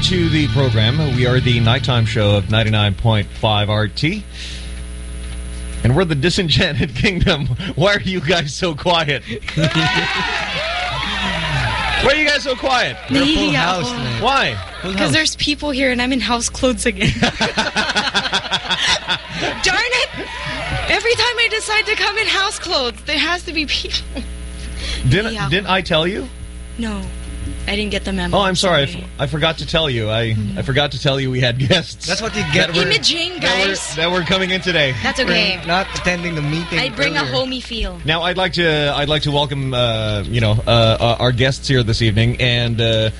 welcome to the program. We are the nighttime show of 99.5 RT. And we're the Disenchanted Kingdom. Why are you guys so quiet? Why are you guys so quiet? We're full Yeah. house tonight. Why? Because there's people here and I'm in house clothes again. Darn it! Every time I decide to come in house clothes, there has to be people. Didn't, Yeah. didn't I tell you? No, I didn't get the memo. Oh, I'm sorry. I, f I forgot to tell you. I, I forgot to tell you we had guests. That's what you get That were- for Imaging, that were, guys. that were coming in today. That's okay. not attending the meeting. I bring a earlier. homey feel. Now, I'd like to I'd like to welcome uh, you know uh, our guests here this evening, and uh,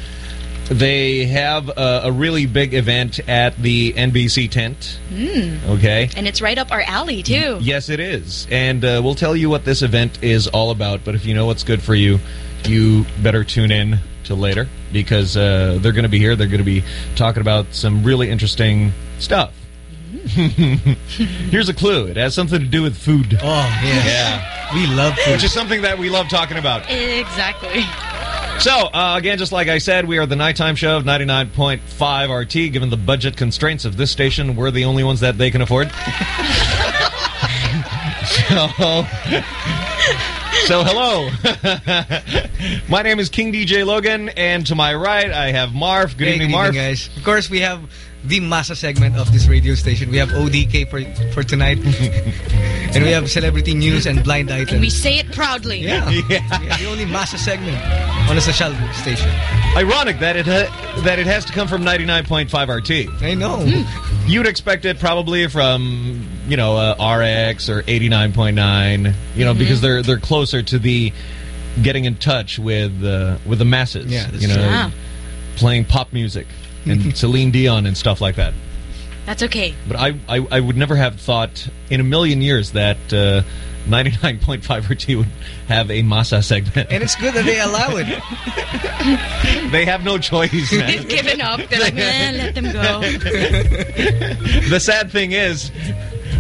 they have a, a really big event at the NBC tent. Okay. And it's right up our alley, too. Yes, it is, and uh, we'll tell you what this event is all about. But if you know what's good for you, you better tune in to later because uh, they're going to be here. They're going to be talking about some really interesting stuff. Here's a clue. It has something to do with food. Oh, yeah. Yeah. We love food. Which is something that we love talking about. Exactly. So, uh, again, just like I said, we are the nighttime show of 99.5 RT. Given the budget constraints of this station, we're the only ones that they can afford. so, so, hello. my name is King DJ Logan, and to my right, I have Marv. Good Hey, evening, good Marv. evening, guys. Of course, we have the massa segment of this radio station. We have ODK for, for tonight. and we have celebrity news and blind items. And we say it proudly. yeah. Yeah. We the only massa segment on a social station. Ironic that it ha that it has to come from 99.5 RT. I know. Hmm. You'd expect it probably from, you know, uh, RX or 89.9, you know, because they're they're closer to the getting in touch with uh, with the masses, Yeah, you know. Yeah. playing pop music and Celine Dion and stuff like that. That's okay. But I, I I would never have thought in a million years that uh, 99.5 RT would have a masa segment. And it's good that they allow it. they have no choice, They've given up. They're like, eh, let them go. the sad thing is,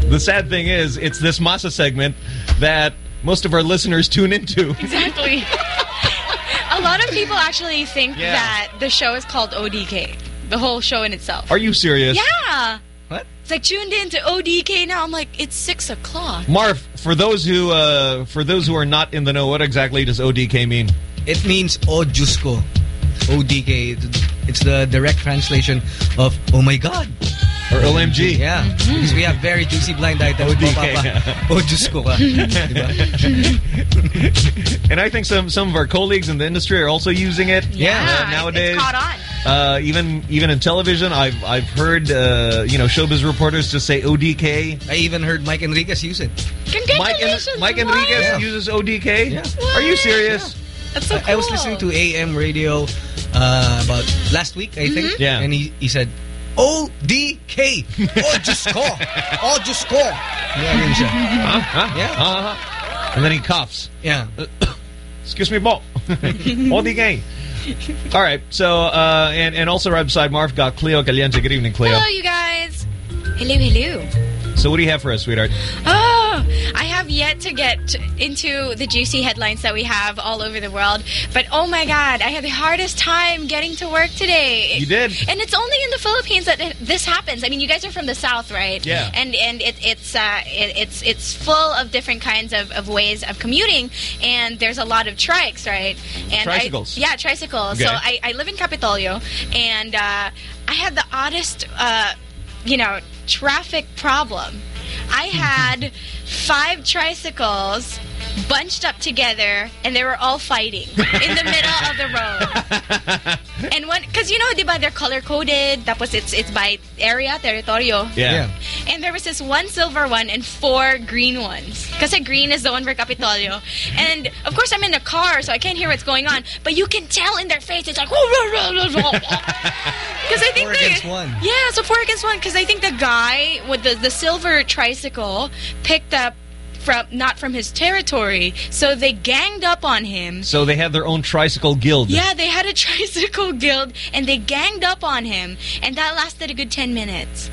the sad thing is, it's this masa segment that most of our listeners tune into. Exactly. A lot of people actually think Yeah. that the show is called ODK. The whole show in itself. Are you serious? yeah. What? It's like tuned in to ODK now. I'm like, it's six o'clock. Marv, for those who uh, for those who are not in the know, what exactly does ODK mean? It means Oh Jusko. ODK. It's the direct translation of Oh my God. Or OMG? Yeah. Because we have very juicy blind items. ODK. Papa. Oh Jusko ka. And I think some some of our colleagues in the industry are also using it. Yeah, uh, nowadays. It's caught on. Uh, even even in television, I've I've heard uh, you know showbiz reporters just say ODK. I even heard Mike Enriquez use it. Mike En Mike Mike. Enriquez Yeah. uses ODK. Yeah. Are you serious? That's so I, cool. I was listening to AM radio uh, about last week, I think. Yeah. And he, he said, ODK. Oh, Jusko. Oh, Jusko. Yeah, yun siya. Huh? Huh? Yeah. Uh-huh. And then he coughs. Yeah. Excuse me, Bo. ODK. All right. So uh, and and also right beside Marv got Cleo Caliente. Good evening, Cleo. Hello, you guys. Hello, hello. So what do you have for us, sweetheart? Oh, I have yet to get into the juicy headlines that we have all over the world. But oh my God, I had the hardest time getting to work today. You did? And it's only in the Philippines that this happens. I mean, you guys are from the South, right? Yeah. And and it, it's uh, it, it's it's full of different kinds of, of ways of commuting, and there's a lot of trikes, right? And I- Tricycles. yeah, tricycles. Okay. So I, I live in Capitolio, and uh, I had the oddest, uh, you know, traffic problem. I had five tricycles bunched up together, and they were all fighting in the middle of the road. And one, because you know, diba, they're color coded. Tapos it's it's by area, territorio. Yeah. And there was this one silver one and four green ones. Kasi green is the one for Capitolio. And of course, I'm in the car, so I can't hear what's going on. But you can tell in their face, it's like. Because I think Four the- against one. Yeah, so four against one. Because I think the guy with the, the silver tricycle picked up from not from his territory, so they ganged up on him. So they had their own tricycle guild. Yeah, they had a tricycle guild and they ganged up on him, and that lasted a good 10 minutes.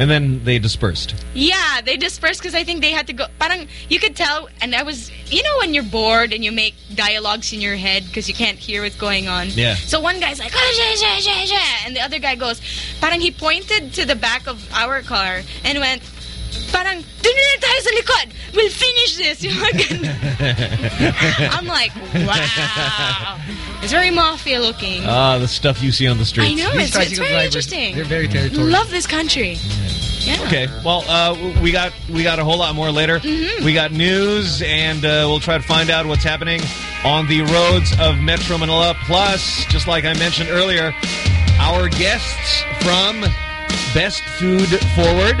And then they dispersed. Yeah, they dispersed because I think they had to go. Parang you could tell, and I was, you know, when you're bored and you make dialogues in your head because you can't hear what's going on. Yeah. So one guy's like, oh, yeah, yeah, yeah, and the other guy goes, parang he pointed to the back of our car and went, parang, dun na tayo sa likod. We'll finish this. Yung mga ganun. I'm like, wow. It's very mafia looking. Ah, the stuff you see on the streets. I know, These it's, it's very drivers, interesting. they're very territorial. Love this country. Yeah. Okay, well, uh, we got we got a whole lot more later. Mm-hmm. We got news, and uh, we'll try to find out what's happening on the roads of Metro Manila. Plus, just like I mentioned earlier, our guests from Best Food Forward.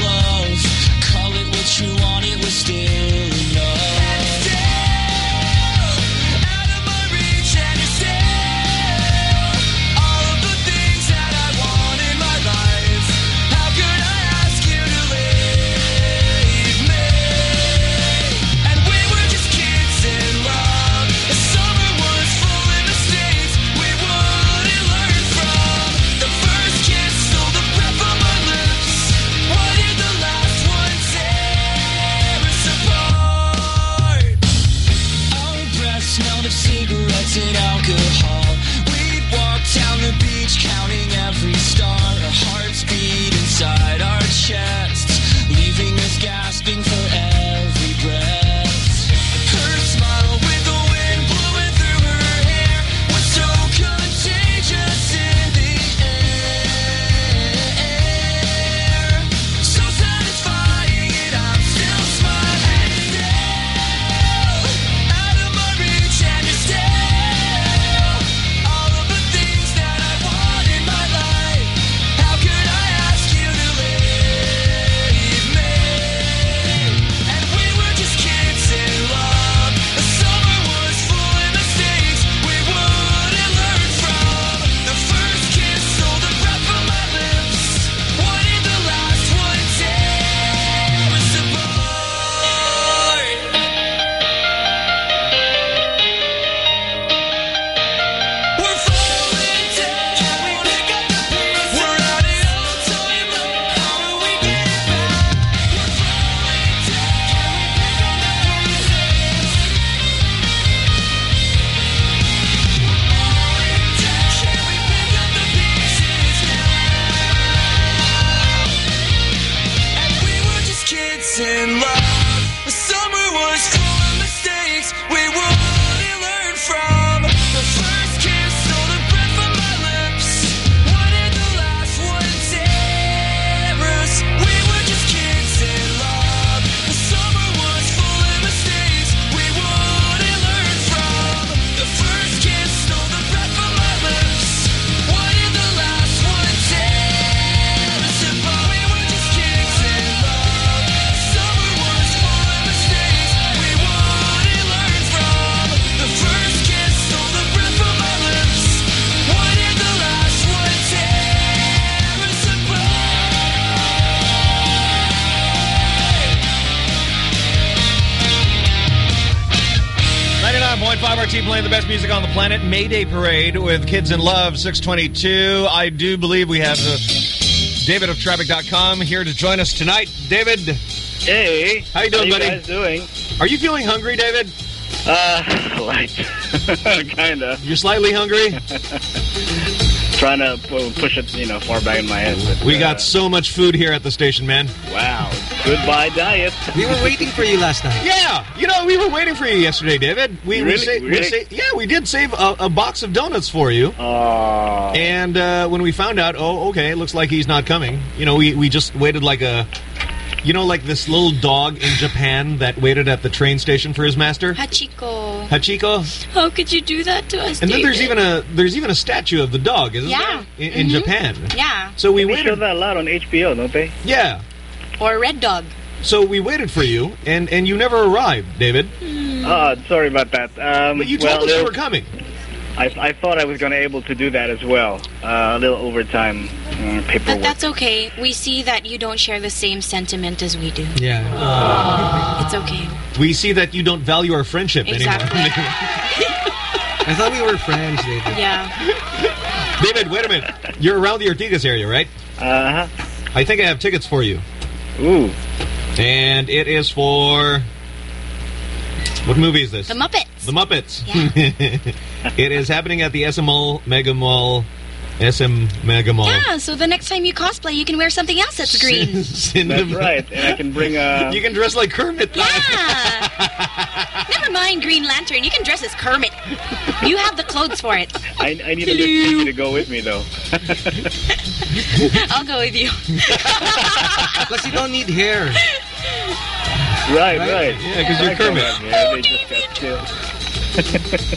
planet. Mayday Parade with Kids in Love, 622. I do believe we have uh, David of Traffic.com here to join us tonight. David, Hey, How you doing, how buddy? you guys doing? are you feeling hungry, David? Uh, like, kinda. You're slightly hungry? Trying to push it, you know, far back in my head. But, We uh, got so much food here at the station, man. Wow. Goodbye, diet. We were waiting for you last night. Yeah, you know, we were waiting for you yesterday, David. We, we, Really? we sa- yeah, we did save a, a box of donuts for you. Oh. And uh, when we found out, oh, okay, looks like he's not coming. You know, we, we just waited like a, you know, like this little dog in Japan that waited at the train station for his master, Hachiko. Hachiko. How could you do that to us, And then there's even a there's even a statue of the dog, isn't Yeah. there? In, in Mhm. Japan. Yeah. So we They show that a lot on HBO, don't they? Yeah. Or a Red Dog. so we waited for you, and and you never arrived, David. Uh, sorry about that. Um, But you well, told us you were coming. I, I thought I was going to able to do that as well. Uh, a little overtime uh, But that's okay. We see that you don't share the same sentiment as we do. Yeah. It's okay. We see that you don't value our friendship Exactly. anymore. I thought we were friends, David. Yeah. David, wait a minute. You're around the Ortigas area, right? Uh huh. I think I have tickets for you, huh. Ooh. and it is for what movie is this? The Muppets. The Muppets. Yeah. it is happening at the SM Mall, Mega Mall, SM Mega Mall. Yeah, so the next time you cosplay, you can wear something else that's green. That's right. And I can bring uh, a... You can dress like Kermit. Yeah. Never mind Green Lantern. You can dress as Kermit. You have the clothes for it. I, I need a good to go with me, though. I'll go with you. Plus, you don't need hair. right, right. Yeah, 'cause you're I come Kermit. out, man. They just got killed.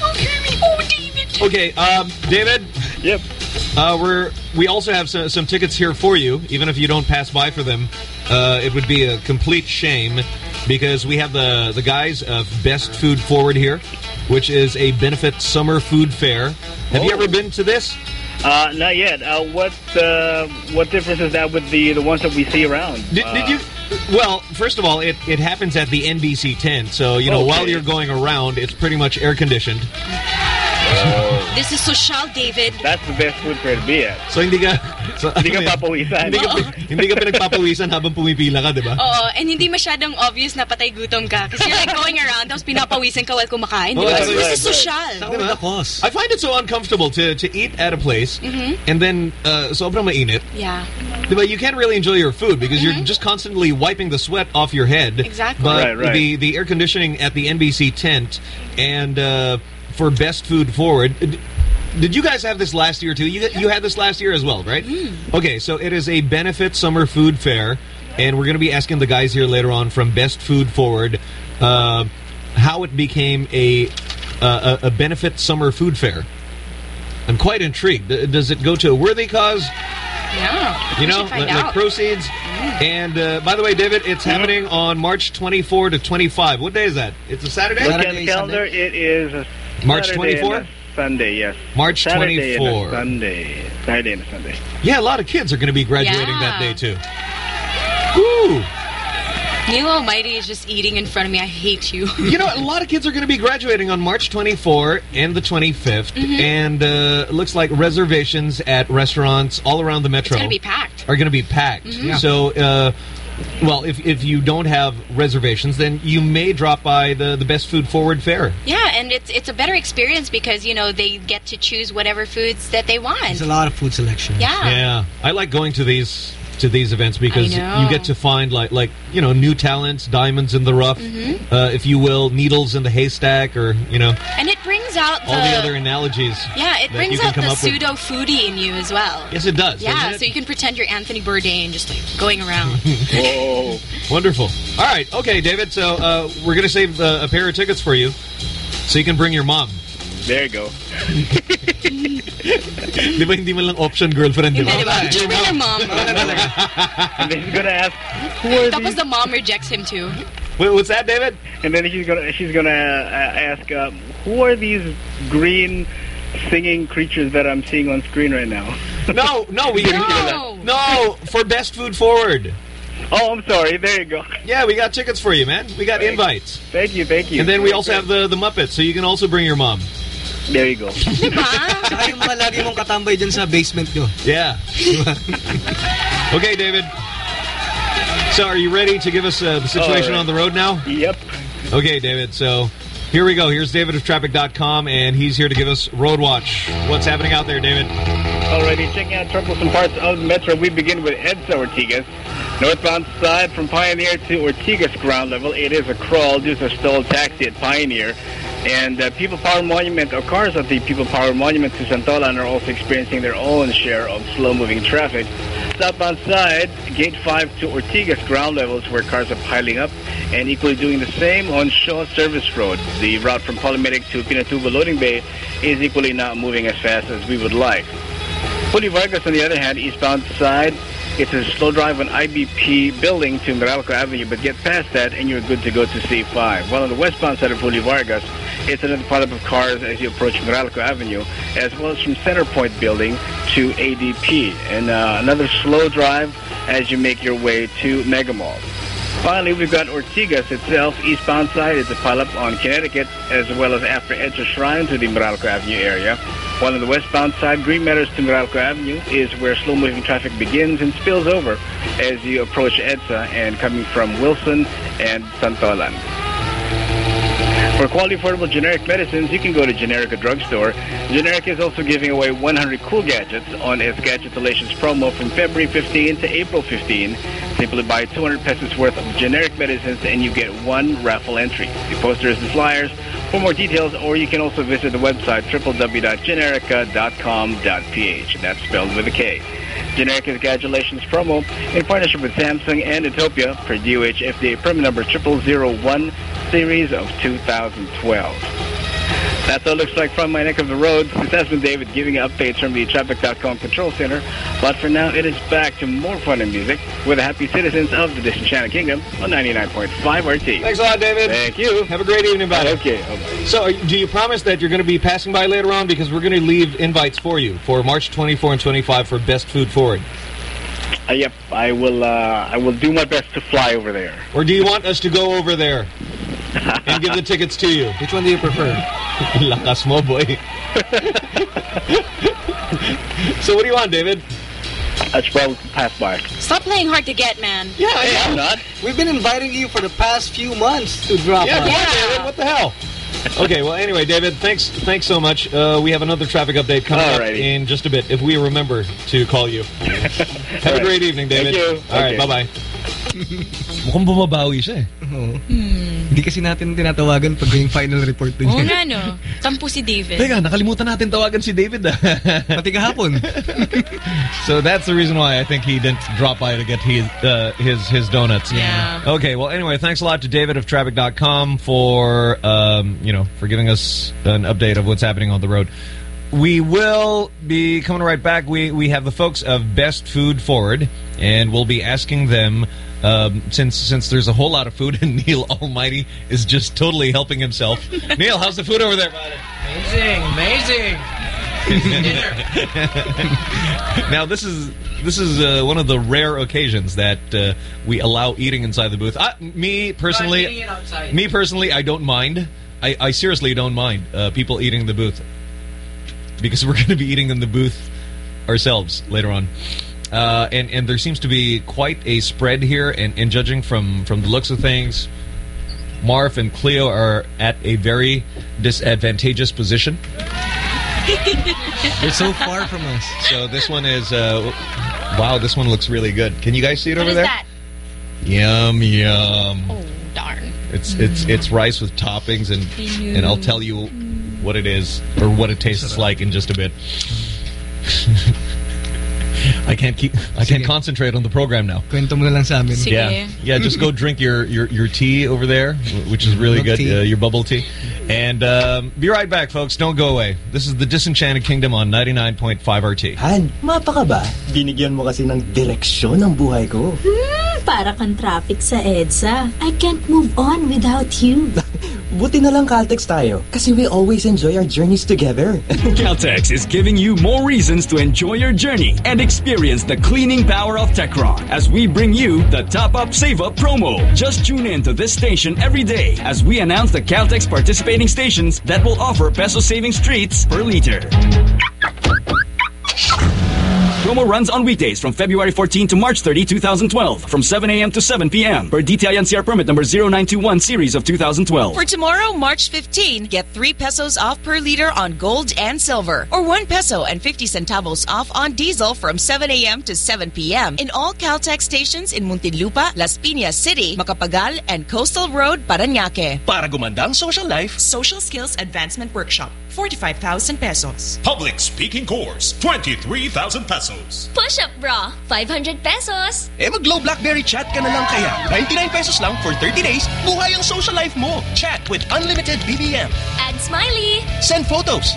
Oh, David. Okay, um, David, Yep. Uh, we're we also have some, some tickets here for you. Even if you don't pass by for them, uh, it would be a complete shame because we have the the guys of Best Food Forward here, which is a benefit summer food fair. Have you Oh. ever been to this? Uh, not yet. Uh, what uh, what difference is that with the the ones that we see around? Did, uh, did you? Well, first of all, it, it happens at the NBC tent, so you know Okay. while you're going around, it's pretty much air conditioned. This is social, David. That's the best food fair to be at. So hindi ka so, Hindi ka ano yun? papawisan. Hindi ka, hindi ka pinagpapawisan habang pumipila ka, di ba? Oo, and hindi masyadong obvious na patay gutom ka. Kasi you're like going around, tapos pinapawisan ka while kumakain. Di Oh, ba? right, This is social. Saka with the cost. I find it so uncomfortable to to eat at a place Mm-hmm. and then uh, sobrang mainit. Yeah. Diba? You can't really enjoy your food because you're just constantly wiping the sweat off your head. Mm-hmm. Exactly. But Right, right. the the air conditioning at the NBC tent and uh, for Best Food Forward. Did you guys have this last year too? You you had this last year as well, right? Mm. Okay, so it is a benefit summer food fair, and we're going to be asking the guys here later on from Best Food Forward uh, how it became a, uh, a a benefit summer food fair. I'm quite intrigued. Does it go to a worthy cause? Yeah. You know, should find like, like out. Mm. proceeds. And uh, by the way, David, it's happening on March 24 to 25. What day is that? It's a Saturday. Look at the calendar. It is a March Saturday 24? Sunday, yes. March Saturday 24. Sunday. Saturday and Sunday. Yeah, a lot of kids are going to be graduating that day too. Woo! Neil Almighty is just eating in front of me. I hate you. You know, a lot of kids are going to be graduating on March 24 and the 25th, Mm-hmm. and uh, looks like reservations at restaurants all around the metro It's gonna be packed. are going to be packed. Mm-hmm. So, uh, well, if if you don't have reservations, then you may drop by the the Best Food Forward Fair. Yeah, and it's it's a better experience because you know they get to choose whatever foods that they want. There's a lot of food selection. Yeah. Yeah, I like going to these to these events because you get to find like like you know new talents, diamonds in the rough, Mm-hmm. uh, if you will, needles in the haystack, or you know and it brings out the, all the other analogies. yeah, it brings out the up with. pseudo foodie in you as well. Yes, it does. Yeah, it? so you can pretend you're Anthony Bourdain, just like going around. Whoa. Wonderful. All right, okay, David. So uh, we're gonna save uh, a pair of tickets for you, so you can bring your mom. There you go. Di ba hindi man lang option girlfriend, di Hindi, ba? diba? Just bring your mom. And then she's gonna ask, who are Tapos these? the mom rejects him too. Wait, what's that, David? And then she's gonna she's gonna uh, ask, um, who are these green singing creatures that I'm seeing on screen right now? No, no, we No. no for Best Food Forward. oh, I'm sorry. There you go. Yeah, we got tickets for you, man. We got Thanks. invites, Thank you, thank you. and then we also have the the Muppets, so you can also bring your mom. There you go. Diba? Saka yung mga lagi mong katambay dyan sa basement nyo. Yeah. okay, David. So, are you ready to give us uh, the situation All right. on the road now? yep. Okay, David. So, here we go. Here's David of Traffic.com, and he's here to give us Road Watch. What's happening out there, David? Alrighty, checking out troublesome parts of the metro. We begin with EDSA Ortigas. Northbound side from Pioneer to Ortigas ground level. It is a crawl due to a stalled taxi at Pioneer. And uh, People Power Monument, or cars at the People Power Monument to Santolan are also experiencing their own share of slow-moving traffic. Southbound side, Gate 5 to Ortigas ground levels where cars are piling up and equally doing the same on Shaw Service Road. The route from Polymedic to Pinatubo Loading Bay is equally not moving as fast as we would like. Julia Vargas, on the other hand, eastbound side, It's a slow drive on IBP building to Meralco Avenue, but get past that and you're good to go to C5. While on the westbound side of Julia Vargas, it's another pileup of cars as you approach Meralco Avenue, as well as from Center Point building to ADB. And uh, another slow drive as you make your way to Mega Mall. Finally, we've got Ortigas itself, eastbound side. It's a pileup on Connecticut, as well as after Edsa Shrine to the Meralco Avenue area. While on the westbound side, Green Meadows to Meralco Avenue is where slow-moving traffic begins and spills over as you approach EDSA and coming from Wilson and Santolan. For quality affordable generic medicines, you can go to Generica Drugstore. Generica is also giving away 100 cool gadgets on its Gadgetalations promo from February 15 to April 15. Simply buy 200 pesos worth of generic medicines and you get one raffle entry. The posters and flyers for more details, or you can also visit the website www.generica.com.ph. That's spelled with a K. Generica's Gadgelations promo in partnership with Samsung and Ethiopia per DOH FDA permit number 0001 series of 2012. That's what it looks like from my neck of the road. This has been David giving updates from the Traffic.com Control Center. But for now, it is back to more fun and music with the happy citizens of the Disenchanted Kingdom on 99.5 RT. Thanks a lot, David. Thank you. Have a great evening, buddy. Okay. bye-bye. So, do you promise that you're going to be passing by later on? Because we're going to leave invites for you for March 24 and 25 for Best Food Forward. Uh, yep, I will. Uh, I will do my best to fly over there. Or do you want us to go over there and give the tickets to you? Which one do you prefer? Lakas mo, boy. so, what do you want, David? I should probably pass by. Stop playing hard to get, man. Yeah, Hey, I'm not. We've been inviting you for the past few months to drop Yeah, by. come on, David. What the hell? Okay, well, anyway, David, thanks thanks so much. Uh, we have another traffic update coming up in just a bit, if we remember to call you. Have a Alright. great evening, David. Thank you. All right, Okay. bye-bye. Mukhang bumabawi siya eh. Oo. Hindi kasi natin tinatawagan pag yung final report din Oo nga, no. Tampo si David. Teka, nakalimutan natin tawagan si David. ah. Pati kahapon. so that's the reason why I think he didn't drop by to get his uh, his his donuts. Yeah. Okay. Well, anyway, thanks a lot to David of Traffic.com for um, you know for giving us an update of what's happening on the road. We will be coming right back. We we have the folks of Best Food Forward, and we'll be asking them um, since since there's a whole lot of food, and Neil Almighty is just totally helping himself. Neil, how's the food over there. Amazing, amazing. now this is this is uh, one of the rare occasions that uh, we allow eating inside the booth. I, me personally, me personally, I don't mind. I, I seriously don't mind uh, people eating in the booth because we're going to be eating in the booth ourselves later on. Uh, and and there seems to be quite a spread here, and, and judging from from the looks of things, Marv and Cleo are at a very disadvantageous position. They're so far from us. So this one is, uh, wow, this one looks really good. Can you guys see it What over is there? that? Yum, yum. Oh, darn. It's it's it's rice with toppings, and and I'll tell you what it is or what it tastes like in just a bit. I can't keep. I can't Sige. concentrate on the program now. Kwento mo na lang sa amin. Sige. Yeah, yeah. Just go drink your your your tea over there, which is really good. Uh, your bubble tea, and um, be right back, folks. Don't go away. This is the Disenchanted Kingdom on ninety nine point five RT. Han, mapa ka ba? Binigyan mo kasi ng direksyon ng buhay ko. Para kang traffic sa EDSA. I can't move on without you. Buti na lang Caltex tayo. Kasi we always enjoy our journeys together. Caltex is giving you more reasons to enjoy your journey and experience the cleaning power of Techron as we bring you the Top Up Save Up promo. Just tune in to this station every day as we announce the Caltex participating stations that will offer peso savings treats per liter. Promo runs on weekdays from February 14 to March 30, 2012, from 7 a.m. to 7 p.m. Per DTI NCR permit number 0921 series of 2012. For tomorrow, March 15, get 3 pesos off per liter on gold and silver, or 1 peso and 50 centavos off on diesel from 7 a.m. to 7 p.m. in all Caltex stations in Muntinlupa, Las Piñas City, Macapagal, and Coastal Road, Parañaque. Para gumandang social life, Social Skills Advancement Workshop, 45,000 pesos. public speaking course, 23,000 pesos. Push-up bra, 500 pesos. Eh mag-Glow Blackberry chat ka na lang kaya. 99 pesos lang for 30 days, buhay ang social life mo. Chat with unlimited BBM. Add smiley. Send photos.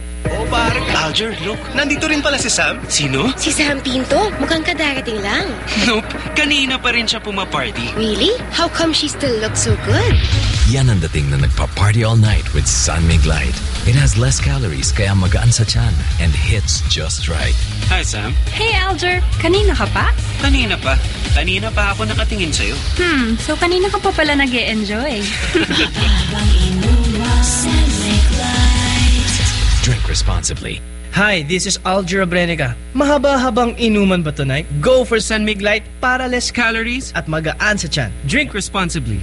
Oh, parang Alger, look. Nandito rin pala si Sam. Sino? Si Sam Pinto, mukhang kadarating lang. Nope, kanina pa rin siya pumaparty. Really? How come she still looks so good? Yan ang dating na nagpa-party all night with San Mig Light. It has less calories kaya magaan sa tiyan and hits just right. Hi, Sam. Hey, Alger. Kanina ka pa? Kanina pa. Kanina pa ako nakatingin sa'yo. Hmm, so kanina ka pa pala nag enjoy Drink responsibly. Hi, this is Aljur Abrenica. Mahaba-habang inuman ba tonight? Go for San Mig Light para less calories at magaan sa. Drink responsibly.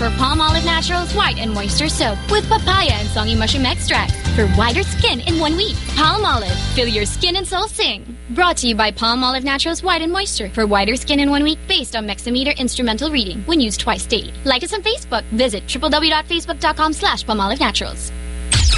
For Palmolive Naturals White and Moisture Soap with papaya and songy mushroom extract for whiter skin in one week. Palmolive, fill your skin and soul sing. Brought to you by Palmolive Naturals White and Moisture for whiter skin in one week based on Mexameter instrumental reading when used twice daily. Like us on Facebook. Visit www.facebook.com slash Palmolive Naturals.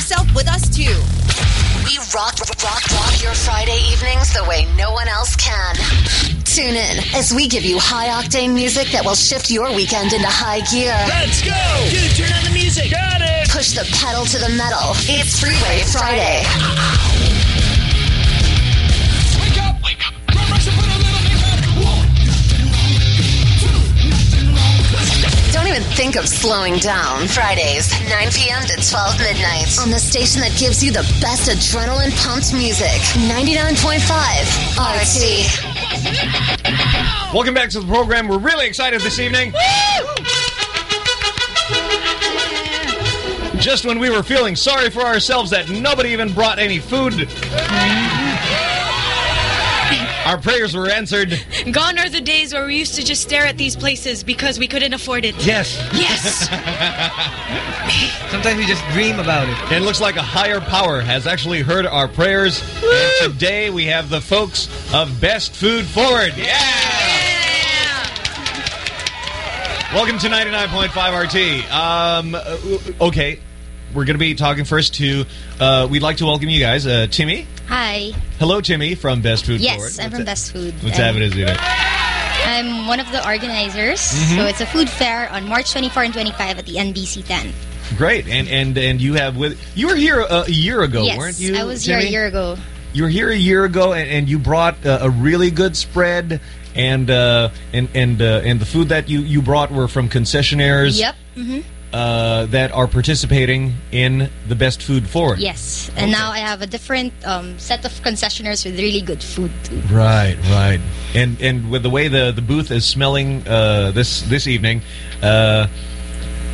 yourself with us too. We rock, rock, rock your Friday evenings the way no one else can. Tune in as we give you high octane music that will shift your weekend into high gear. Let's go! Dude, turn on the music. Got it! Push the pedal to the metal. It's Freeway Friday. Even think of slowing down. Fridays, 9 p.m. to 12 midnight. On the station that gives you the best adrenaline pumped music. 99.5 RT. Welcome back to the program. We're really excited this evening. Just when we were feeling sorry for ourselves that nobody even brought any food, our prayers were answered. Gone are the days where we used to just stare at these places because we couldn't afford it. Yes. Yes. Sometimes we just dream about it. And it looks like a higher power has actually heard our prayers. And today we have the folks of Best Food Forward. Yeah! Welcome to 99.5 RT. Um, okay, we're going to be talking first to, uh, we'd like to welcome you guys. Uh, Timmy. Hi. Hello, Jimmy from Best Food. Yes, I'm from Best Food. What's happening today? I'm one of the organizers. Mhm. So it's a food fair on March 24 and 25 at the NBC tent. Great. And and and you have with, you were here uh, a year ago, yes, weren't you? I was here a year ago. You were here a year ago, and, and you brought uh, a really good spread, and uh, and and uh, and the food that you you brought were from concessionaires. Yep. hmm Uh, that are participating in the Best Food Forward. Yes. And now I have a different um, set of concessionaires with really good food too. Right, right. And and with the way the the booth is smelling uh, this this evening, uh,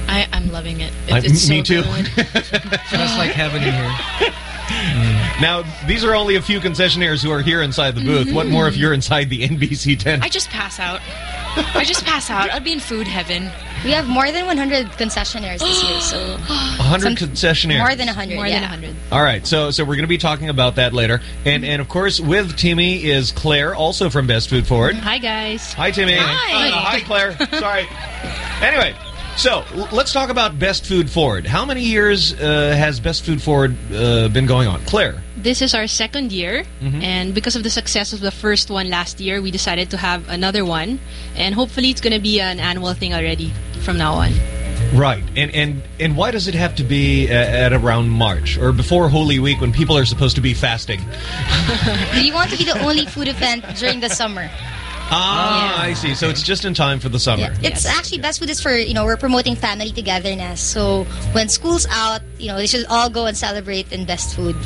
I, I'm loving it. It- I- it's so me too. good. Smells like heaven in here. now these are only a few concessionaires who are here inside the booth. What more if you're inside the NBC tent? I just pass out. I just pass out. I'd be in food heaven. We have more than 100 concessionaires this year, so... A hundred concessionaires. More than 100, More yeah. than 100. All right, so so we're going to be talking about that later, and and of course with Timmy is Claire, also from Best Food Forward. Hi, guys. Hi, Timmy. Hi. Uh, hi, Claire. Sorry. Anyway, so let's talk about Best Food Forward. How many years uh, has Best Food Forward uh, been going on, Claire? This is our second year, Mhm. and because of the success of the first one last year, we decided to have another one, and hopefully it's going to be an annual thing already from now on. Right, and and and why does it have to be at, at around March or before Holy Week when people are supposed to be fasting? we want to be the only food event during the summer. Ah, I see. So it's just in time for the summer. It's actually best food is for you know we're promoting family togetherness. So when school's out, you know they should all go and celebrate in best food.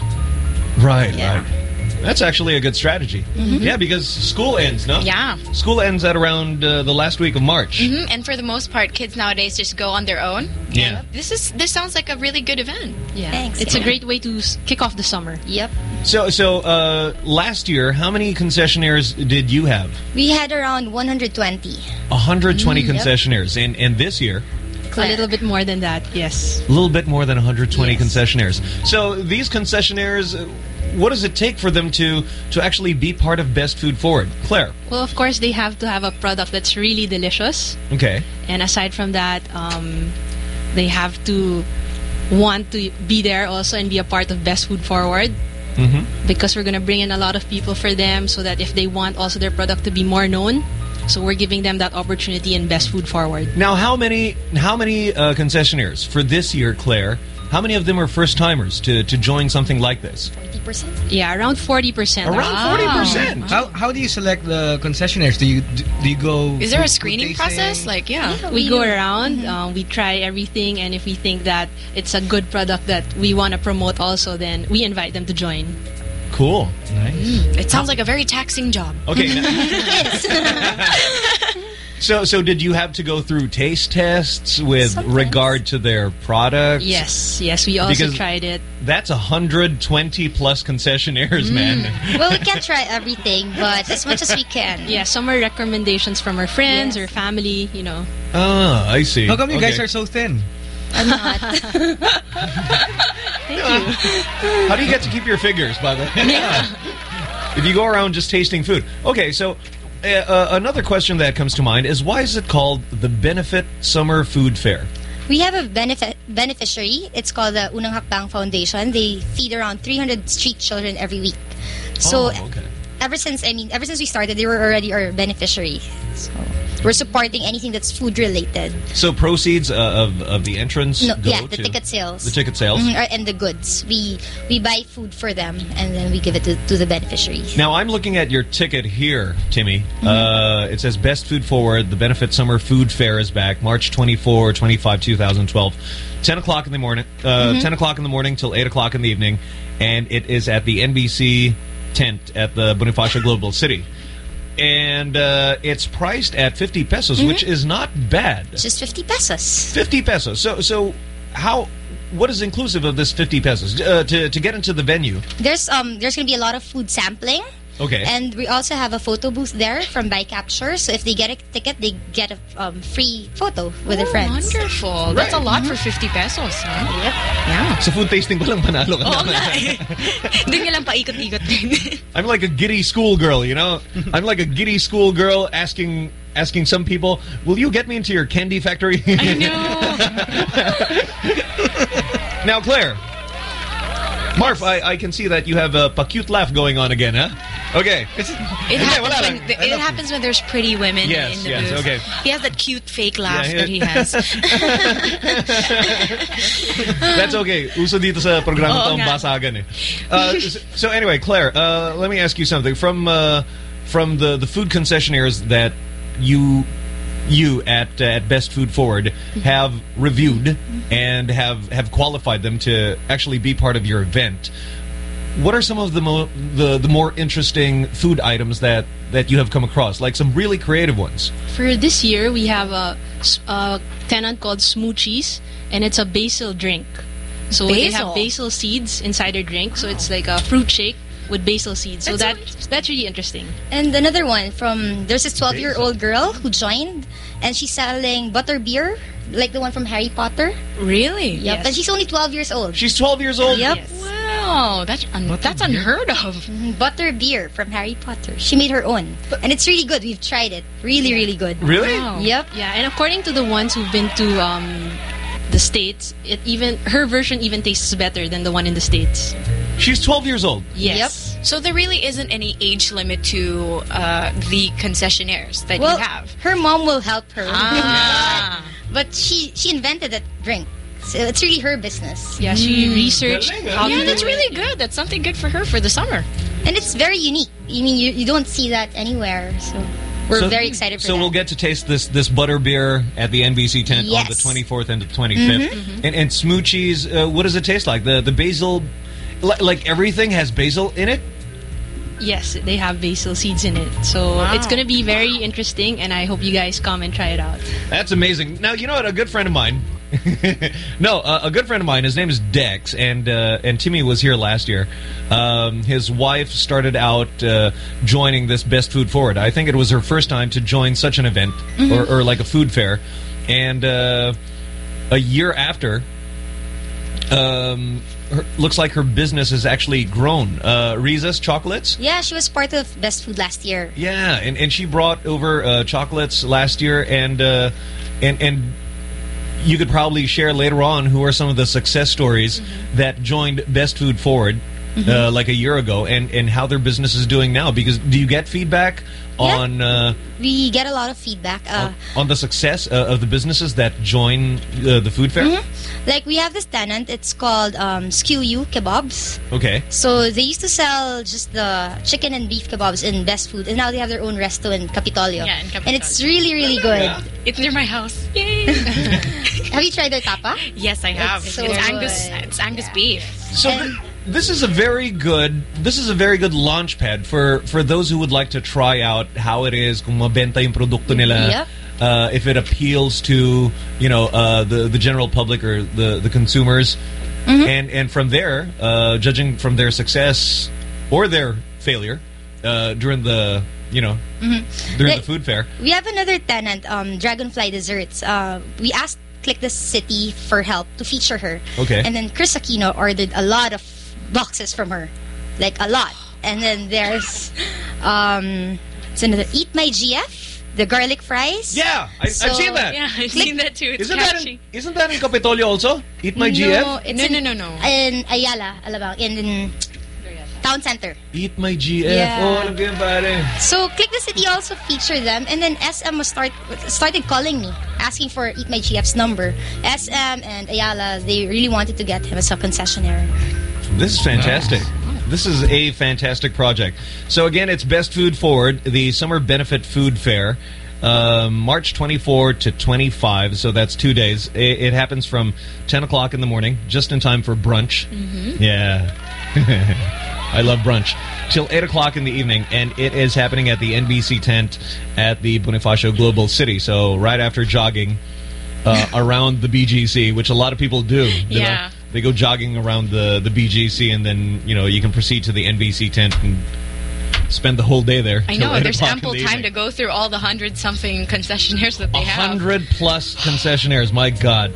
Right, Yeah. right. That's actually a good strategy. Mhm. Yeah, because school ends, no? Yeah. School ends at around uh, the last week of March. hmm And for the most part, kids nowadays just go on their own. Yeah. This is this sounds like a really good event. Yeah. Thanks. It's a great way to kick off the summer. Yep. So, so uh, last year, how many concessionaires did you have? We had around 120. 120 Mm, yep. concessionaires. And, and this year, A little bit more than that, yes. a little bit more than 120 concessionaires. So these concessionaires, uh, what does it take for them to, to actually be part of Best Food Forward? Claire. Well, of course, they have to have a product that's really delicious. Okay. And aside from that, um, they have to want to be there also and be a part of Best Food Forward Mm-hmm. because we're going to bring in a lot of people for them so that if they want also their product to be more known, so we're giving them that opportunity in Best Food Forward. Now, how many how many uh, concessionaires for this year, Claire? How many of them are first timers to to join something like this? 40%? Yeah, around 40%. Around 40%. How how do you select the concessionaires? Do you do, do you go? Is there a food- food screening tasting? process? Like, yeah. we go around, uh, we try everything, and if we think that it's a good product that we want to promote also, then we invite them to join. Cool. Nice. It sounds like a very taxing job. Okay. So, so did you have to go through taste tests with regard to their product? Yes, yes, we also Because tried it. That's 120 plus concessionaires, man. well, we can't try everything, but as much as we can. Yeah, some are recommendations from our friends or family, you know. Ah, I see. How come you guys are so thin? I'm not. Thank you. How do you get to keep your figures, by the way? if you go around just tasting food. Okay, so uh, uh, another question that comes to mind is why is it called the Benefit Summer Food Fair? We have a benefit beneficiary. It's called the Unang Hakbang Foundation. They feed around 300 street children every week. So oh, okay. Ever since I mean ever since we started, they were already our beneficiary. So we're supporting anything that's food related. So proceeds uh, of of the entrance No, yeah, the ticket sales. The ticket sales. Mhm, and the goods. We we buy food for them and then we give it to, to the beneficiaries. Now I'm looking at your ticket here, Timmy. Mm-hmm. Uh, it says Best Food Forward. The Benefit Summer Food Fair is back, March 24, 25, 2012, 10 o'clock in the morning. Uh, Mhm. 10 o'clock in the morning till 8 o'clock in the evening, and it is at the NBC tent at the Bonifacio Global City. And uh, it's priced at 50 pesos, Mhm. which is not bad. Just 50 pesos. 50 pesos. So so how what is inclusive of this 50 pesos uh, to to get into the venue? There's um there's gonna be a lot of food sampling. Okay. And we also have a photo booth there from Buy Capture. So if they get a ticket, they get a um, free photo with their Oh, friends. Wonderful. That's a lot for 50 pesos, huh? Yep. Yeah. Sa food tasting ko lang panalo ka Oo na. nga eh. Doon nga lang paikot-ikot din. I'm like a giddy schoolgirl, you know? I'm like a giddy schoolgirl asking asking some people, "Will you get me into your candy factory?" I know. now, Claire. Marv, I, I can see that you have a pa-cute laugh going on again, huh? Okay. It happens, wala when, the- it happens when there's pretty women Yes, in the yes, booth. okay. He has that cute fake laugh Yeah, that he has. That's okay. Uso dito sa programa Oo tong basagan eh. Uh, so anyway, Claire, uh, let me ask you something. From uh, from the, the food concessionaires that you you at uh, at Best Food Forward have reviewed and have have qualified them to actually be part of your event. What are some of the mo the the more interesting food items that that you have come across? Like some really creative ones. For this year, we have a tenant called Smoochies, and it's a basil drink. So they have basil seeds inside their drink, so it's like a fruit shake with basil seeds. So that that's really interesting. And another one from there's this 12 year old girl who joined, and she's selling butter beer, like the one from Harry Potter. Really? Yep. And she's only 12 years old. She's 12 years old. Yep. Wow, that's un that's unheard of. Mhm, Butter beer from Harry Potter. She made her own, and it's really good. We've tried it. Really, really good. Really? Yep. Yeah, and according to the ones who've been to um, the states, it even her version even tastes better than the one in the states. She's 12 years old. Yes. So there really isn't any age limit to uh, the concessionaires that well, you have. her mom will help her. Ah. but she she invented that drink. So it's really her business. Yeah, she researched yeah, that's really good. That's something good for her for the summer. And it's very unique. I mean, you, you don't see that anywhere. So we're So- very excited for So that. we'll get to taste this this butter beer at the NBC tent on the 24th and the 25th. Mhm. And, and Smoochie's, uh, what does it taste like? The the basil, li like everything has basil in it? Yes, they have basil seeds in it. So Wow. it's going to be very interesting, and I hope you guys come and try it out. That's amazing. Now, you know what? A good friend of mine, no, uh, a good friend of mine, his name is Dex, and uh, and Timmy was here last year. Um, his wife started out uh, joining this Best Food Forward. I think it was her first time to join such an event, Mhm. or, or like a food fair. And uh, a year after, um, her, looks like her business has actually grown. Uh, Riza's Chocolates. yeah, she was part of Best Food last year. Yeah, and, and she brought over uh, chocolates last year, and uh, and and you could probably share later on who are some of the success stories that joined Best Food Forward uh, like a year ago, and and how their business is doing now. Because do you get feedback on uh, We get a lot of feedback. Uh, on the success uh, of the businesses that join uh, the food fair? mhm. Like we have this tenant. It's called um, Skew You Kebabs. Okay. So they used to sell just the chicken and beef kebabs in Best Food, and now they have their own resto in Capitolio. Yeah, in Capitolio. And it's really, really good. It's near my house. Yay! have you tried their tapa? yes, I have. It's It's, so Angus. It's Angus beef. So th- this is a very good this is a very good launch pad for for those who would like to try out how it is kung mabenta yung produkto nila. Yep. Uh, if it appeals to you know uh, the the general public or the the consumers, Mm-hmm. and and from there, uh, judging from their success or their failure uh, during the you know Mhm. during Like- the food fair. We have another tenant, um, Dragonfly Desserts. Uh, we asked Click the City for help to feature her. Okay. And then Kris Aquino ordered a lot of boxes from her. Like, a lot. And then there's, um, it's another Eat My GF, the garlic fries. Yeah, I, I've seen that. Yeah, I've Click- seen that too. It's Isn't that in, isn't that in Capitolio also? Eat my no, GF. It's No, in, no, no, no. In Ayala, Alabang, in, in Town Center. Eat my GF. Yeah. Oh, alam ko yun, pare. So Click the City also featured them, and then SM was start started calling me, asking for Eat My GF's number. SM and Ayala, they really wanted to get him as a concessionaire. This is fantastic. This is a fantastic project. So again, it's Best Food Forward, the Summer Benefit Food Fair, um, March 24 to 25. So that's two days. It, it happens from 10 o'clock in the morning, just in time for brunch. Mhm. Yeah. I love brunch. Till 8 o'clock in the evening, and it is happening at the NBC tent at the Bonifacio Global City. So right after jogging uh, around the BGC, which a lot of people do. Di ba? Yeah. They go jogging around the, the BGC, and then, you know, you can proceed to the NBC tent and spend the whole day there. I know. There's ample the time evening. to go through all the hundred something concessionaires that they have. hundred plus concessionaires. My God.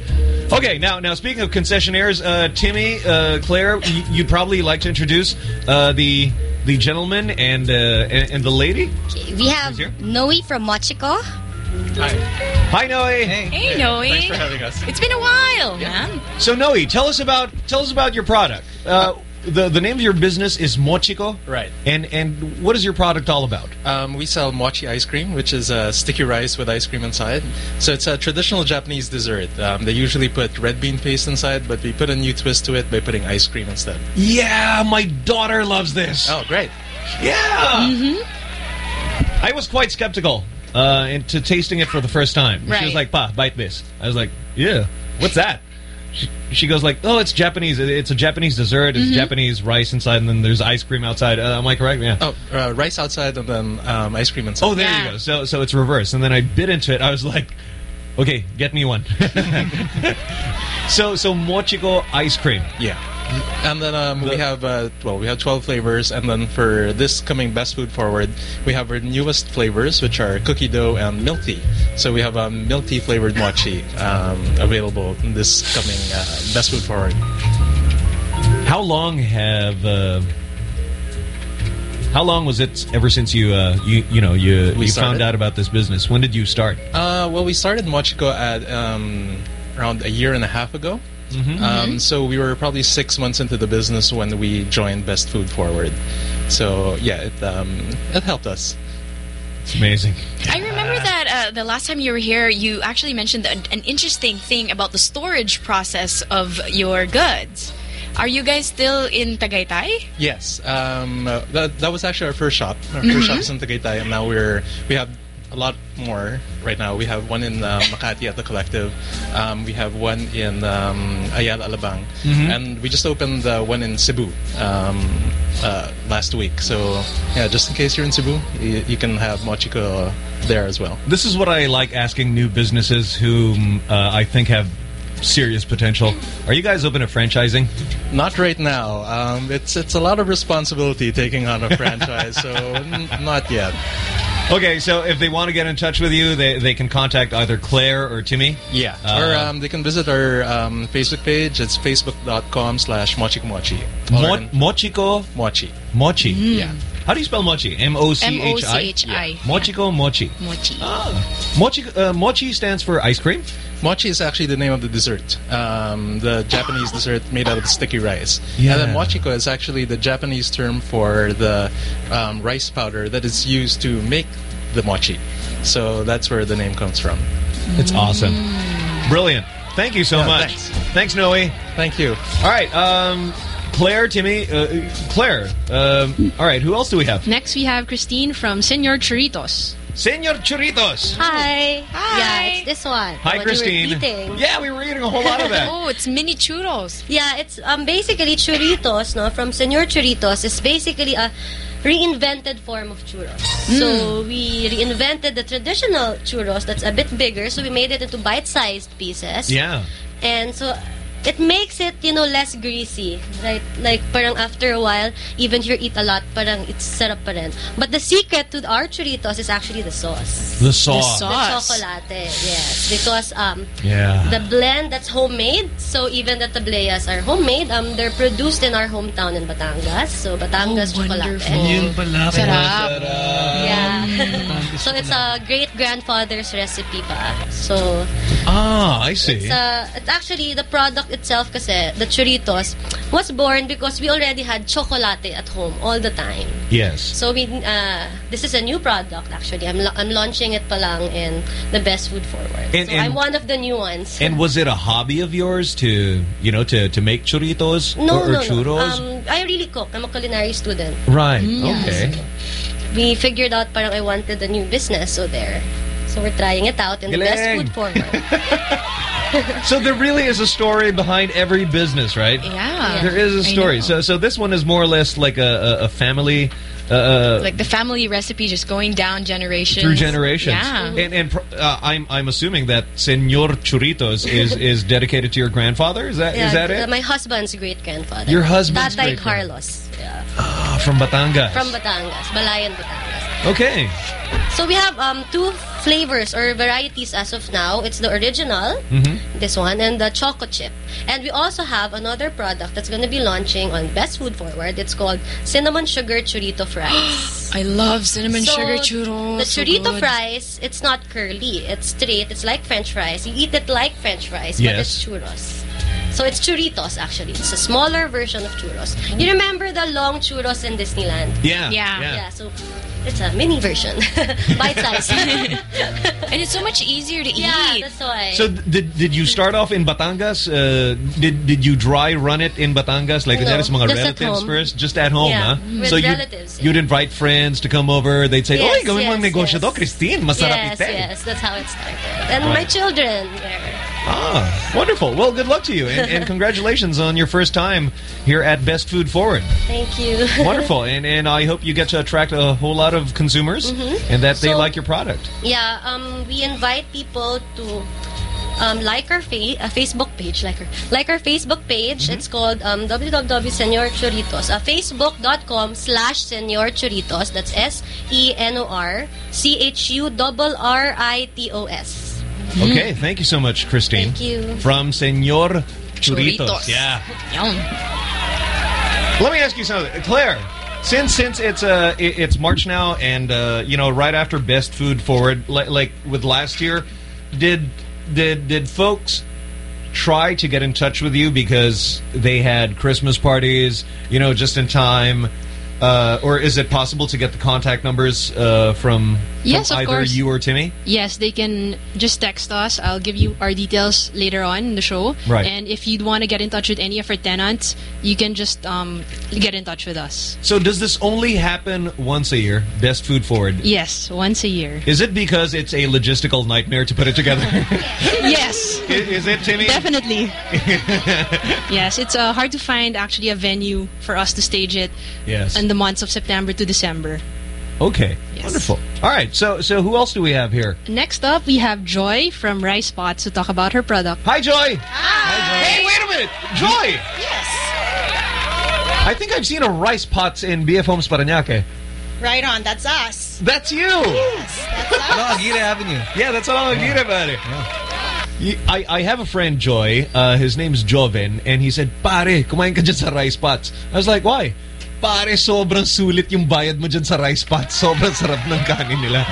Okay, now now speaking of concessionaires, uh, Timmy, uh, Claire, you'd probably like to introduce uh, the the gentleman and, uh, and and the lady. We have Noe from Mochiko. Hi, Hi, Noe. Hey, Hey, Noe. Thanks for having us. It's been a while, man. So Noe, tell us about tell us about your product. Uh, the the name of your business is Mochiko, Right. And and what is your product all about? Um, we sell mochi ice cream, which is uh, sticky rice with ice cream inside. So it's a traditional Japanese dessert. Um, they usually put red bean paste inside, but we put a new twist to it by putting ice cream instead. Yeah, my daughter loves this. Oh, great. Yeah. Mhm. I was quite skeptical uh, into tasting it for the first time. She was like, "Pa, bite this." I was like, "Yeah, what's that?" She, she goes like, "Oh, it's Japanese. It's a Japanese dessert. It's Mhm. Japanese rice inside, and then there's ice cream outside." Uh, am I correct? Yeah. Oh, uh, rice outside and then um, ice cream inside. Oh, there you go. So so it's reverse. And then I bit into it. I was like, "Okay, get me one." so so mochiko ice cream. Yeah. And then um, we have uh, well, we have twelve flavors, and then for this coming Best Food Forward, we have our newest flavors, which are cookie dough and milk tea. So we have a um, milk tea flavored mochi um, available in this coming uh, Best Food Forward. How long have uh, how long was it ever since you uh, you you know you We you started? found out about this business? When did you start? Uh, well, we started Mochiko at um, around a year and a half ago. Mhm. Um, so we were probably six months into the business when we joined Best Food Forward. So yeah, it um, it helped us. It's amazing. I remember that uh, the last time you were here, you actually mentioned an, an interesting thing about the storage process of your goods. Are you guys still in Tagaytay? Yes, um, uh, that that was actually our first shop. Our first shop is in Tagaytay, and now we're we have a lot more right now. We have one in uh, Makati at the Collective. Um, we have one in um, Ayala Alabang, Mhm. and we just opened the one in Cebu um, uh, last week. So yeah, just in case you're in Cebu, you, you can have Mochiko there as well. This is what I like asking new businesses who uh, I think have serious potential. Are you guys open to franchising? Not right now. Um, it's it's a lot of responsibility taking on a franchise, so not yet. Okay, so if they want to get in touch with you, they, they can contact either Claire or Timmy. Yeah. Uh, or um, they can visit our um, Facebook page. It's facebook.com slash mochikomochi. Mo- Mochiko Mochi. Mochi. Yeah. How do you spell mochi? M O C H I. M-O-C-H-I. Yeah. Mochiko Mochi. Mochi. Ah. Mochi uh, Mochi stands for ice cream. Mochi is actually the name of the dessert. Um, the Japanese dessert made out of sticky rice. Yeah. And then mochiko is actually the Japanese term for the um, rice powder that is used to make the mochi. So that's where the name comes from. It's awesome. Brilliant. Thank you so Yeah, much. thanks. Thanks, Noe. Thank you. All right, um, Claire, Timmy, uh, Claire. Um, all right, who else do we have? Next, we have Christine from Senor Churritos. Senor Churritos. Hi. Hi. Yeah, it's this one. Hi, Christine. You were eating. Yeah, we were eating a whole lot of that. Oh, it's mini churros. Yeah, it's um basically churritos, no, from Senor Churritos It's basically a reinvented form of churros. Mm. So we reinvented the traditional churros that's a bit bigger, so we made it into bite-sized pieces. Yeah. And so it makes it, you know, less greasy. Right? Like, parang after a while, even if you eat a lot, parang it's sarap pa rin. But the secret to our churritos is actually the sauce. The sauce. The chocolate, yes. Because um, Yeah. the blend that's homemade, so even the tableas are homemade, um, they're produced in our hometown in Batangas. So, Batangas chocolate. Yun pala. Sarap. Yeah. so, it's a great-grandfather's recipe pa. So, Ah, I see. it's, uh, it's actually the product itself kasi, the churritos, was born because we already had chocolate at home all the time. yes. So we, uh, this is a new product actually. I'm, I'm launching it palang in the Best Food Forward. And- so and- I'm one of the new ones. And was it a hobby of yours to, you know, to, to make churritos no, or, or no, churros? no. Um, I really cook. I'm a culinary student. right. Yeah. Okay. We figured out parang I wanted a new business, so there. So we're trying it out in the Best Galing. Food Forward. So there really is a story behind every business, right? Yeah. There is a story. So so this one is more or less like a, a, a family uh, Like the family recipe just going down generations. through generations. Yeah. And and uh, I'm I'm assuming that Senor Churritos is is dedicated to your grandfather. Is that is yeah, that it? My husband's great grandfather. Your husband's Tatay great-grand- Carlos. Yeah. Ah, from Batangas. From Batangas, Balayan, Batangas. okay. So we have um, two flavors or varieties as of now. It's the original, Mhm. this one, and the choco chip. And we also have another product that's going to be launching on Best Food Forward. It's called cinnamon sugar churrito fries. I love cinnamon So, sugar churros. The churrito good. fries, it's not curly. It's straight. It's like French fries. You eat it like French fries, but it's churros. So it's churritos actually. It's a smaller version of churros. You remember the long churros in Disneyland? Yeah. Yeah. Yeah. so it's a mini version, bite size. and it's so much easier to yeah, eat. that's why. So did did you start off in Batangas? Uh, did did you dry run it in Batangas? Like No, that is mga just at relatives home. first, just at home, Yeah, huh? with so you relatives, you'd invite friends to come over. They'd say, Yes, "Oy, gawin mo yes, ang negosyo yes. to, Christine. Masarap yes, ite." yes, that's how it started. And Right. my children. there. Ah, wonderful. Well, good luck to you, and, and congratulations on your first time here at Best Food Forward. Thank you. Wonderful, and and I hope you get to attract a whole lot of consumers, Mhm. and that they So- like your product. Yeah, um, we invite people to um, like our fa- uh, Facebook page, like our, like our Facebook page. It's called um, www.senor churritos. Uh, Facebook.com slash senor churritos. That's S E N O R C H U R R I T O S. Okay, thank you so much, Christine. Thank you. From Senor Churritos. Churritos. Yeah. Yum. Let me ask you something, Claire. Since since it's uh it- it's March now, and uh, you know right after Best Food Forward, like, like with last year, did did did folks try to get in touch with you because they had Christmas parties, you know, just in time? Uh, or is it possible to get the contact numbers uh, from, Yes, from either course. you or Timmy? Yes, they can just text us. I'll give you our details later on in the show. Right. And if you'd want to get in touch with any of our tenants, you can just um, get in touch with us. So does this only happen once a year? Best Food Forward. Yes, once a year. Is it because it's a logistical nightmare to put it together? yes. I- is it, Timmy? Definitely. yes, it's uh, hard to find actually a venue for us to stage it Yes. in the months of September to December. Okay. Wonderful. All right. So so who else do we have here? Next up, we have Joy from Rice Pots to talk about her product. Hi, Joy. Hey, wait a minute. Joy. Yes. I think I've seen a rice pots in BF Homes Paranaque. Right on. That's us. That's you. Yes, that's us. No, Aguirre Avenue. Yeah, that's all I'm yeah. about it. Y- I, I have a friend, Joy. Uh, his name's Joven. And he said, Pare, kumain ka dyan sa rice pots. I was like, why? Pare, sobrang sulit yung bayad mo dyan sa rice pots. Sobrang sarap ng kanin nila.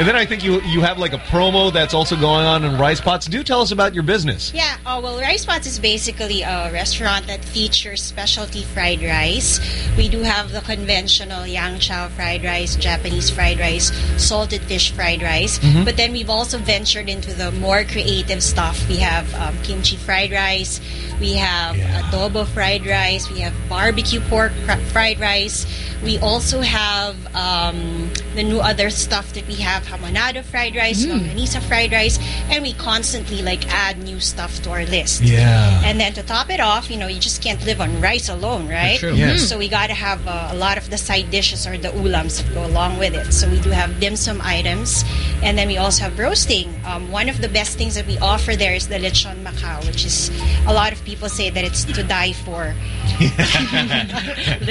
And then I think you you have like a promo that's also going on in rice pots. Do tell us about your business. Yeah, oh, well, Rice Pots is basically a restaurant that features specialty fried rice. We do have the conventional yang chow fried rice, Japanese fried rice, salted fish fried rice. Mm-hmm. Mhm. But then we've also ventured into the more creative stuff. We have um, kimchi fried rice, we have adobo fried rice, we have barbecue pork fr- fried rice. We also have um, the new other stuff that we have hamonado fried rice, Mm. longanisa fried rice, and we constantly like add new stuff to our list. Yeah. And then to top it off, you know, you just can't live on rice alone, right? true. Yes. So we got to have uh, a lot of the side dishes or the ulams that go along with it. So we do have dim sum items, and then we also have roasting. Um, one of the best things that we offer there is the lechon macao, which is a lot of people say that it's to die for.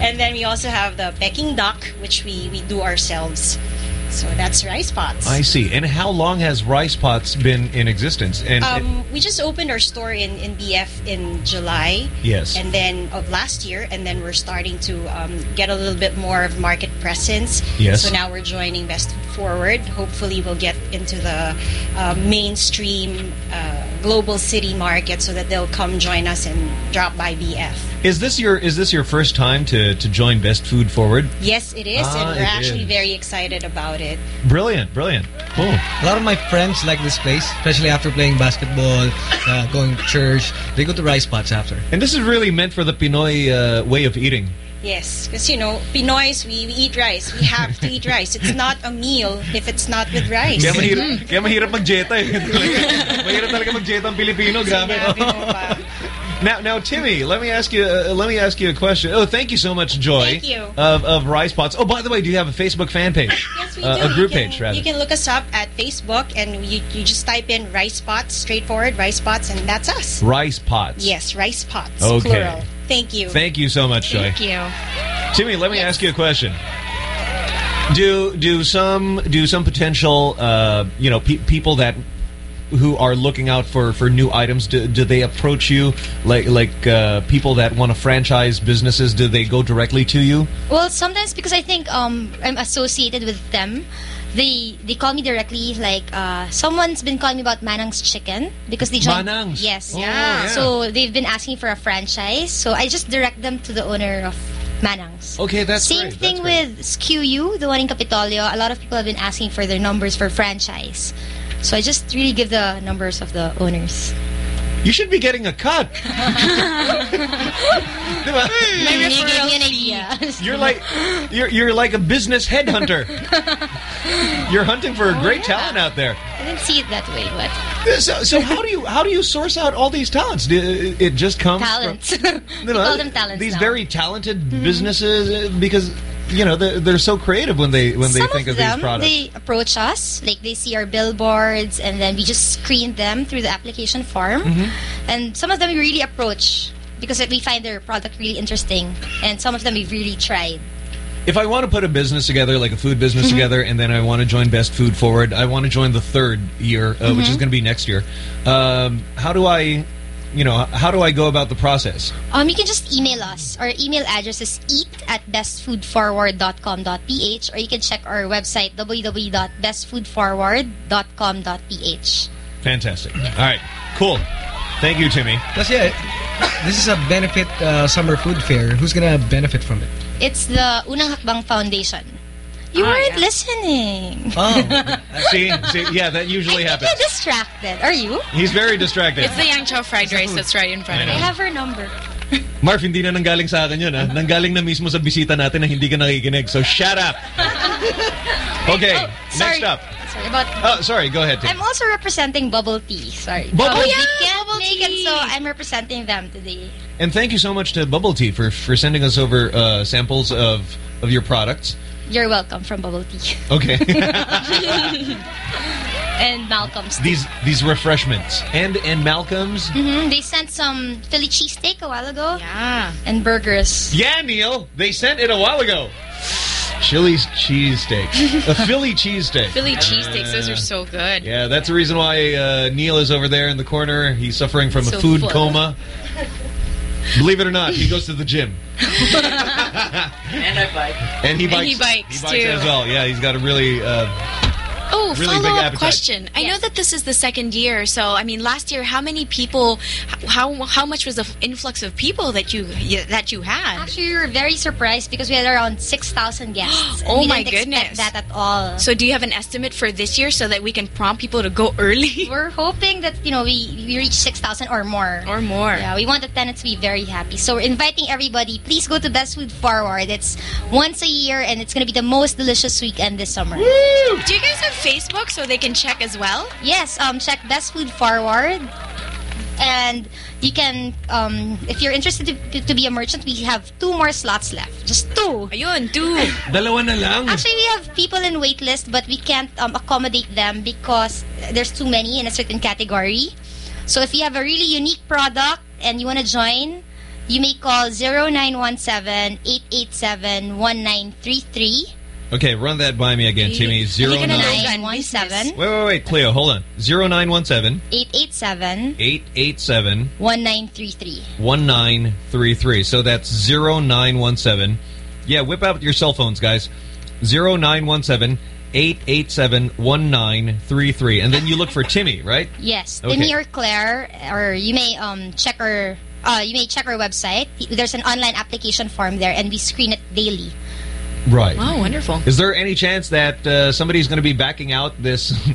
And then we also have the Peking duck, which we, we do ourselves. So that's rice pots. I see. And how long has rice pots been in existence? And Um, we just opened our store in, in BF in July. Yes. And then of last year, and then we're starting to um, get a little bit more of market presence. Yes. So now we're joining Best Forward. Hopefully, we'll get into the uh, mainstream uh, global city market so that they'll come join us and drop by BF. Is this your is this your first time to to join Best Food Forward? Yes, it is, Ah, and we're actually is. very excited about it. Brilliant, brilliant. Cool. A lot of my friends like this place, especially after playing basketball, uh, going to church. They go to rice pots after. And this is really meant for the Pinoy uh, way of eating. Yes, because you know, Pinoys, we, we eat rice. We have to eat rice. It's not a meal if it's not with rice. Kaya mahirap, kaya mahirap mag-jeta eh. mahirap talaga mag-jeta ang Pilipino, grabe. Now, now, Timmy, let me ask you. Uh, let me ask you a question. Oh, thank you so much, Joy. Thank you. Of, of Rice Pots. Oh, by the way, do you have a Facebook fan page? Yes, we uh, do. A group can, page, rather. You can look us up at Facebook, and you, you just type in rice pots, straightforward rice pots, and that's us. Rice Pots. Yes, rice pots, Okay. plural. Thank you. Thank you so much, Joy. Thank you. Timmy, let me ask you a question. Do do some do some potential uh, you know pe people that who are looking out for for new items do, do they approach you like like uh, people that want to franchise businesses do they go directly to you Well, sometimes because I think um, I'm associated with them, they they call me directly. Like uh, someone's been calling me about Manang's Chicken because they joined. Manang's? Yes. Oh, yeah. So they've been asking for a franchise. So I just direct them to the owner of Manang's. Okay, that's Same great, thing with Skew, the one in Capitolio. A lot of people have been asking for their numbers for franchise. So I just really give the numbers of the owners. you should be getting a cut Diba? Maybe you gave me an idea. you're like you're you're like a business headhunter you're hunting for a great talent out there I didn't see it that way, but so, so how do you how do you source out all these talents? Do, it just comes talents. from we call them talents these now. very talented businesses uh, because you know they're, they're so creative when they when they Some think of of, them, these products. they approach us, like they see our billboards, and then we just screen them through the application form. Mhm. And some of them we really approach because we find their product really interesting, and some of them we've really tried. If I want to put a business together, like a food business Mhm. together, and then I want to join Best Food Forward, I want to join the third year, uh, which is Mhm. going to be next year. Um, how do I, you know, how do I go about the process? Um, you can just email us. Our email address is eat at bestfoodforward.com.ph or you can check our website www.bestfoodforward.com.ph. Fantastic. All right, cool. Thank you, Timmy. That's it. This is a benefit uh, summer food fair. Who's gonna benefit from it? It's the Unang Hakbang Foundation. You Ah, weren't yeah. listening. Oh, see, see, yeah, that usually happens. You're distracted. Are you? He's very distracted. It's the Yang Chow fried rice that's right in front of I me. have her number. Marv, hindi na nanggaling sa akin yun, ha? Nanggaling na mismo sa bisita natin na hindi ka nakikinig. So, shut up. Okay, Oh, sorry. next up. Sorry about. Oh, sorry, go ahead, Tim. I'm also representing Bubble Tea. Sorry. Bubble- Oh, yeah, we can't make it, so I'm representing them today. And thank you so much to Bubble Tea for, for sending us over uh, samples of, of your products. You're welcome from Bubble Tea. Okay. and Malcolm's. these these refreshments. And and Malcolm's. hmm They sent some Philly cheesesteak a while ago. Yeah. And burgers. Yeah, Neil. They sent it a while ago. Chili's cheesesteak. a Philly cheesesteak. Philly cheesesteaks, those Uh, are so good. Yeah, that's the reason why uh, Neil is over there in the corner. He's suffering from a food full. coma. Believe it or not, he goes to the gym. And I bike. And he And bikes. he bikes, he bikes too. as well. Yeah, he's got a really... Uh, Oh, Really big follow-up appetite. question. I know that this is the second year, so I mean, last year, how many people? How how much was the influx of people that you that you had? Actually, we were very surprised because we had around 6,000 guests. and Oh we my didn't goodness. expect that at all. So, do you have an estimate for this year so that we can prompt people to go early? We're hoping that, you know, we, we reach 6,000 or more. Or more. Yeah, we want the tenants to be very happy. So we're inviting everybody. Please go to Best Food Forward. It's once a year and it's going to be the most delicious weekend this summer. Do you guys have Facebook so they can check as well? Yes, um, check Best Food Forward. And you can, um, if you're interested to, to be a merchant, we have two more slots left. Just two. Ayun, two. Dalawa na lang. Actually, we have people in wait list, but we can't um, accommodate them because there's too many in a certain category. So if you have a really unique product and you want to join, you may call 0917-887-1933. Okay, run that by me again, Timmy. Zero nine. 917 Wait, wait, wait, Cleo, hold on. Zero nine one seven 887 eight eight seven 1933. 1933. So that's 0917. Yeah, whip out your cell phones, guys. 0917 887 1933. And then you look for Timmy, right? Yes, Okay. Timmy or Claire, or you may um, check our uh, you may check our website. There's an online application form there, and we screen it daily. Right. Oh, wonderful. Is there any chance that uh, somebody's going to be backing out this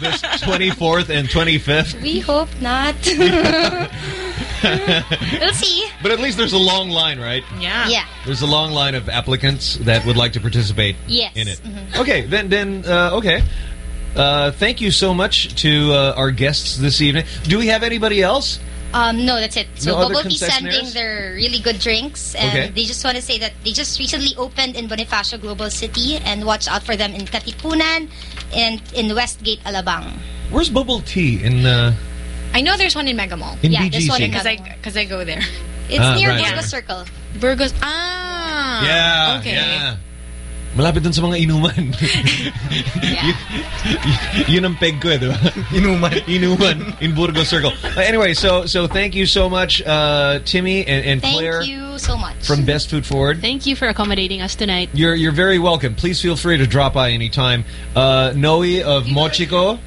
this 24th and 25th? We hope not. we'll see. But at least there's a long line, right? Yeah. Yeah. There's a long line of applicants that would like to participate Yes. in it. Mhm. Okay, then then uh, okay. Uh, thank you so much to uh, our guests this evening. Do we have anybody else? Um, no, that's it. So No Bubble Tea sending their really good drinks, and Okay. they just want to say that they just recently opened in Bonifacio Global City, and watch out for them in Katipunan and in Westgate, Alabang. Where's Bubble Tea in? Uh, I know there's one in Mega Mall. In Yeah, there's BGC. one in Because I, cause I go there. It's Ah, near right. Burgos Circle. Burgos. Ah. yeah, Okay. yeah. Malapit dun sa mga inuman. Y- y- yun ang peg ko eh, di ba? Inuman. Inuman in Burgos Circle. Uh, anyway, so so thank you so much, uh, Timmy and, and Thank Claire you so much. from Best Food Forward. Thank you for accommodating us tonight. You're you're very welcome. Please feel free to drop by anytime. Uh, Noe of Mochiko.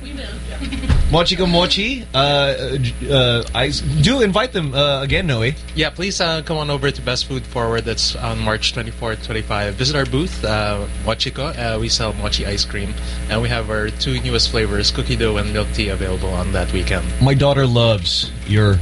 Mochiko Mochi. Uh, uh, I do invite them uh, again, Noe. Yeah, please uh, come on over to Best Food Forward. That's on March 24th, 25. Visit our booth, uh, Mochiko. Uh, we sell mochi ice cream. And we have our two newest flavors, cookie dough and milk tea, available on that weekend. My daughter loves your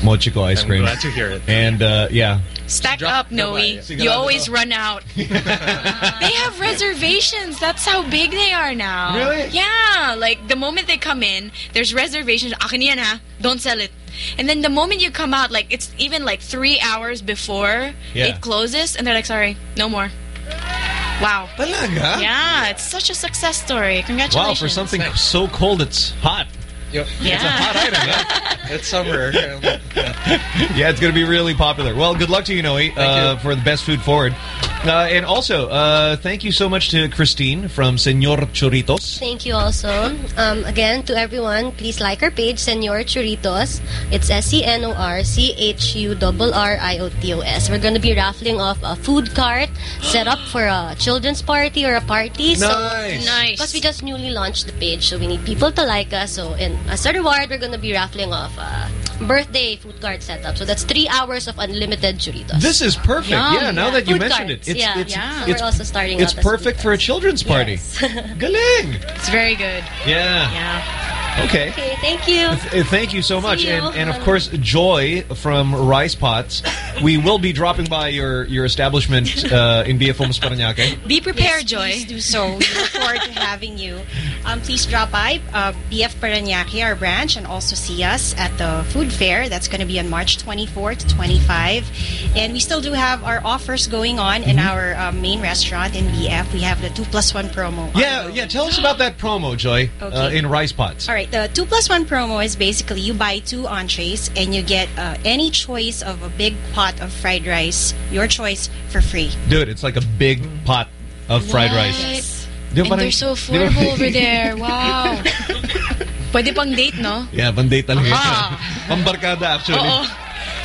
Mochiko ice I'm cream. glad to hear it. And uh, yeah, Stack up, Noe. You always run out. they have reservations. That's how big they are now. Really? Yeah. Like, the moment they come in, there's reservations. Ah, Akin yan, ha? Don't sell it. And then the moment you come out, like, it's even like three hours before Yeah. it closes, and they're like, sorry, no more. Wow. Talaga? Yeah, it's such a success story. Congratulations. Wow, for something so cold it's hot. Yep. Yeah. It's a hot item, yeah? It's summer. yeah, it's going to be really popular. Well, good luck to you, Noe, uh, for the best food forward. Uh, and also, uh, thank you so much to Christine from Senor Churritos. Thank you also. Um, again, to everyone, please like our page, Senor Churritos. It's S-E-N-O-R-C-H-U-R-R-I-O-T-O-S. We're going to be raffling off a food cart set up for a children's party or a party. So, Nice. Nice. Because we just newly launched the page, so we need people to like us. So, in, as a reward, we're going to be raffling off uh, birthday food cart setup. So that's three hours of unlimited churritos. This is perfect. Yum. Yeah, now that you Food mentioned carts, it, it's yeah. it's Yeah. it's, We're also starting it's out as perfect for a children's party. Galing. It's very good. Yeah. Yeah. Okay. Okay, thank you. Uh, Thank you so much, you. and and of course Joy from Rice Pots. We will be dropping by your your establishment uh, in BF Homes Paranaque. Be prepared, yes, Joy. Please do so. We look forward to having you. Um, please drop by uh, BF Paranaque, our branch, and also see us at the food fair. That's going to be on March 24 to 25. And we still do have our offers going on in Mm-hmm. our um, main restaurant in BF. We have the 2 plus 1 promo. Yeah, yeah. Tell us about that promo, Joy, uh, in Rice Pots. All right, the two plus one promo is basically you buy two entrees and you get uh, any choice of a big pot of fried rice, your choice, for free. Dude, it's like a big pot of fried rice. And they're so di ba- affordable over there. Wow. Pwede pang date, no? Yeah, bandate talaga. Aha. Pambarkada actually. Oo.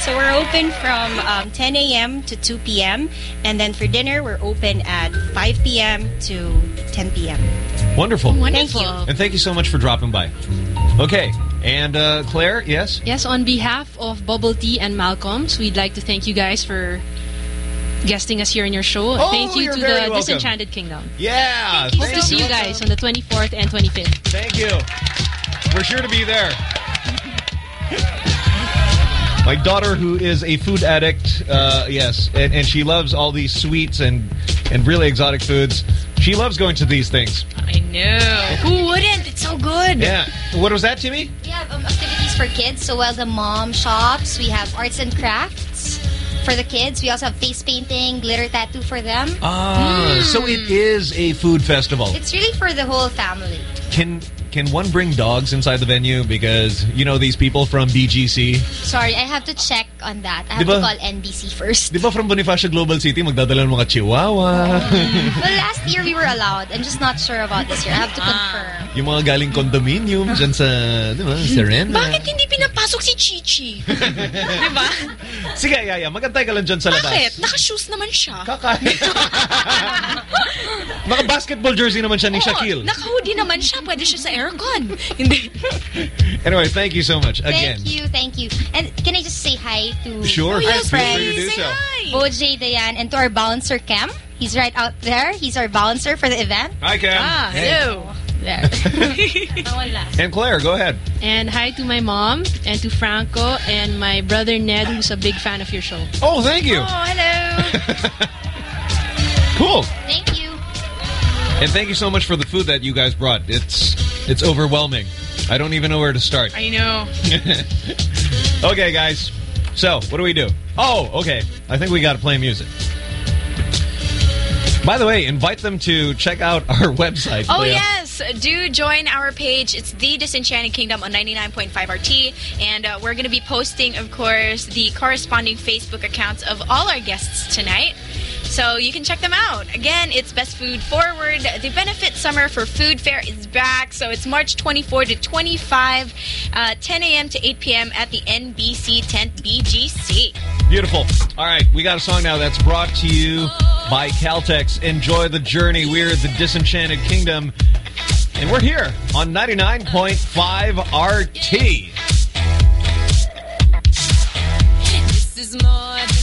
So we're open from um, 10 a.m. to 2 p.m. And then for dinner, we're open at 5 p.m. to 10 p.m. Wonderful. Thank you. And thank you so much for dropping by. Okay, and uh, Claire, yes? Yes, on behalf of Bubble Tea and Malcolm's, we'd like to thank you guys for guesting us here in your show. Oh, thank you to the welcome. Disenchanted Kingdom. Yeah. Hope to see you guys on the 24th and 25th. Thank you. We're sure to be there. My daughter, who is a food addict, uh, yes, and, and she loves all these sweets and and really exotic foods. She loves going to these things. I know. Who wouldn't? It's so good. Yeah. What was that, Timmy? We have um, activities for kids. So while the mom shops, we have arts and crafts for the kids. We also have face painting, glitter tattoo for them. Ah, so it is a food festival. It's really for the whole family. Can can one bring dogs inside the venue? Because you know these people from BGC. Sorry, I have to check on that. I have Diba? to call NBC first. Di ba from Bonifacio Global City, magdadala ng mga chihuahua. well, last year we were allowed. I'm just not sure about this year. I have to confirm. yung mga galing condominium dyan sa, di ba, Serena. Bakit hindi pinapasok si Chichi? Di ba? Sige, Yaya, magantay ka lang dyan sa labas. Bakit? Naka-shoes naman siya. Kakain. Naka-basketball jersey naman siya ni Shaquille. Naka-hoodie naman siya. Pwede siya sa aircon. Hindi. Anyway, thank you so much again. Thank you, thank you. And can I just say hi to Sure, our feel free friends, so. OJ Dayan, and to our bouncer Cam. He's right out there. He's our bouncer for the event. Hi, Cam. Ah, hello. There. And Claire, go ahead. And hi to my mom and to Franco and my brother Ned, who's a big fan of your show. Oh, thank you. Oh, hello. Cool. Thank you. And thank you so much for the food that you guys brought. It's it's overwhelming. I don't even know where to start. I know. okay, guys. So, what do we do? Oh, okay. I think we got to play music. By the way, invite them to check out our website. Oh, Leah. yes. Do join our page. It's The Disenchanted Kingdom on 99.5 RT. And uh, we're going to be posting, of course, the corresponding Facebook accounts of all our guests tonight. So you can check them out. Again, it's Best Food Forward. The Benefit Summer for Food Fair is back. So it's March 24 to 25, uh, 10 a.m. to 8 p.m. at the NBC Tent BGC. Beautiful. All right, we got a song now that's brought to you by Caltex. Enjoy the journey. We're the Disenchanted Kingdom, and we're here on 99.5 RT. This is more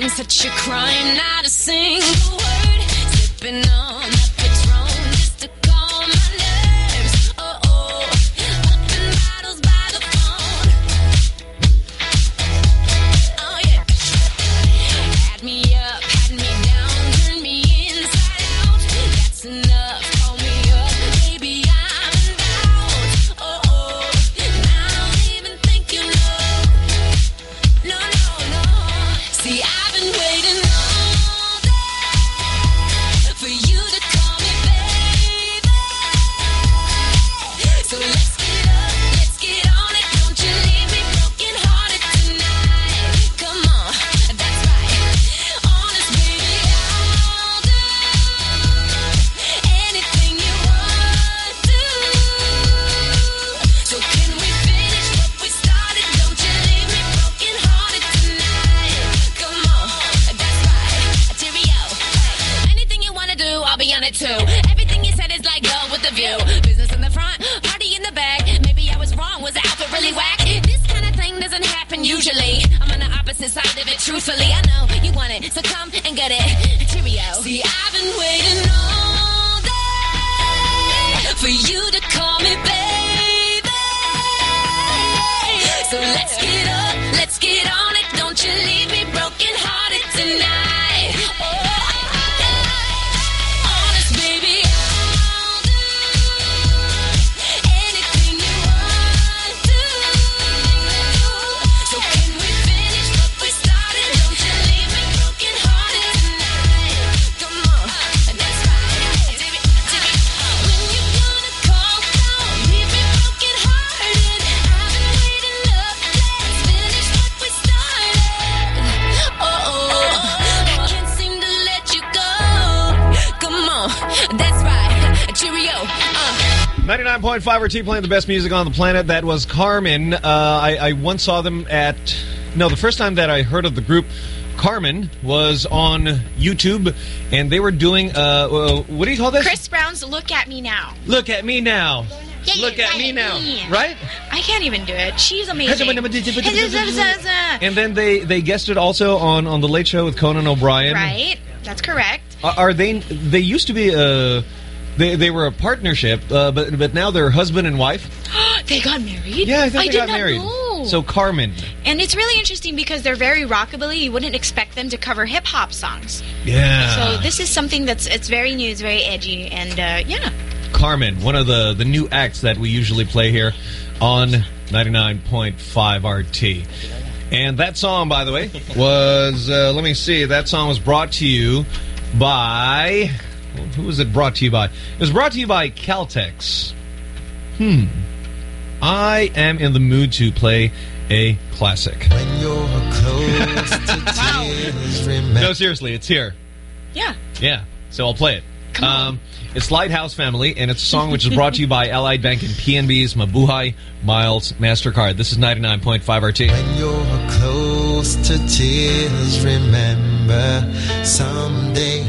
time, such a crime, not a single word. Sipping on 99.5 RT playing the best music on the planet. That was Karmin. Uh, I, I once saw them at... No, the first time that I heard of the group Karmin was on YouTube, and they were doing... Uh, uh, what do you call this? Chris Brown's "Look at Me Now." Look at me now. Yeah, Look yeah, at me now. yeah. Right? I can't even do it. She's amazing. And then they, they guested also on, on The Late Show with Conan O'Brien. right, that's correct. Are, are they... They used to be... Uh, they, they were a partnership, uh, but but now they're husband and wife. they got married. Yeah, I they did got not married. know. So Karmin. and it's really interesting because they're very rockabilly. You wouldn't expect them to cover hip hop songs. Yeah. So this is something that's it's very new, it's very edgy, and uh, yeah. Karmin, one of the, the new acts that we usually play here on 99.5 RT. And that song, by the way, was, uh, let me see, that song was brought to you by, who was it brought to you by? It was brought to you by Caltex. Hmm. I am in the mood to play a classic. When you're close to tears, remember. No, seriously, it's here. Yeah. Yeah, so I'll play it. Um, it's Lighthouse Family, and it's a song which is brought to you by Allied Bank and PNB's Mabuhay Miles MasterCard. This is 99.5 RT. When you're close to tears, remember someday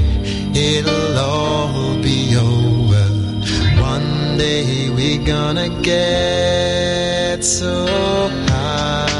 it'll all be over. One day we're gonna get so high.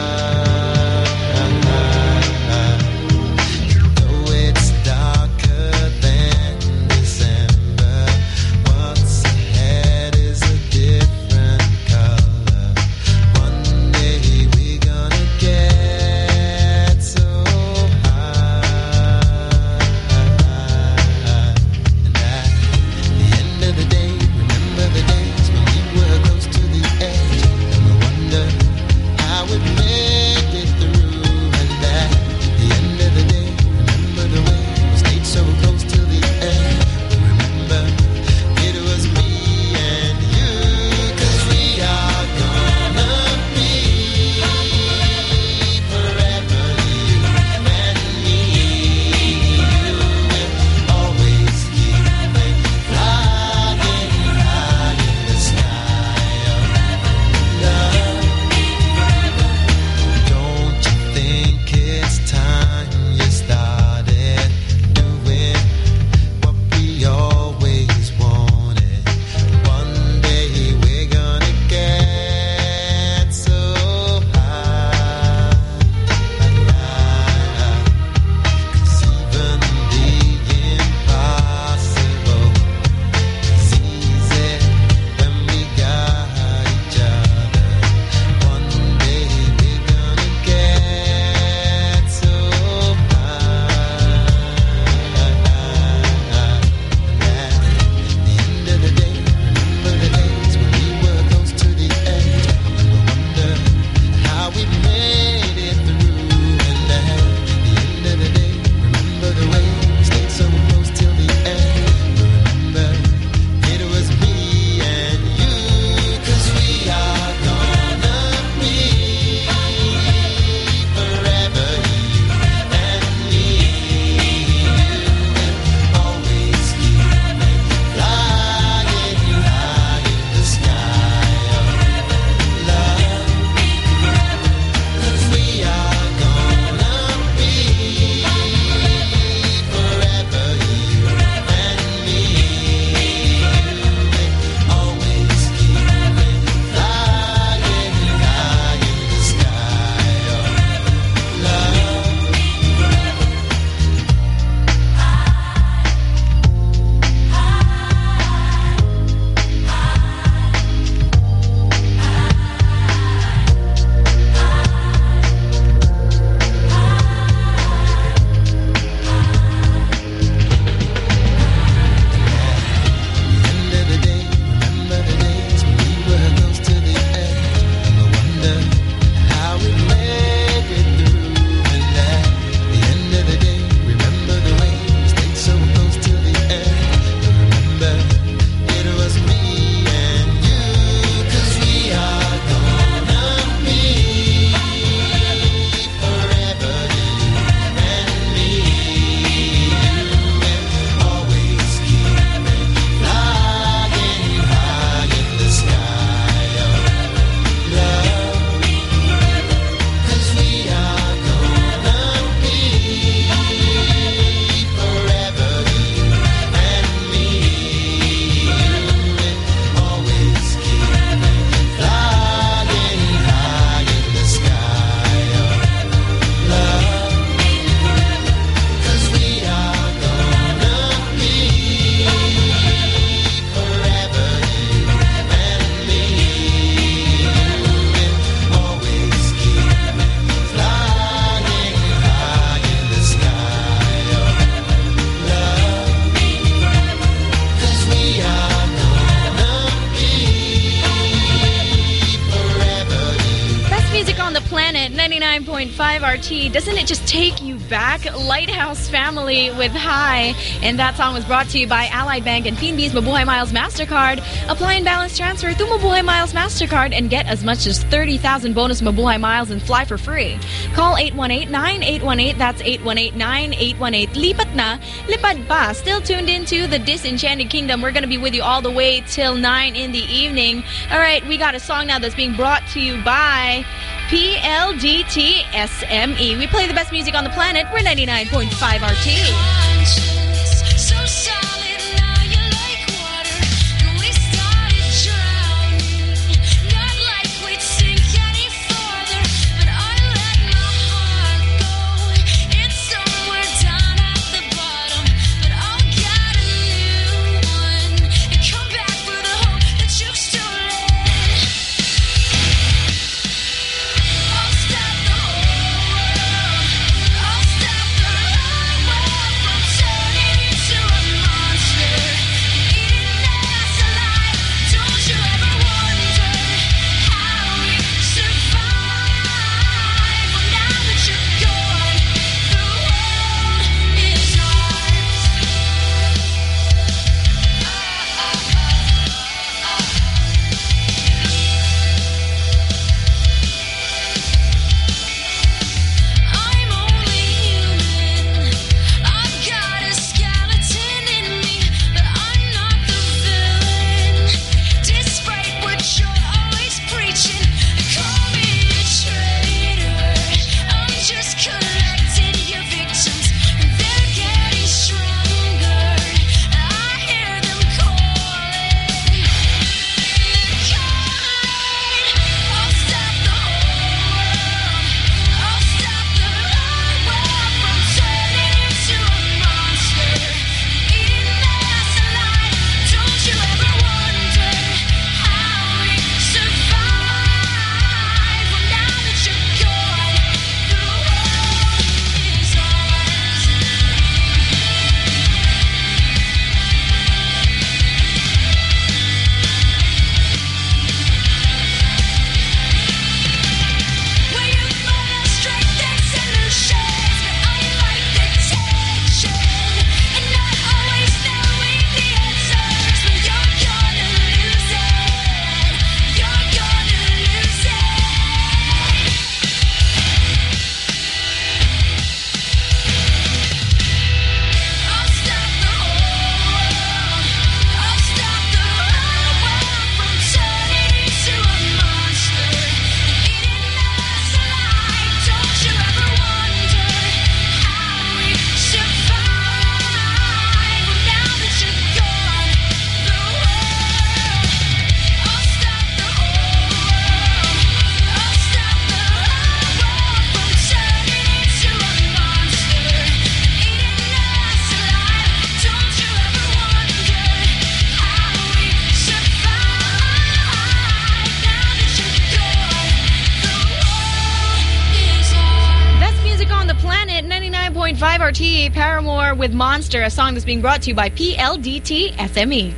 Lighthouse Family with High. And that song was brought to you by Allied Bank and PNB's Mabuhay Miles MasterCard. Apply and balance transfer through Mabuhay Miles MasterCard and get as much as 30,000 bonus Mabuhay Miles and fly for free. Call 818-9818. That's 818-9818. Lipat na, lipad pa. Still tuned into the Disenchanted Kingdom. We're going to be with you all the way till 9 in the evening. All right, we got a song now that's being brought to you by PLDT SME. We play the best music on the planet. We're 99.5 RT. With Monster, a song that's being brought to you by PLDT SME.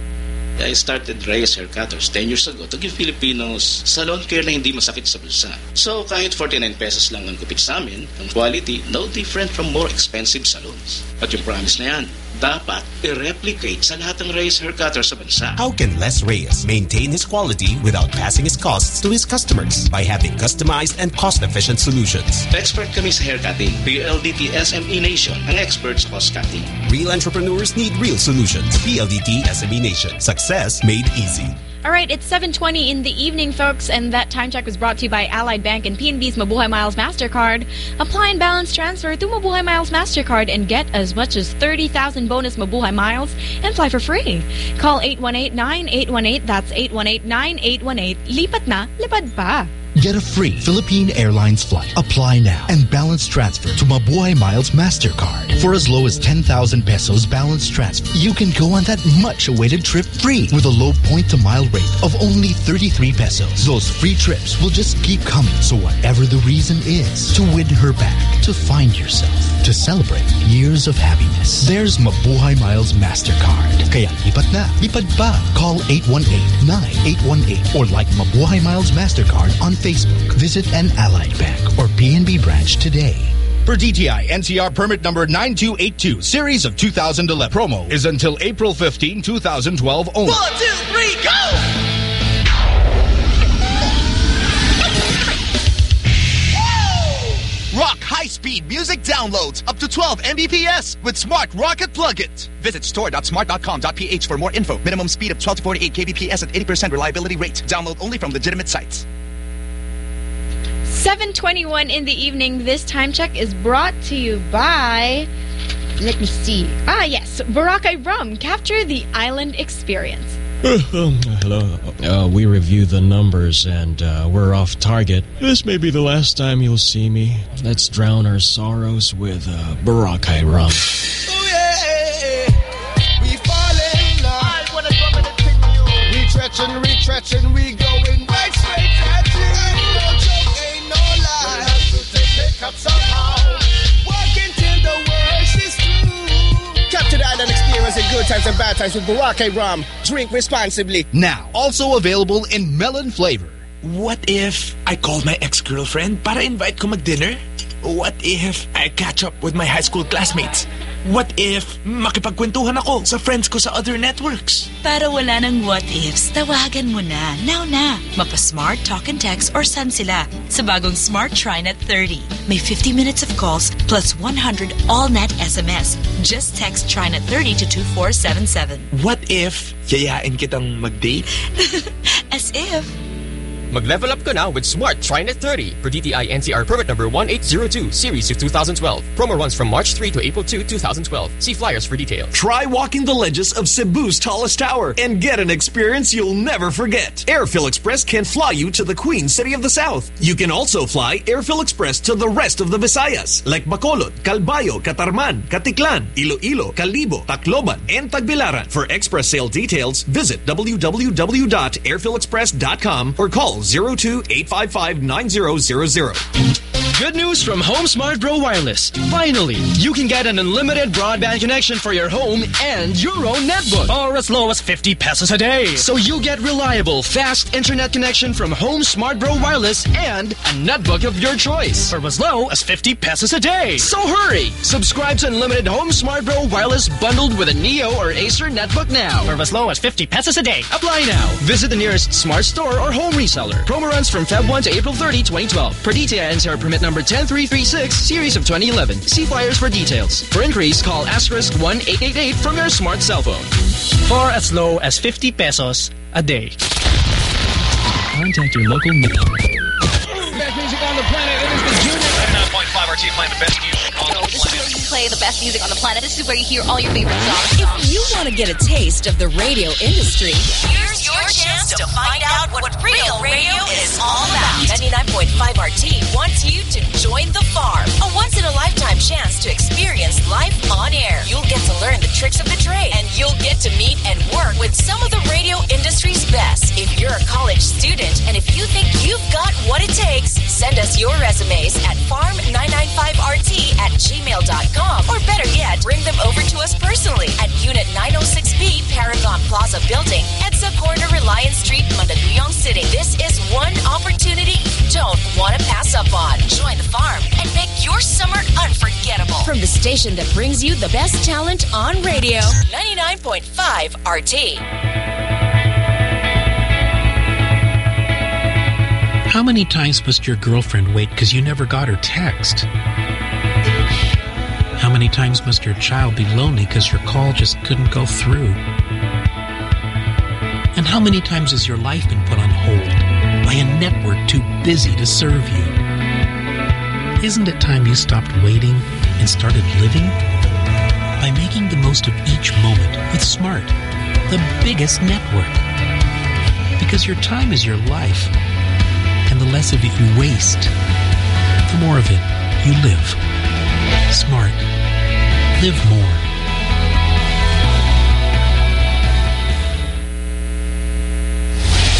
I started Hair Cutters 10 years ago to give Filipinos salon care na hindi masakit sa bulsa. So kahit 49 pesos lang ang kupit sa amin, ang quality no different from more expensive salons. At yung promise na yan, dapat i-replicate sa lahat ng Reyes Hair Cutters sa bansa. How can Les Reyes maintain his quality without passing his costs to his customers by having customized and cost-efficient solutions? Expert kami sa hair cutting. PLDT SME Nation, ang expert sa cost cutting. Real entrepreneurs need real solutions. PLDT SME Nation. Success made easy. All right, it's 7:20 in the evening, folks, and that time check was brought to you by Allied Bank and PNB's Mabuhay Miles Mastercard. Apply and balance transfer through Mabuhay Miles Mastercard and get as much as 30,000 bonus Mabuhay Miles and fly for free. Call 818-9818. That's 818-9818. Lipat na, lipad pa. Get a free Philippine Airlines flight. Apply now and balance transfer to Mabuhay Miles MasterCard. For as low as 10,000 pesos balance transfer, you can go on that much awaited trip free with a low point to mile rate of only 33 pesos. Those free trips will just keep coming. So whatever the reason is, to win her back, to find yourself, to celebrate years of happiness. There's Mabuhay Miles MasterCard. Kaya lipat na, lipad pa. Call 818-9818 or like Mabuhay Miles MasterCard on Facebook. Visit an Allied Bank or PNB branch today. Per DTI NCR permit number 9282, series of 2011. Promo is until April 15, 2012 only. One, two, three, go! High-speed music downloads up to 12 Mbps with Smart Rocket Plug-it. Visit store.smart.com.ph for more info. Minimum speed of 12 to 48 kbps at 80% reliability rate. Download only from legitimate sites. 721 in the evening. This time check is brought to you by. Let me see. Ah, yes. Boracay Rum. Capture the island experience. Hello. Uh, we review the numbers and uh, we're off target. This may be the last time you'll see me. Let's drown our sorrows with uh, Boracay rum. We fall in love. We stretching, retrenching, we going good times and bad times with Boracay Rum. Drink responsibly. Now, also available in melon flavor. What if I called my ex-girlfriend para invite ko mag-dinner? What if I catch up with my high school classmates? What if makipagkwentuhan ako sa friends ko sa other networks? Para wala ng what ifs, tawagan mo na. Now na. Mapa-smart, talk and text or send sila sa bagong Smart TriNet 30. May 50 minutes of calls plus 100 all-net SMS. Just text TriNet 30 to 2477. What if yayain kitang mag-date? As if. Mag-level up ka with Smart TriNet 30 per DTI NCR permit number 1802 series of 2012. Promo runs from March 3 to April 2, 2012. See flyers for details. Try walking the ledges of Cebu's tallest tower and get an experience you'll never forget. Airphil Express can fly you to the Queen City of the South. You can also fly Airphil Express to the rest of the Visayas, like Bacolod, Calbayog, Catarman, Caticlan, Iloilo, Kalibo, Tacloban, and Tagbilaran. For express sale details, visit www.airphilexpress.com or call 02-855-9000. Good news from Home Smart Bro Wireless. Finally, you can get an unlimited broadband connection for your home and your own netbook for as low as 50 pesos a day. So you get reliable, fast internet connection from Home Smart Bro Wireless and a netbook of your choice for as low as 50 pesos a day. So hurry! Subscribe to unlimited Home Smart Bro Wireless bundled with a Neo or Acer netbook now for as low as 50 pesos a day. Apply now. Visit the nearest smart store or home reseller. Promo runs from Feb 1 to April 30, 2012. Per DTI NCR permit number 10336, series of 2011. See flyers for details. For increase, call asterisk 1888 from your smart cell phone. For as low as 50 pesos a day. Contact your local Best music on the planet. It is the Junior. 99.5 RT playing the best music on the This is where you play the best music on the planet. This is where you hear all your favorite songs. You want to get a taste of the radio industry, here's your chance to find out what real radio is all about. 99.5 RT wants you to join the farm. A once in a lifetime chance to experience life on air. You'll get to learn the tricks of the trade and you'll get to meet and work with some of the radio industry's best. If you're a college student and if you think you've got what it takes, send us your resumes at farm995rt at gmail.com or better yet, bring them over to us personally at Unit 906B Paragon Plaza Building, EDSA Corner Reliance Street, Mandaluyong City. This is one opportunity you don't want to pass up on. Join the farm and make your summer unforgettable. From the station that brings you the best talent on radio, 99.5 RT. How many times must your girlfriend wait because you never got her text? How many times must your child be lonely because your call just couldn't go through? And how many times has your life been put on hold by a network too busy to serve you? Isn't it time you stopped waiting and started living? By making the most of each moment with Smart, the biggest network. Because your time is your life, and the less of it you waste, the more of it you live. Smart. Live more.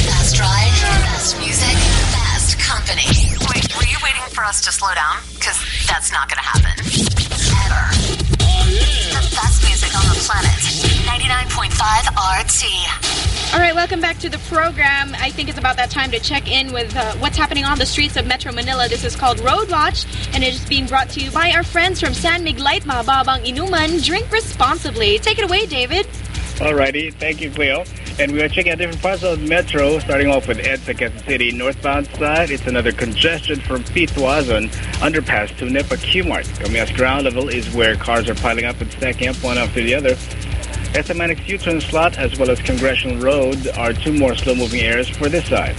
Fast ride, fast music, fast company. Wait, were you waiting for us to slow down? Because that's not going to happen. ever. The best music on the planet. 99.5 RT. All right, welcome back to the program. I think it's about that time to check in with uh, what's happening on the streets of Metro Manila. This is called Road Watch, and it is being brought to you by our friends from San Mig Light Mababang Inuman. Drink responsibly. Take it away, David. Alrighty, thank you, Cleo. And we are checking out different parts of Metro, starting off with EDSA Quezon City. Northbound side, it's another congestion from Pituazon, underpass to Nepa Qmart. Kamias ground level is where cars are piling up and stacking up one after the other. SMNX U-turn slot as well as Congressional Road are two more slow-moving areas for this side.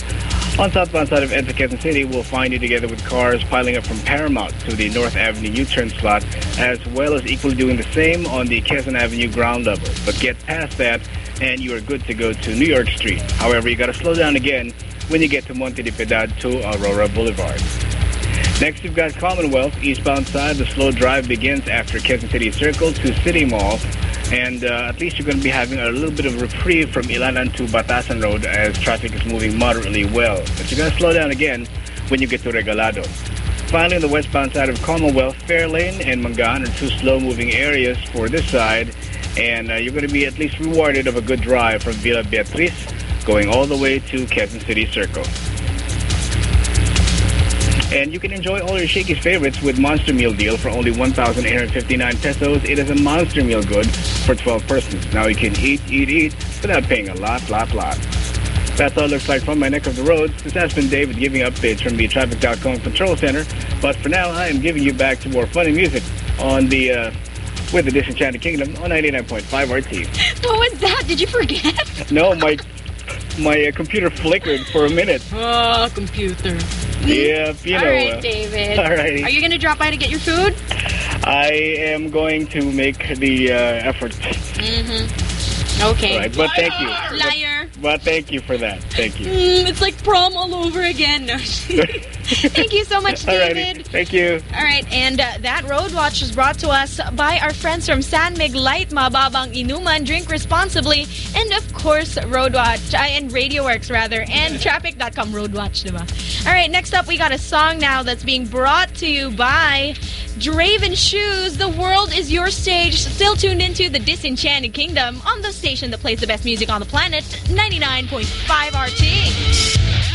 On southbound side of Quezon City, we'll find you together with cars piling up from Paramount to the North Avenue U-turn slot, as well as equally doing the same on the Quezon Avenue ground level. But get past that, and you are good to go to New York Street. However, you got to slow down again when you get to Monte de Piedad to Aurora Boulevard. Next, you've got Commonwealth. Eastbound side, the slow drive begins after Quezon City Circle to City Mall. And uh, at least you're going to be having a little bit of reprieve from Ilanan to Batasan Road as traffic is moving moderately well. But you're going to slow down again when you get to Regalado. Finally, on the westbound side of Commonwealth, Fair Lane and Mangan are two slow-moving areas for this side. And uh, you're going to be at least rewarded of a good drive from Villa Beatriz going all the way to Quezon City Circle. And you can enjoy all your Shakey's favorites with Monster Meal deal for only 1,859 pesos. It is a Monster Meal good for 12 persons. Now you can eat, eat, eat without paying a lot, lot, lot. That's all it looks like from my neck of the roads. This has been David giving updates from the Traffic.com Control Center. But for now, I am giving you back to more funny music on the uh, with the Disenchanted Kingdom on 99.5 RT. What was that? Did you forget? No, my my uh, computer flickered for a minute. Oh, computer. Yeah, you know. right, uh, David. All righty. Are you going to drop by to get your food? I am going to make the uh, effort. Mm-hmm. Okay. Right, but thank you. Liar. But thank you for that. Thank you. Mm, it's like prom all over again. No. Thank you so much, Alrighty. David. Thank you. All right, and uh, that road watch was brought to us by our friends from San Mig Light, Mababang Inuman, Drink Responsibly, and of course, Road Watch, uh, and Radio Works rather, and Traffic.com Road Watch, diba? All right, next up, we got a song now that's being brought to you by Draven Shoes. The world is your stage. Still tuned into the Disenchanted Kingdom on the station that plays the best music on the planet, 99.5 RT.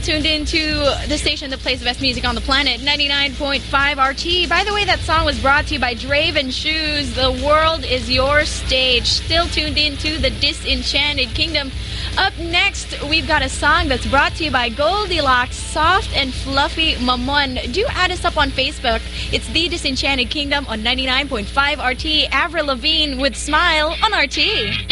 Still tuned in to the station that plays the best music on the planet, 99.5 RT. By the way, that song was brought to you by Draven Shoes. The world is your stage. Still tuned in to the Disenchanted Kingdom. Up next, we've got a song that's brought to you by Goldilocks, Soft and Fluffy Mamon. Do add us up on Facebook. It's The Disenchanted Kingdom on 99.5 RT. Avril Lavigne with Smile on RT.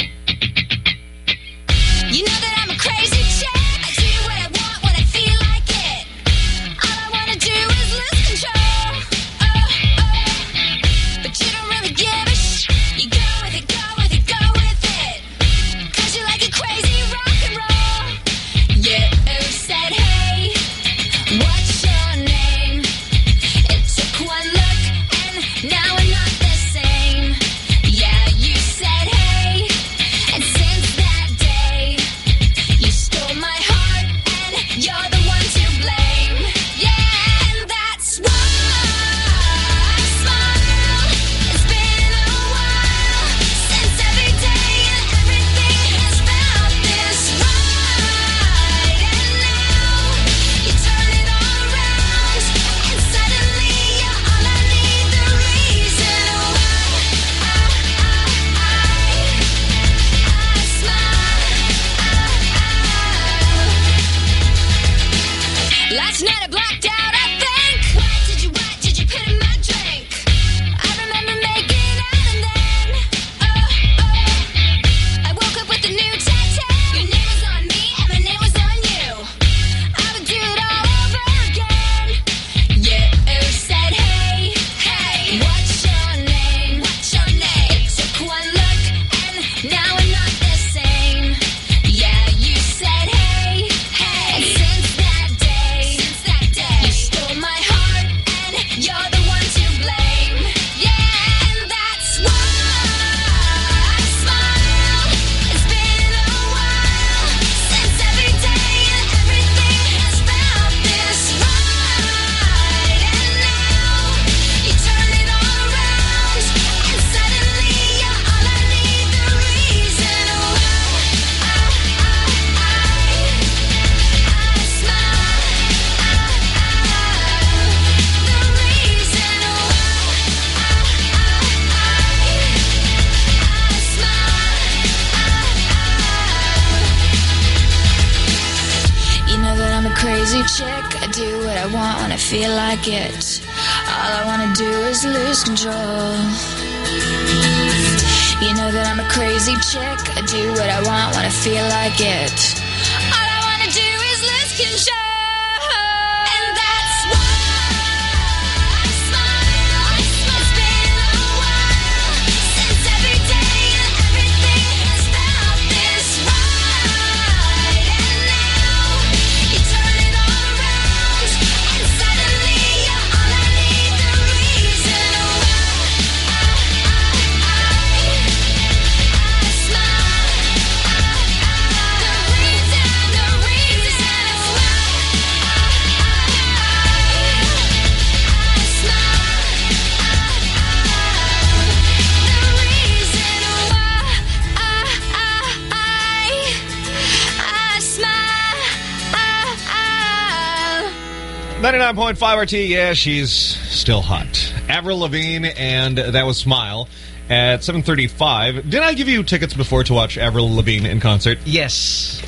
101.5 RT. Yeah, she's still hot. Avril Lavigne, and that was Smile at 7.35. Did I give you tickets before to watch Avril Lavigne in concert? Yes.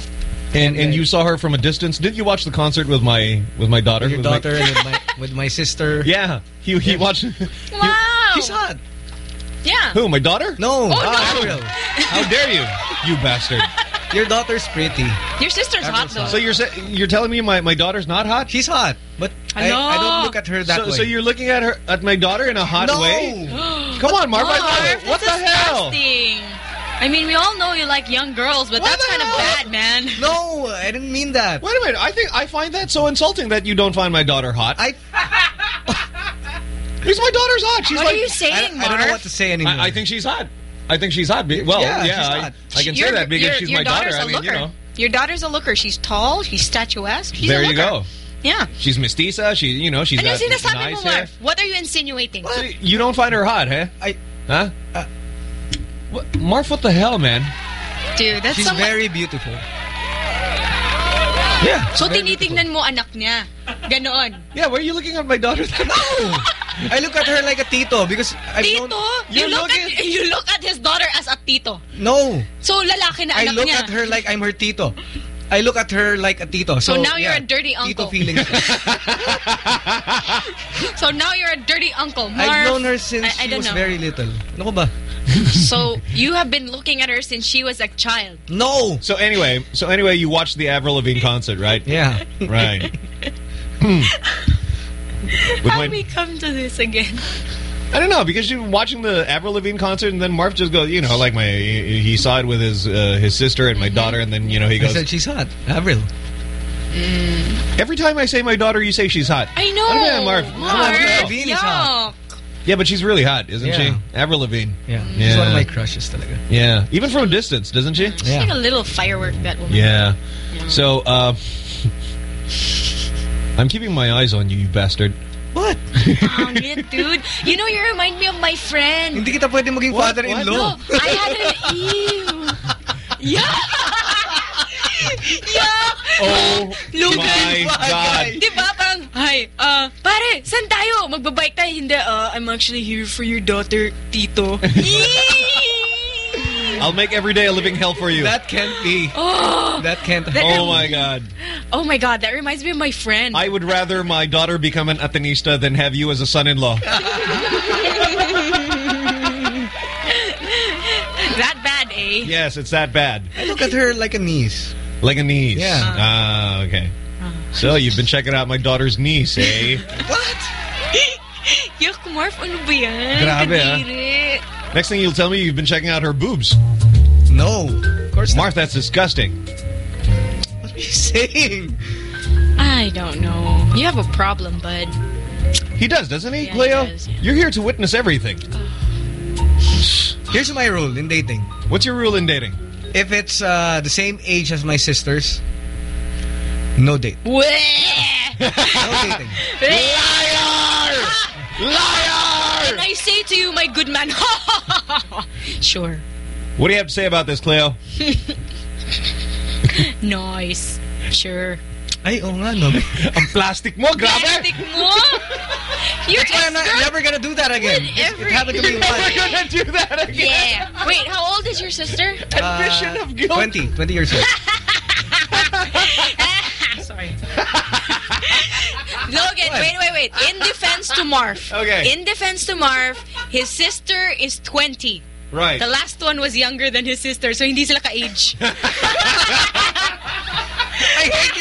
And, and and, you saw her from a distance. Did you watch the concert with my with my daughter? With your with daughter my... and with my, with my sister. Yeah, he he watched. Wow, he, hot. Yeah. Who? My daughter? No. Oh, oh no. How dare you, you bastard! Your daughter's pretty. Your sister's hot though. So you're you're telling me my my daughter's not hot? She's hot, but I, I don't look at her that so, way. So you're looking at her at my daughter in a hot No. way? Come on, Marv. I- Marv, what the that's hell? disgusting. I mean, we all know you like young girls, but that's kind of bad, man. No, I didn't mean that. Wait a minute. I think I find that so insulting that you don't find my daughter hot. I. Because my daughter's hot. She's What like, are you saying, I don't know what to say anymore. I, I think she's hot. I think she's hot. Well, Yeah, yeah, she's I, hot. I can Your- say that because your- she's your my daughter. daughter's I a mean, you looker. know. Your daughter's a looker. She's tall. She's statuesque. She's there a you go. Yeah. She's mestiza. She, you know, she's Ano got sinasabi nice mo, hair. Marv? What are you insinuating? You don't find her hot, huh? I. Huh? Uh, what, Marv, what the hell, man? Dude, that's She's very beautiful. Yeah. So tinitingnan mo anak niya. Ganon. Yeah, why are you looking at my daughter? No! I look at her like a tito because I've Tito? known... You look at you look at his daughter as a tito. No! So lalaki na I look niya. at her like I'm her tito. I look at her like a tito. So, So, now you're a dirty Tito uncle. feelings. so now you're a dirty uncle. Marv, I've known her since I, I she was know. very little. Ano ko ba? So you have been looking at her since she was a child. No. So anyway, so anyway, you watched the Avril Lavigne concert, right? Yeah. Right. Hmm. How my- we come to this again? I don't know because you're watching the Avril Lavigne concert, and then Marv just goes, you know, like my he he saw it with his uh, his sister and my daughter, and then you know he I goes. said she's hot. Avril. Every time I say my daughter, you say she's hot. I know. Ano ba Marv? Marv, Avril Lavigne is hot. Yeah, but she's really hot, isn't Yeah. she? Avril Lavigne. Yeah. Yeah. She's one of my crushes talaga. Yeah, even from a distance, doesn't she? She's like a little firework, that woman. Yeah. So, uh, I'm keeping my eyes on you, you bastard. What? Pangit, dude. You know, you remind me of my friend. Hindi kita pwede maging father-in-law. No, I had an ew. Yeah. yeah. Oh Logan. my God. Di ba? Parang, hi, uh, pare, saan tayo? Magbabike tayo? Hindi, uh, I'm actually here for your daughter, Tito. I'll make every day a living hell for you. That can't be. oh, That can't That- oh my God. oh my God, that reminds me of my friend. I would rather my daughter become an Atenista than have you as a son-in-law. that bad, eh? yes, it's that bad. I look at her like a niece. Like a niece. Yeah. Ah, okay. So you've been checking out my daughter's niece, eh? What? Yuck, Marv, ano ba yan? Grabe, ah. Kadiri. Next thing you'll tell me you've been checking out her boobs. No. Of course not. Marv, that's disgusting. What are you saying? I don't know. You have a problem, bud. He does, doesn't he, Yeah, Cleo? he does, yeah. You're here to witness everything. Here's my rule in dating. What's your rule in dating? If it's uh, the same age as my sisters, no date. No dating. Liar! Liar! And I say to you, my good man, sure. What do you have to say about this, Cleo? Nice. Sure. Ay, oo nga, no. Ang plastic mo, grabe! Plastic mo? Your That's why I'm not, never gonna do that again. It, it happened to me You're never gonna do that again! Yeah. Wait, how old is your sister? Admission of uh, guilt. 20, 20 years old. Sorry. Logan, wait, wait, wait. In defense to Marv. Okay. In defense to Marv, his sister is 20. Right. The last one was younger than his sister, so hindi sila ka-age. I hate you!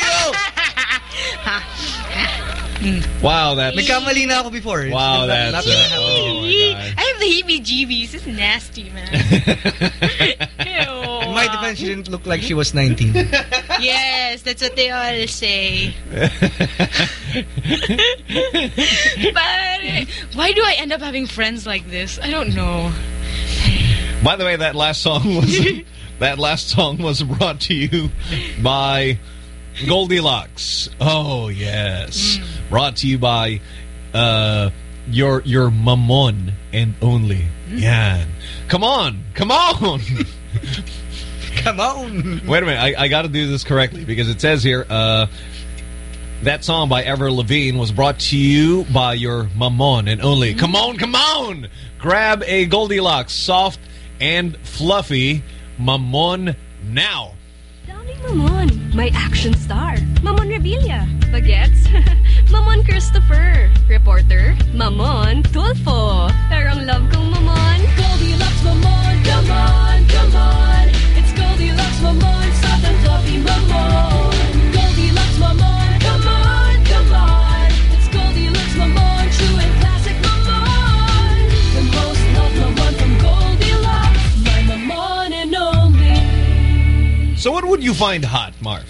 Wow, that's... Nagkamali na ako before. Wow, not- that's... not uh, oh. I have the heebie-jeebies. It's nasty, man. In my ah. defense, she didn't look like she was 19. yes, that's what they all say. but why do I end up having friends like this? I don't know. By the way, that last song was that last song was brought to you by Goldilocks. Oh yes, mm. brought to you by uh, your your mamon and only. Mm. Yeah, come on, come on. Come on. Wait a minute, I, I got to do this correctly because it says here uh, that song by Avril Lavigne was brought to you by your mamon and only. Come on, come on! Grab a Goldilocks soft and fluffy mamon now. Daming Mamon, my action star. Mamon Revilla. Bagets? Mamon Christopher. Reporter, Mamon Tulfo. Pero ang love kong Mamon, Goldilocks Mamon, come on, come on. So what would you find hot, Marv?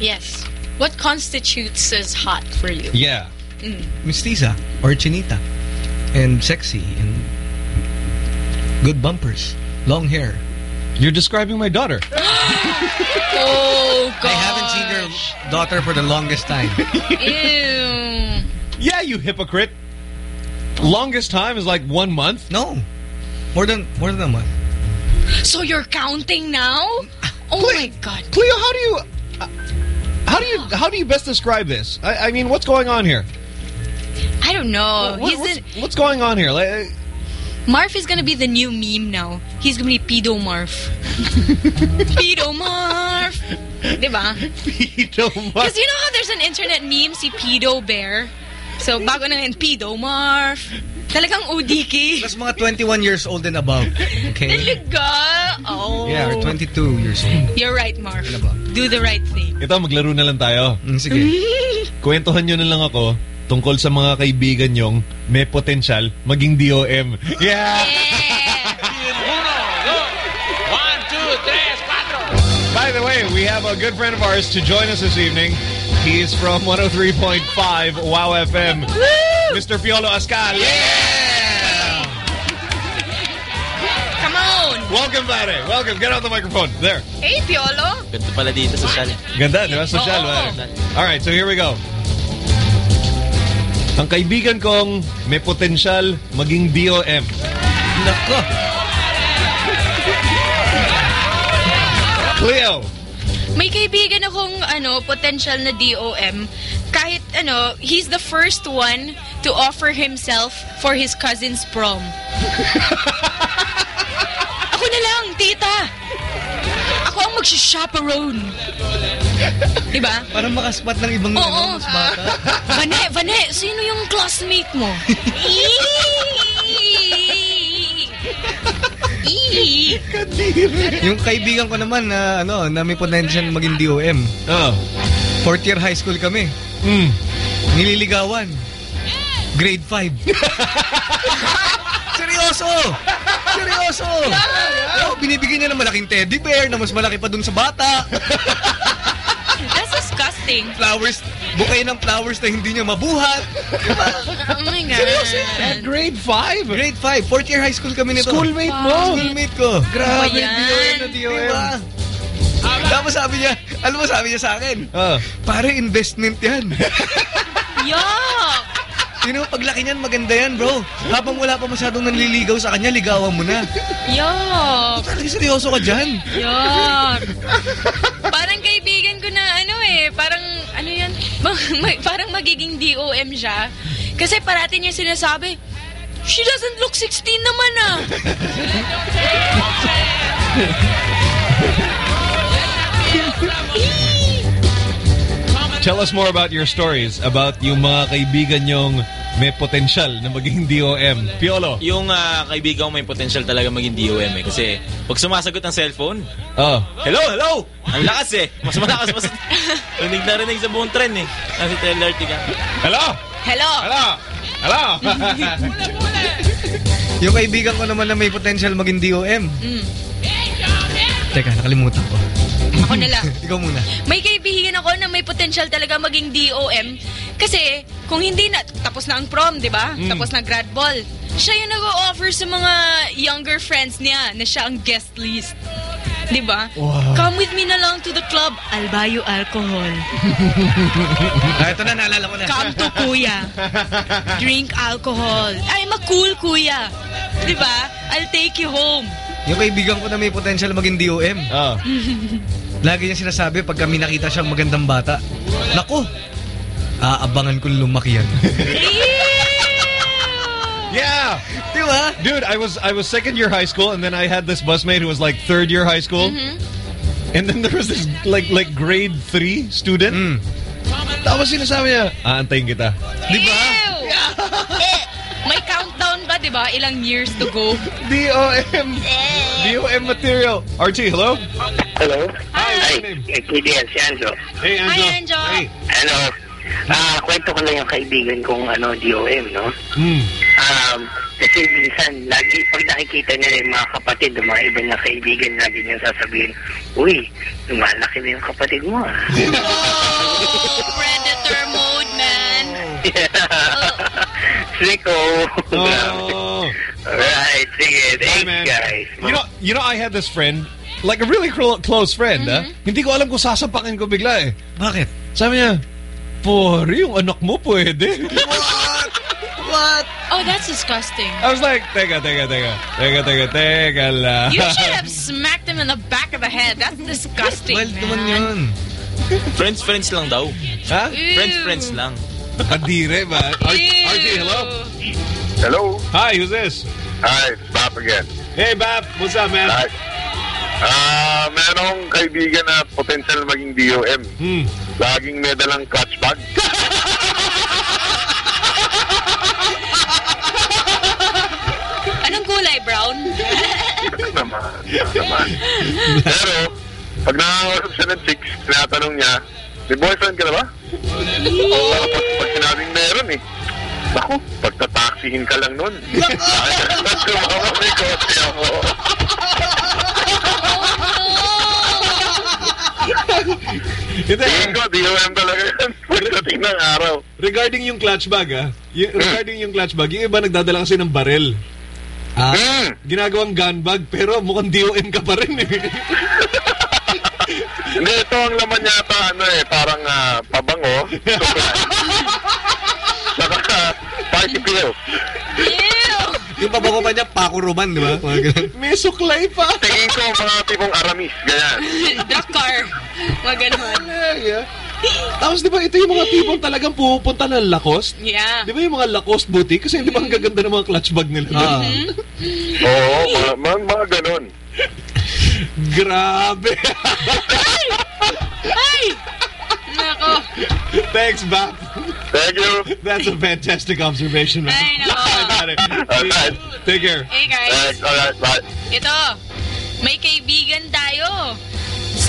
Yes. What constitutes as hot for you? Yeah. Mm. Mestiza or chinita. And sexy and good bumpers. Long hair. You're describing my daughter. Oh, God. I haven't seen your daughter for the longest time. Ew. Yeah, you hypocrite. Longest time is like one month. No. More than more than a month. So you're counting now? Oh my God. Cleo, how do you... Uh, how do you how do you best describe this? I, I mean, what's going on here? I don't know. What- He's what's, the, what's going on here? Like, Marf is gonna be the new meme now. He's gonna be Pedo Marf. Pedo Marf. Diba? Pedo Marf. Because you know how there's an internet meme, si Pedo Bear? So, bago na yun, Pedo Marf. Talagang ODK. That's mga 21 years old and above. Okay? Talaga? Oh. Yeah, or 22 years old. You're right, Marf. Do the right thing. ito, maglaro na lang tayo. sige. Kwentuhan nyo na lang ako tungkol sa mga kaibigan nyong may potensyal maging DOM. Yeah! One, two, tres, cuatro. By the way, we have a good friend of ours to join us this evening. He's from 103.5 Wow FM. Mr. Piolo Ascal. Yeah! Come on! Welcome, pare. Welcome. Get on the microphone. There. Hey, Piolo. Ganito pala dito, social. Ganda, di ba? Social, pare. Alright, so here we go. Ang kaibigan kong may potensyal maging DOM. Nako. Cleo. May kaibigan akong ano, potential na DOM. Kahit ano, he's the first one to offer himself for his cousin's prom. Ako na lang, tita. Ako ang mag-chaperone. Diba? Para makaspat ng ibang Oo. ano, mas bata. Vane, Vane, sino yung classmate mo? yung kaibigan ko naman na ano na may potential maging DOM. Oh. Fourth year high school kami. Mm. Nililigawan. Grade 5. Seryoso! Seryoso! Oh, binibigyan niya ng malaking teddy bear na mas malaki pa dun sa bata. That's disgusting. Flowers, bukay ng flowers na hindi niya mabuhat. Diba? Oh my God. Seryoso yan. At grade 5? Grade 5. Fourth year high school kami nito. Schoolmate mo? Schoolmate ko. Grabe, Ano yan? DOM na DOM. Diba? Tapos sabi niya, alam mo sabi niya sa akin? Ah. Pare, investment yan. Yuck! Know, paglaki niyan, maganda yan, bro. Habang wala pa masyadong nanliligaw sa kanya, ligawan mo na. Yuck! Talaga seryoso ka dyan. Yuck! parang kaibigan ko na ano eh, parang ano yan, parang magiging DOM siya. Kasi parati niya sinasabi, She doesn't look 16 naman ah. Tell us more about your stories about yung mga kaibigan nyong may potensyal na maging DOM. Piolo. Yung ah, kaibigan may potential talaga maging DOM eh. Kasi pag sumasagot ng cellphone, Oh. hello, hello! Ang lakas eh. Mas malakas, mas rinig na rinig sa buong tren eh. Kasi alert ka. Hello! Hello! Hello! Hello! Yung kaibigan ko naman na may potential maging DOM. Mm. Teka, nakalimutan ko. Ako na lang. Ikaw muna. May kaibigan ako na may potential talaga maging DOM. Kasi kung hindi na, tapos na ang prom, di ba? Mm. Tapos na grad ball. Siya yung nag-o-offer sa mga younger friends niya na siya ang guest list. Di ba? Wow. Come with me na lang to the club. I'll buy you alcohol. ah, ito na, naalala ko na. Come to kuya. Drink alcohol. I'm a cool kuya. Di ba? I'll take you home. Yung kaibigan ko na may potential maging DOM. Oh. Lagi niya sinasabi pag kami nakita siyang magandang bata. Nako, aabangan kong lumaki yan. Yeah. Di ba? Dude, I was I was second year high school and then I had this busmate who was like third year high school. And then there was this like like grade 3 student. Tapos sinasabi niya, aantayin kita. Di ba? Eh, May countdown ba, di ba? Ilang years to go. DOM. DOM material. RT, hello? Hello? Hi, Hi, kaibigan, si Anjo. Hey, Anjo. Hi, Anjo. Hey. Ano, ah, kwento ko lang yung kaibigan kong ano, DOM, no? Mm. Um, kasi minsan, lagi, pag nakikita niya yung mga kapatid, yung mga iba niya kaibigan, lagi niya sasabihin, Uy, lumalaki na yung kapatid mo, ah. Predator mode, man. Sicko. Oh. Alright, sige. Thanks, man. guys. You know, you know, I had this friend, like a really close friend, ah. Hindi ko alam kung sasapakin ko bigla eh. Bakit? Sabi niya, Pori, yung anak mo pwede. What? What? Oh, that's disgusting. I was like, teka, teka, teka. Teka, teka, teka lang. You should have smacked him in the back of the head. That's disgusting, Wild man. naman yun. Friends, friends lang daw. Ha? Friends, friends lang. Kadire ba? RT, hello? Hello? Hi, who's this? Hi, it's Bap again. Hey, Bap. What's up, man? Hi. Ah, merong kaibigan na potential maging DOM. Hmm. Laging may dalang clutch bag. Anong kulay? Brown? naman. naman. Pero, pag nakakausap siya ng chicks, tinatanong niya, may boyfriend ka na ba? Tapos pag sinabing meron eh, Naku, pagtataksihin ka lang nun. Sumama may kotse ako. Tingin ko, DOM talaga yan. Pagdating ng araw. Regarding yung clutch bag, ah. Y- regarding yung clutch bag, yung iba nagdadala kasi ng barel. Ah, ginagawang gun bag, pero mukhang DOM ka pa rin eh. Hindi, ito ang laman yata, ano eh, parang ah, pabango. Saka, party pills. Yung pabango pa niya, Paco Roman, di ba? Mga ganun. May suklay pa. Tingin ko, mga tipong aramis, ganyan. Dakar. Mga ganon. yeah. Tapos di ba ito yung mga tipong talagang pupunta ng Lacoste? Yeah. Di ba yung mga Lacoste boutique? Kasi di ba ang gaganda ng mga clutch bag nila? Ah. Oo, mga, mga, mga ganon. Grabe. Ay! Nako. Thanks, Bap. Thank you. That's a fantastic observation, man. Ay, nako. Got it. Take care. Hey guys. Alright, bye. Ito, may kaibigan tayo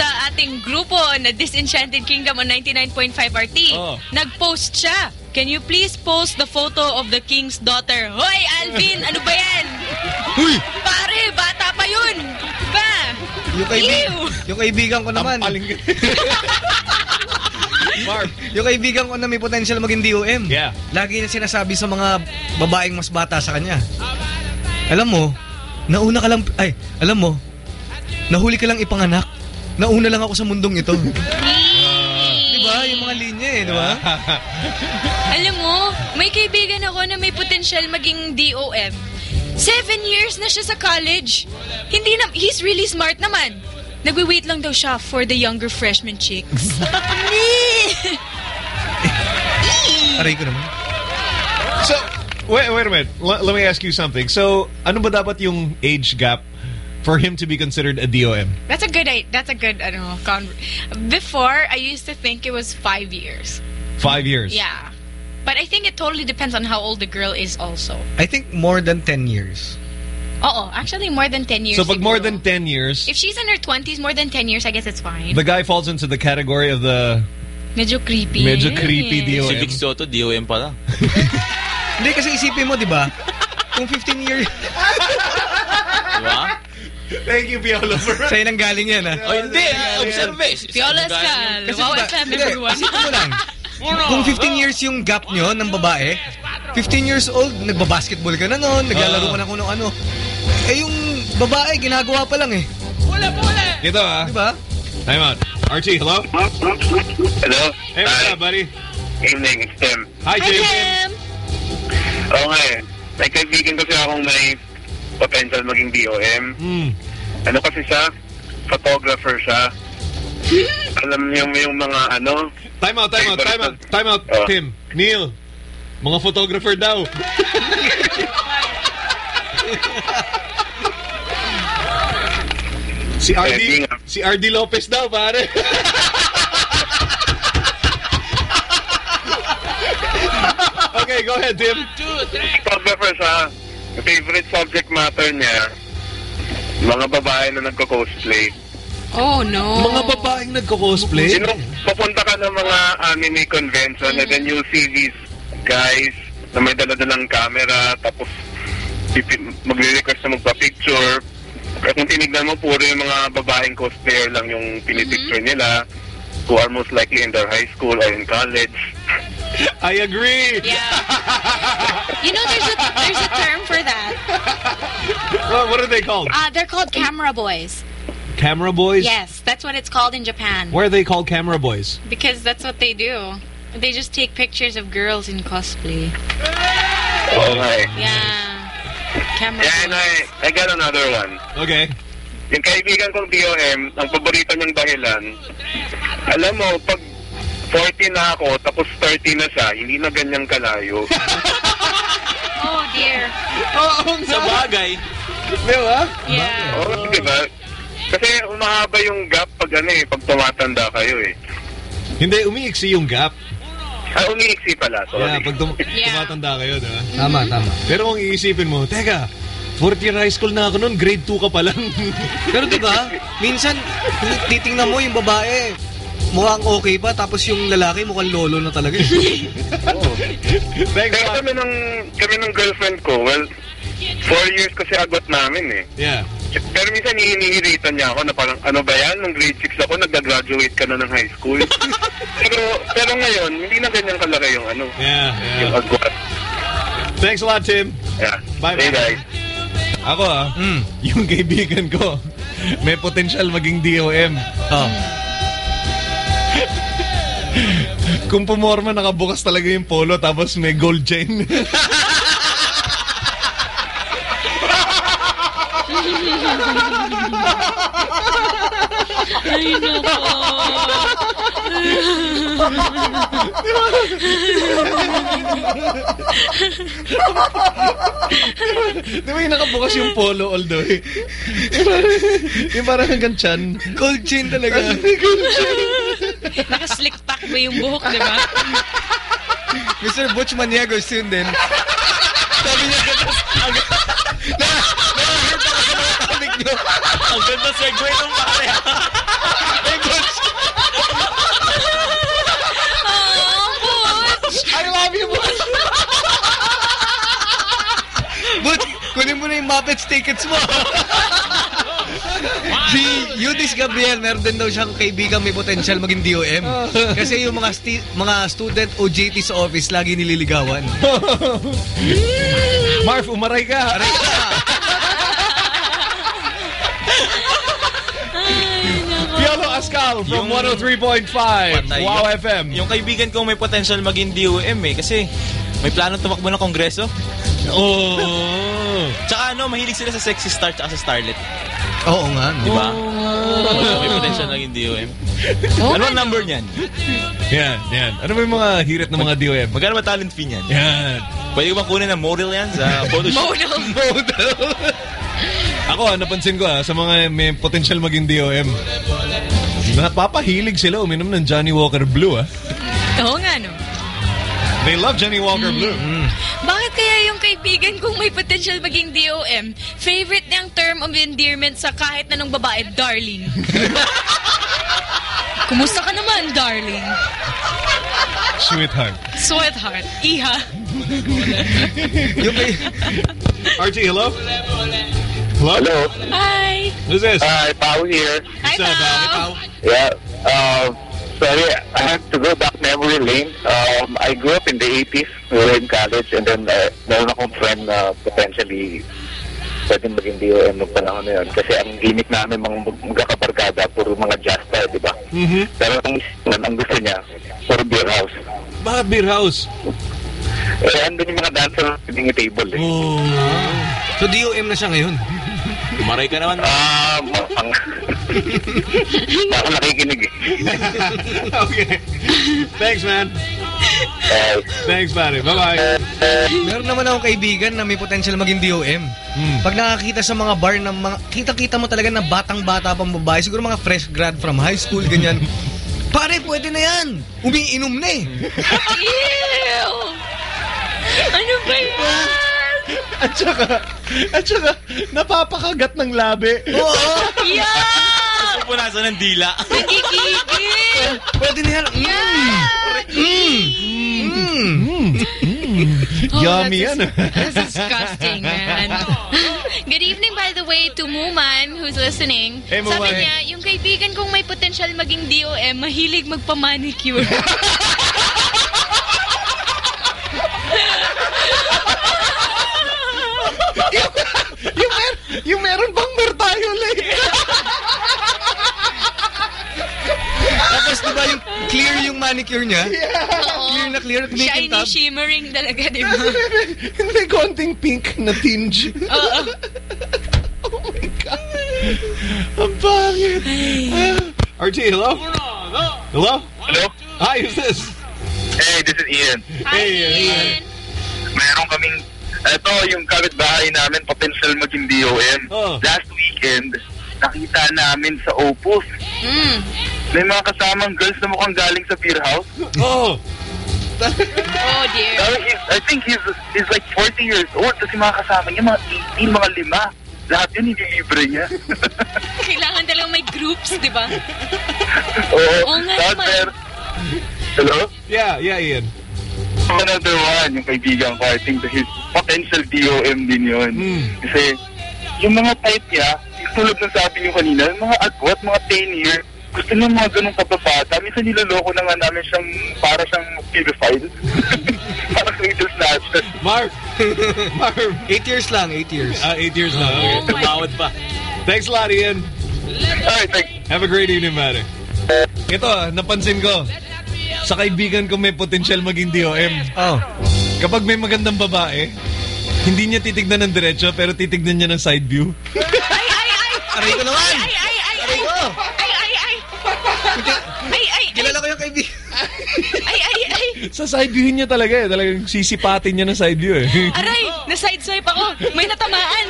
sa ating grupo na Disenchanted Kingdom on 99.5 RT. Oh. Nag-post siya. Can you please post the photo of the king's daughter? Hoy, Alvin! ano ba yan? Uy! Pare, bata pa yun! Ba? Yung, kaibi- Ew! yung kaibigan ko naman. Marv. Yung kaibigan ko na may potential maging DOM. Yeah. Lagi niya sinasabi sa mga babaeng mas bata sa kanya. Alam mo, nauna ka lang, ay, alam mo, nahuli ka lang ipanganak. Nauna lang ako sa mundong ito. di ba? Yung mga linya eh, di ba? Alam mo, may kaibigan ako na may potential maging DOM. Seven years na siya sa college. Hindi na, he's really smart naman. Nagwi-wait lang daw siya for the younger freshman chicks. Aray ko naman. So, wait, wait a minute. L- let me ask you something. So, ano ba dapat yung age gap for him to be considered a DOM? That's a good, i- that's a good, I don't know, con- Before, I used to think it was five years. Five years. Yeah. But I think it totally depends on how old the girl is also. I think more than 10 years. Oh, actually more than 10 years. So, but more than 10 years, If she's in her 20s, more than 10 years, I guess it's fine. the guy falls into the category of the Medyo creepy. medyo creepy Yes. DOM. Si Vic Sotto, DOM pala. Hindi kasi isipin mo, di ba? Kung 15 years... Diba? Thank you, Piolo. Sa'yo nang galing yan, ha? Oh, hindi. ah, Observe. Piola Scal. Kasi Wow diba, FM, everyone. isipin mo lang. Kung 15 years yung gap nyo ng babae, 15 years old, nagbabasketball ka na noon, naglalaro ka na kung ano. Eh yung babae, ginagawa pa lang eh. Ito ah. Di ba? Time out. RT, hello? Hello? Hey, what's up, buddy? Evening, it's Tim. Hi, Tim. Okay. May kaibigan kasi akong may potential maging DOM. Hmm. Ano kasi siya? Photographer siya. Alam niyo yung mga ano? Time out, time out, time out, time out, Oh. Tim. Neil, mga photographer daw. si RD, si RD Lopez daw, pare. okay, go ahead, Tim. Photographer siya. Yung favorite subject matter niya, mga babae na nagko-cosplay. Oh, no. Mga babaeng nagko-cosplay? Sino, papunta ka ng mga anime convention and then you'll see these guys na may dala-dalang camera tapos pipi- magre-request na magpa-picture. Kung tinignan mo, puro yung mga babaeng cosplayer lang yung pinipicture nila who are most likely in their high school or in college. I agree. Yeah. you know, there's a, there's a term for that. What, what are they called? Uh, they're called camera boys. Camera boys? Yes, that's what it's called in Japan. Why are they called camera boys? Because that's what they do. They just take pictures of girls in cosplay. Okay. Yeah. Camera Yeah, and I, I got another one. Okay. Yung kaibigan kong DOM, ang paborito niyang dahilan, Alam mo, pag 40 na ako, tapos 30 na siya, hindi na ganyang kalayo. Oh, dear. Oo Sa bagay. Di ba? Yeah. Oo, di ba? Kasi umahaba yung gap pag ano eh, pag tumatanda kayo eh. Hindi, umiiksi yung gap. Ah, umiiksi pala, sorry. Yeah, pag tum- Yeah. tumatanda kayo, di ba? Tama, tama. Pero kung iisipin mo, teka, fourth year high school na ako noon, grade 2 ka pa lang. Pero di ba, minsan, titingnan mo yung babae, mukhang okay pa, tapos yung lalaki mukhang lolo na talaga. eh. Thanks, Pero kami ng, kami ng girlfriend ko, well, four years kasi agot namin eh. Yeah. Pero minsan hinihiritan niya ako na parang, ano ba yan? Nung grade 6 ako, nag-graduate ka na ng high school. pero pero ngayon, hindi na ganyan kalaki yung ano, Yeah, yung yeah. agwat. Thanks a lot, Tim. Yeah. Bye, Hey bye. guys. Ako ah, Hmm. yung kaibigan ko, may potential maging DOM. Oh. Kung pumorma, nakabukas talaga yung polo tapos may gold chain. Ay, nako. Di ba yung nakabukas yung polo all the way? yung parang hanggang chan. Gold chain talaga. gold chain. Naka-slick back ba yung buhok, di ba? Mr. Butch Maniagos yun din. Sabi niya. Na, nakahit ako sa mga topic niyo. Ang ganda segue nung pare. Hey, Butch. Oh, Butch! I love you, Butch. Butch, kunin mo na yung Muppets tickets mo. Si Eunice Gabriel, meron din daw siyang kaibigan may potential maging DOM. Kasi yung mga sti- mga student OJT sa office lagi nililigawan. Marv, umaray ka. Aray ka! Piolo Ascal from Yung- 103.5 Patay. Wow Yung- FM. Yung kaibigan ko may potential maging DOM eh. Kasi may plano tumakbo ng kongreso. Oh. Tsaka ano, mahilig sila sa sexy star tsaka sa starlet. Oo nga. Di ba? may potential maging DOM. ano ang number niyan? Yan, yan. Ano ba yung mga hirit ng mga DOM? Magkano ba talent fee niyan? Yan. Pwede ko bang kunin ng model yan sa Photoshop? Model. Ako, ah, napansin ko ah, sa mga may potential maging DOM. Napapahilig sila uminom ng Johnny Walker Blue ah. Oo nga, no? They love Jenny Walker Blue. Bakit kaya yung kaibigan kong may potential maging DOM, favorite niyang term of endearment sa kahit na nung babae, darling? Kumusta ka naman, darling? Sweetheart. Sweetheart. Iha. yung kay... RT, hello? Hello? Hello. Hi. Who's this? Hi, Pao here. Hi, What's up, Pao. Yeah. Uh, sorry, I have to go back memory lane. I grew up in the 80s. We were in college and then uh, meron akong friend na potentially pwedeng maging DOM nung panahon na yun. Kasi ang gimmick namin mga mag- magkakabarkada, puro mga jazz style, di ba? Mm-hmm. Pero ang, ang gusto niya, puro beer house. Bakit beer house? Eh, andun yung mga dancer yung table eh. Oh. So DOM na siya ngayon. Tumaray ka naman. Ah, ang... Baka nakikinig eh. okay. Thanks, man. Thanks, pare. Bye-bye. Meron naman akong kaibigan na may potential maging DOM. Pag nakakita sa mga bar na mga kita-kita mo talaga na batang-bata pang babae, siguro mga fresh grad from high school ganyan. Pare, pwede na yan. Umiinom na eh. Ew! Ano ba yan? At saka, at saka, napapakagat ng labi. Oo. Yeah! Pupunasan ng dila. Nagigigil! Pwede na yan. Mm. Mm. Mm. Oh, Yummy yan. That's disgusting, man. Good evening, by the way, to Muman, who's listening. Hey, Muman. Sabi niya, yung kaibigan kong may potential maging DOM, mahilig magpa-manicure. yung, yung, mer yung meron bang tayo late? Tapos diba yung clear yung manicure niya? Oo. Clear na clear at Shiny, makintab. shimmering talaga, di ba? May konting pink na tinge. Oo. Ang pangit. RT, hello? Hello? Hello? Hi, who's this? Hey, this is Ian. Hey, Ian. Meron kaming, eto yung kapitbahay namin, potential maging DOM. Last weekend, nakita namin sa Opus. Mm. May mga kasamang girls na mukhang galing sa beer house. Oh! Oh dear. I think he's he's like 40 years old. Tapos yung mga kasama niya, mga 18, mga lima. Lahat yun, hindi libre niya. Kailangan talagang may groups, di ba? Oo. Oo nga naman. Hello? Yeah, yeah, Ian. Another one, yung kaibigan ko, I think that his potential DOM din yun. Kasi, yung mga type niya, tulad ng sabi niyo kanina, yung mga agwat, mga 10 year, gusto niya mga ganun kababata. Minsan niloloko na nga namin siyang, para siyang pedophile. Parang little snatcher. Marv! Marv! 8 years lang, 8 years. Ah, 8 years lang. Okay. Tumawad pa. Thanks a lot, Ian. Alright, thanks. Have a great evening, Mare. Ito, ah, napansin ko. Sa kaibigan ko may potential maging DOM. Oh. Kapag may magandang babae, hindi niya titignan ng diretso, pero titignan niya ng side view. Aray ko naman! Ay, ay, ay, Aray ko! Ay, ay, ay. Ay, ay, Kilala ko yung kaibigan. ay, ay, ay. Sa side view niya talaga eh. Talagang sisipatin niya ng side view eh. Aray, na-sideswipe ako. May natamaan.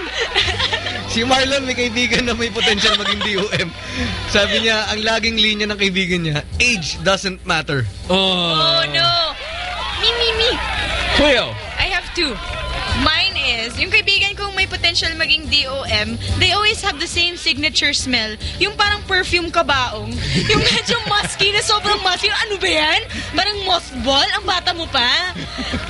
Si Marlon may kaibigan na may potential maging DOM. Sabi niya, ang laging linya ng kaibigan niya, age doesn't matter. Oh, no. Me, me, me. Cleo. I have two. Is, yung kaibigan kong may potential maging DOM, they always have the same signature smell. Yung parang perfume kabaong. Yung medyo musky na sobrang musky. Ano ba yan? Parang mothball? Ang bata mo pa?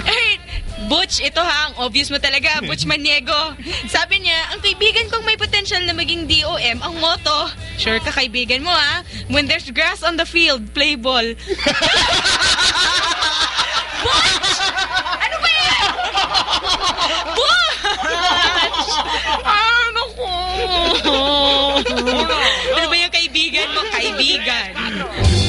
Eh, Butch, ito ha, ang obvious mo talaga, Butch Maniego. Sabi niya, ang kaibigan kong may potential na maging DOM, ang motto, sure ka kaibigan mo ha, when there's grass on the field, play ball. Butch! Ano ba yan? Butch! Ah, naku! ano ba yung kaibigan mo? Kaibigan.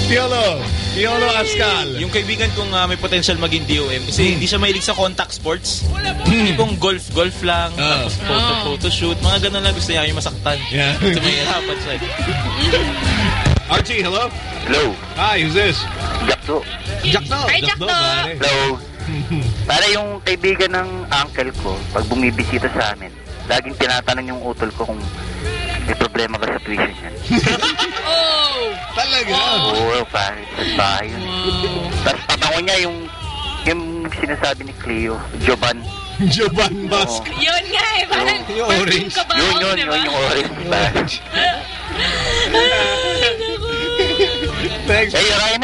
Piolo. Piolo Ascal. Yung kaibigan kong ah, may potential maging DOM kasi hindi siya mahilig sa contact sports. Hindi pong golf, golf lang, tapos photo, photo shoot. Mga ganun lang gusto niya yung masaktan. Yeah. So may hirapan siya. Archie, hello? Hello. Hi, who's this? Jackdo. Jackdo. Hi, Jackdo. pare. Hello. Para yung kaibigan ng uncle ko, pag bumibisita sa amin, laging tinatanong yung utol ko kung may problema ba sa tuition niya. Oh! Talaga? Oo, pare. Sa bahay yun. Tapos patango niya yung yung sinasabi ni Cleo, Joban. Joban Musk. Yun nga eh, parang Yung perfume orange. kabaong, Yun, yun, yun, yung orange. pare. Thanks. Hey, Ryan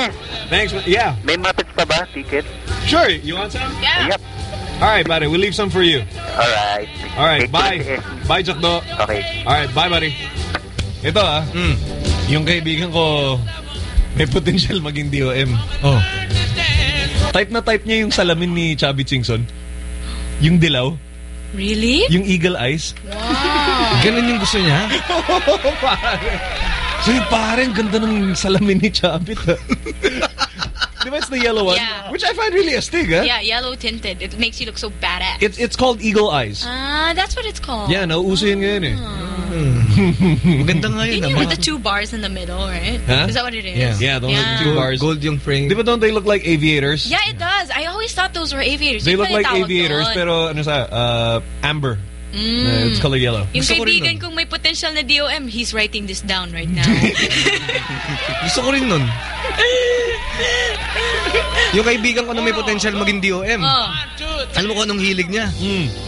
Thanks. Yeah. May Muppets pa ba? Ticket? Sure. You want some? Yeah. Yep. All right, buddy. We'll leave some for you. All right. Take Bye. care. Bye, Jackdo. Okay. All right. Bye, buddy. Ito ah. Yung kaibigan ko may potential maging DOM. Oh. Type na type niya yung salamin ni Chubby Chingson. Yung dilaw. Really? Yung eagle eyes. Ganun yung gusto niya? pare. So yung pare, ang ganda ng salamin ni Chubby. Di ba the yellow one? Yeah. Which I find really astig, ha? Yeah, yellow tinted. It makes you look so badass. It's, it's called eagle eyes. Ah, that's what it's called. Yeah, nauuso yun ngayon eh. Maganda nga yun. Yun ah, yung with the two bars in the middle, right? Huh? Is that what it is? Yeah. Yeah, those Yeah. two bars. Gold yung frame. Di don't they look like aviators? Yeah, it does. I always thought those were aviators. They look like aviators, doon. pero ano sa, uh, amber. Mm. Uh, it's colored yellow. Yung Gusto ko rin kaibigan kong may potential na DOM, he's writing this down right now. Gusto ko rin nun. yung kaibigan ko na may potential maging DOM. oh. Alam mo kung anong hilig niya?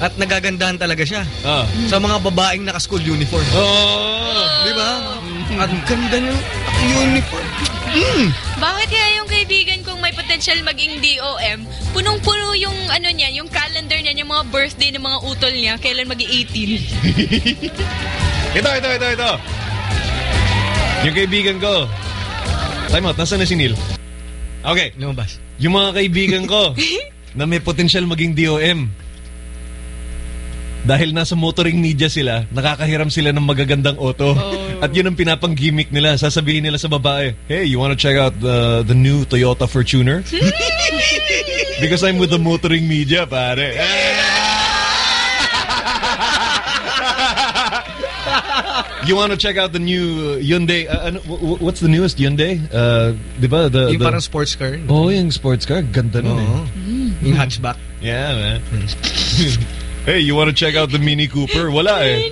At nagagandahan talaga siya. Ah. Sa mga babaeng naka-school uniform. Oh! Di ba? Ang ganda niya uniform. Mm. Bakit kaya yung kaibigan kong may potential maging DOM, punong-puno yung ano niya, yung calendar niya, yung mga birthday ng mga utol niya, kailan mag-18? Ito, ito, ito, ito. Yung kaibigan ko. Time out, nasaan na si Neil? Okay. Lumabas. Yung mga kaibigan ko na may potential maging DOM. Dahil nasa motoring media sila, nakakahiram sila ng magagandang auto. At yun ang pinapang gimmick nila. Sasabihin nila sa babae, Hey, you wanna check out the, the new Toyota Fortuner? Because I'm with the motoring media, pare. You want to check out the new uh, Hyundai? Uh, ano, w- w- what's the newest Hyundai? Uh, di ba? The, Yung the, parang sports car. Oh, yung sports car. Ganda nun Oo. eh. Yung hatchback. Yeah, man. hey, you want to check out the Mini Cooper? Wala eh.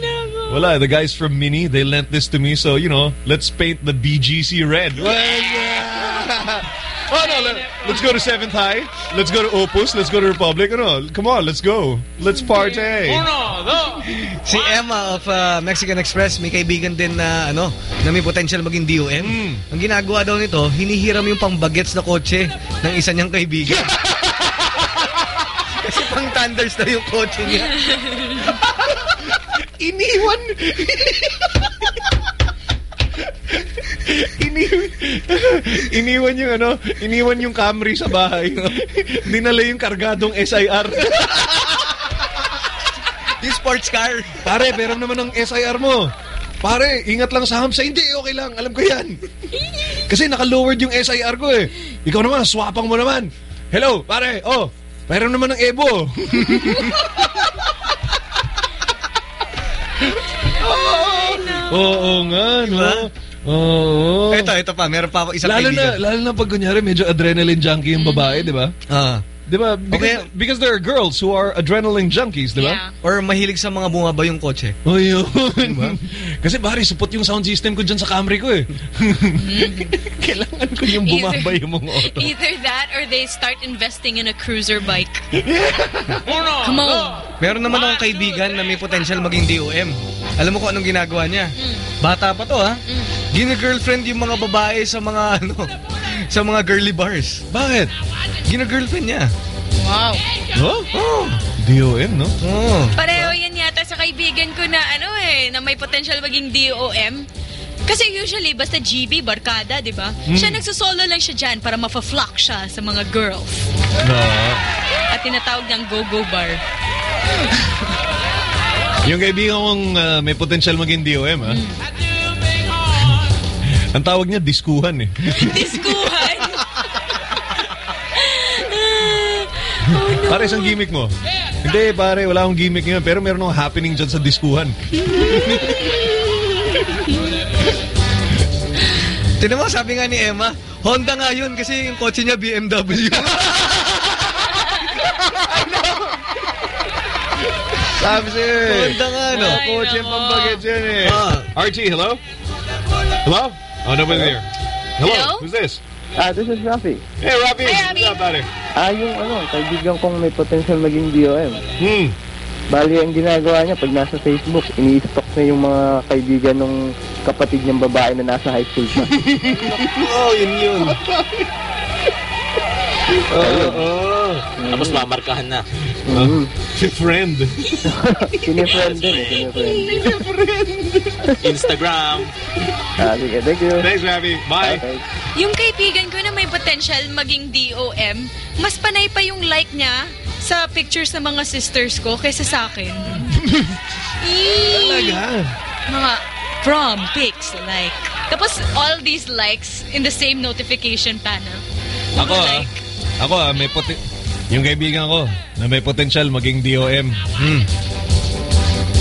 Wala. The guys from Mini, they lent this to me. So, you know, let's paint the BGC red. Oh, no. Let, let's go to 7th High. Let's go to Opus. Let's go to Republic. Ano, come on, let's go. Let's party. Si Emma of uh, Mexican Express, may kaibigan din na ano, na may potential maging DOM. Hmm. Ang ginagawa daw nito, hinihiram yung pang-bagets na kotse ng isa niyang kaibigan. Kasi pang thunders daw yung kotse niya. Iniwan. Ini iniwan yung ano, iniwan yung Camry sa bahay. Dinala yung kargadong SIR. yung sports car. Pare, pero naman ang SIR mo. Pare, ingat lang sa hamsa. Hindi, okay lang. Alam ko yan. Kasi naka-lowered yung SIR ko eh. Ikaw naman, swapang mo naman. Hello, pare. Oh, mayroon naman ng Evo. Oo nga, no? Oo. Ito, ito pa. Meron pa ako isang lalo kaibigan. na, lalo na pag kunyari medyo adrenaline junkie yung babae, di ba? Ah. Di ba? Because, because there are girls who are adrenaline junkies, di ba? Or mahilig sa mga bumaba yung kotse. Oh, yun. Kasi bari, supot yung sound system ko dyan sa Camry ko eh. Kailangan ko yung bumaba yung mga auto. Either that or they start investing in a cruiser bike. Uno, Come on. Meron naman akong kaibigan na may potential maging DOM. Alam mo kung anong ginagawa niya? Bata pa to ha. Gina-girlfriend yung mga babae sa mga ano, sa mga girly bars. Bakit? Gina-girlfriend niya. Wow. Oh? oh. DOM, no? Oh. Pareho yan yata sa kaibigan ko na ano eh, na may potential maging DOM. Kasi usually, basta GB, barkada, di ba? Hmm. Siya nagsusolo lang siya dyan para mafa-flock siya sa mga girls. No. At tinatawag niyang go-go bar. Yung kaibigan kong uh, may potential maging DOM, ha? Ang tawag niya, diskuhan eh. Diskuhan! Pare, isang gimmick mo. Hindi, pare, wala akong gimmick ngayon. Pero meron akong happening dyan sa diskuhan. Tinan mo, sabi nga ni Emma, Honda nga yun kasi yung kotse niya BMW. Sabi siya eh. Honda nga, no? Kotse yung pambaget yan eh. RT, hello? Hello? Oh, nobody there. Hello? Hello? Who's this? Ah, this is Rafi. Hey, Rafi. Hi, Rafi. What's up, pare? Ah, yung ano, kaibigan kong may potential maging DOM. Hmm. Bali, ang ginagawa niya, pag nasa Facebook, ini-stalk na yung mga kaibigan ng kapatid niyang babae na nasa high school pa. oh, yun yun. Oo. Oh, Tapos mamarkahan na. Mm. Si friend. Sinifriend din sinifriend. Instagram. Sige, thank you. Thanks, Rafi. Bye. Yung kaibigan ko na may potential maging DOM, mas panay pa yung like niya sa pictures ng mga sisters ko kaysa sa akin. Talaga? Mga prom pics, like. Tapos all these likes in the same notification panel. Ako ah. Ako ah, may poten... Yung kaibigan ko na may potential maging DOM. Hmm.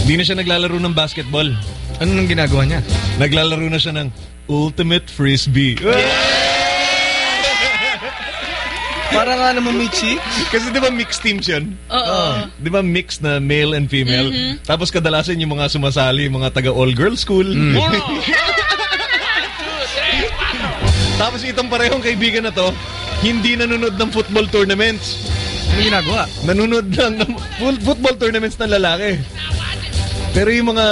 Hindi na siya naglalaro ng basketball. Ano nang ginagawa niya? Naglalaro na siya ng Ultimate Frisbee. Para nga naman Michi. Kasi di ba mixed teams yun? Oo. Di ba mixed na male and female? Mhm. Tapos kadalasan yung mga sumasali, mga taga all-girls school. Tapos itong parehong kaibigan na to, hindi nanonood ng football tournaments. Ano ginagawa? Nanonood lang ng football tournaments ng lalaki. Pero yung mga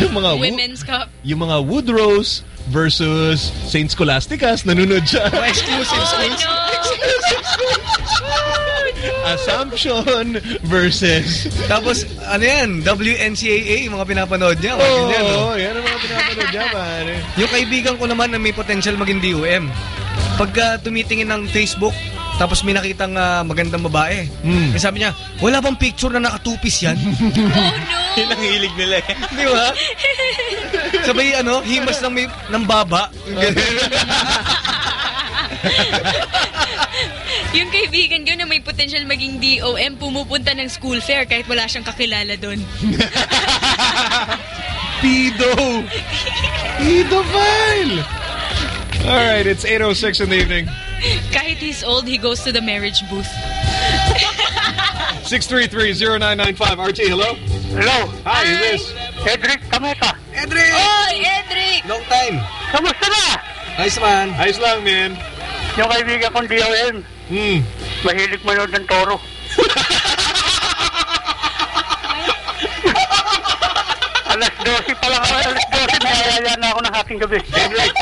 yung mga wo- Women's Cup. yung mga Woodrows versus Saint Scholasticas, nanonood siya. Mga exclusive schools. Assumption versus Tapos, ano yan? WNCAA, yung mga pinapanood niya. Oo, Oh, yan, no? yan ang mga pinapanood niya, pare. Yung kaibigan ko naman na may potential maging DOM. Pagka tumitingin ng Facebook, tapos may nakitang ah, magandang babae. Hmm. Eh, sabi niya, wala bang picture na nakatupis yan? Oh no! Yun ang hilig nila eh. Di ba? Sabay ano, himas ng, may, ng baba. Yung kaibigan ko na may potential maging DOM, pumupunta ng school fair kahit wala siyang kakilala doon. Pedo. Pedophile. All right, it's 8.06 in the evening. Kahit he's old, he goes to the marriage booth. 633-0995. RT, hello? Hello. Hi, who's this? Edric Kameta. Edric! Oy, Edric! Long time. Kamusta na? Ayos man. Ayos lang, man. Yung kaibigan kong DOM. Hmm. Mahilig manood ng toro. alas 12 pa lang ako. Alas 12, nayayaya na ako ng hating gabi. Edric.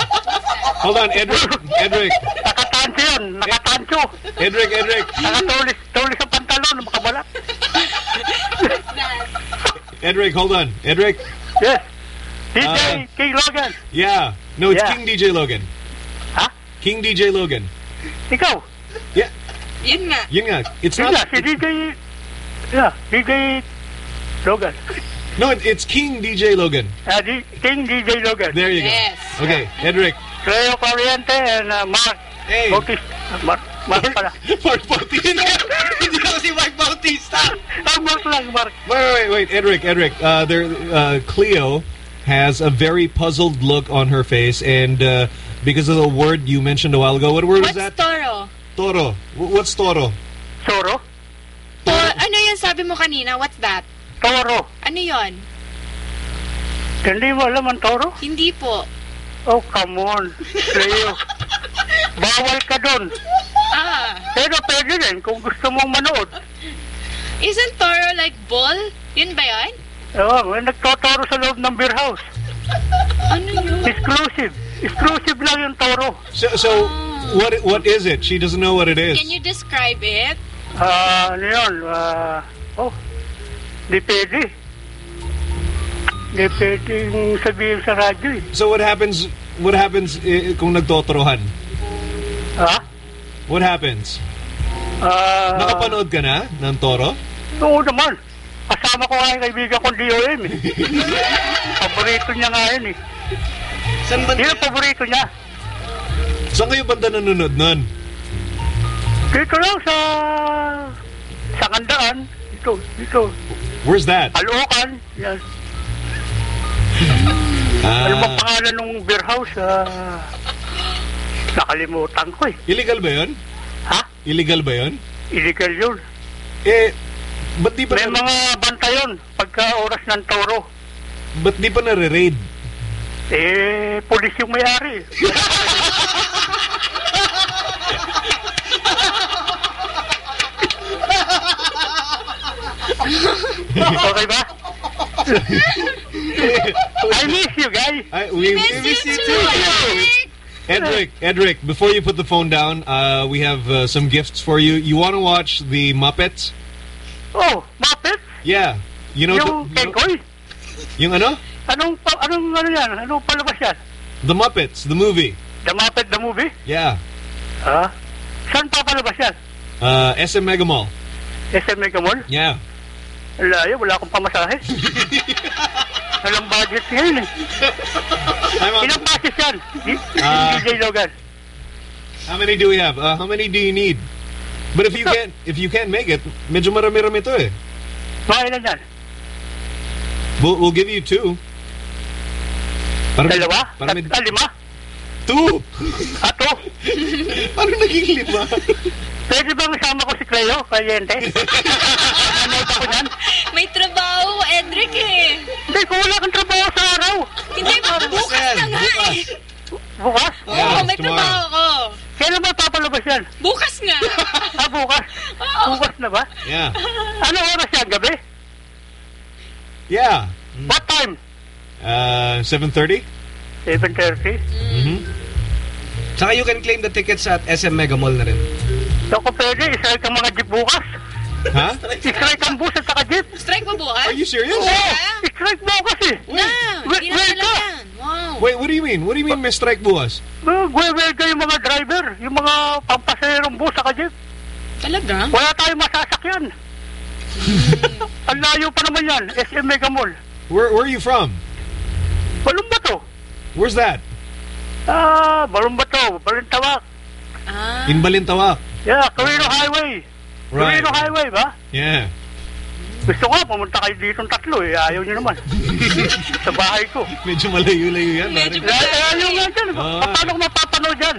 Hold on, Edric. Edric. Nakatancho yun. Nakatancho. Edric, Edric. Nakatulis. Tulis ang pantalon. Makabalat. Edric, hold on. Edric. Yes. DJ Uh, King Logan. Yeah. No, it's Yeah. King DJ Logan. Huh? King DJ Logan. Ikaw. Yeah. Yun nga. Yun nga. It's Yun not... nga, si DJ... Yeah, DJ Logan. No, it, it's King DJ Logan. Uh, D- King DJ Logan. There you go. Yes. Okay, Edric. Cleo Corriente and uh, Mark Hey. Bautista. Mark, Mark pala. Mark Bautista. Hindi ako si Mark Bautista. Mark lang, Mark. Wait, wait, wait, wait, Edric, Edric. Uh, there, uh, Cleo has a very puzzled look on her face, and uh, because of the word you mentioned a while ago, what word What's was that? Toro? Toro. W- What's Toro? Toro? To- ano yan sabi mo kanina? What's that? Toro. Ano yon? Hindi mo alam ang toro? Hindi po. Oh, come on. Cleo. Bawal ka dun. Ah. Pero pwede rin kung gusto mong manood. Isn't Toro like bull? Yun ba yun? Oo, may nagtotoro sa loob ng beer house. Ano yun? Exclusive. Exclusive lang yung toro. So, so what what is it? She doesn't know what it is. Can you describe it? Ah, ano yun? Ah, oh, di pwede. Di pwedeng sabihin sa radyo eh. So what happens? What happens eh, kung nagtotorohan? Ha? What happens? Ah, Nakapanood ka na ng Toro? oo naman. Kasama ko nga yung kaibigan kong DOM eh. paborito niya nga yun eh. Saan ba? Yun ang paborito niya. Saan kayo banda nanonood nun? Dito lang sa... Sa Kandaan. Dito, dito. Where's that? Alukan. Yan. Ano bang Ah, pangalan ng beer house? Ah, nakalimutan ko eh. illegal ba yun? Ha? Illegal ba yun? Illegal yun. Eh, ba't di pa May na, mga banta yun pagka oras ng toro. ba't di pa nare-raid? Eh, polis yung may-ari. okay ba? I miss you guys. I, we, we miss you too. Edric, Edric, before you put the phone down, uh, we have uh, some gifts for you. You want to watch the Muppets? Oh, Muppets? Yeah. You know, yung the, you know Kenkoy? yung ano? Anong, anong, ano yan? Anong palabas yan? The Muppets, the movie. The Muppet the movie? Yeah. Ha? Saan papalabas yan? Uh, SM Mega Mall. SM Mega Mall? Yeah. Layo, wala akong pamasahe. Walang budget ngayon eh. Ilang passes yan? Di- Ah. DJ Logan. How many do we have? Uh, how many do you need? But if you can't, if you can't make it, medyo marami-rami to eh. Mga ilan yan? We'll, we'll give you two. Para Dalawa? Para Ah, lima? two! Ato? Paano naging lima? Pwede bang isama ko si Cleo, Caliente? Nanood ako yan? May trabaho, Edric eh. Hindi, kung wala kang trabaho sa araw. Hindi, bukas na nga eh. Bukas? Oo, may trabaho ko. Kailan ba papalabas yan? Bukas nga. ah, bukas? Bukas na ba? Yeah. Ano oras yan? Gabi? Yeah. What time? Uh, 7.30? 7.30? Mm-hmm. Saka you can claim the tickets at SM Mega Mall na rin. So kung pwede, israel kang mga jeep bukas. Huh? Strike ang bus at saka jeep. Strike mo bukas? Are you serious? Oo, strike bukas eh. Wait, hindi na. Wow. Wait, what do you mean? What do you mean may strike bukas? Gwewelga yung mga driver, yung mga pampaserong bus saka jeep. Talaga? Wala tayong masasakyan. Ang layo pa naman yan, SM Mega Mall. Where, where are you from? Balumbato. Where's that? Ah, Balumbato, Balintawak. Ah. In Balintawak. Yeah, Carrero Highway. Right. Carrero Highway ba? Yeah. Gusto ko, pumunta kayo dito ng tatlo eh. Ayaw nyo naman. Sa bahay ko. Medyo malayo-layo yan. Eh, Ayaw nga dyan. Ah. Paano ko mapapanood dyan?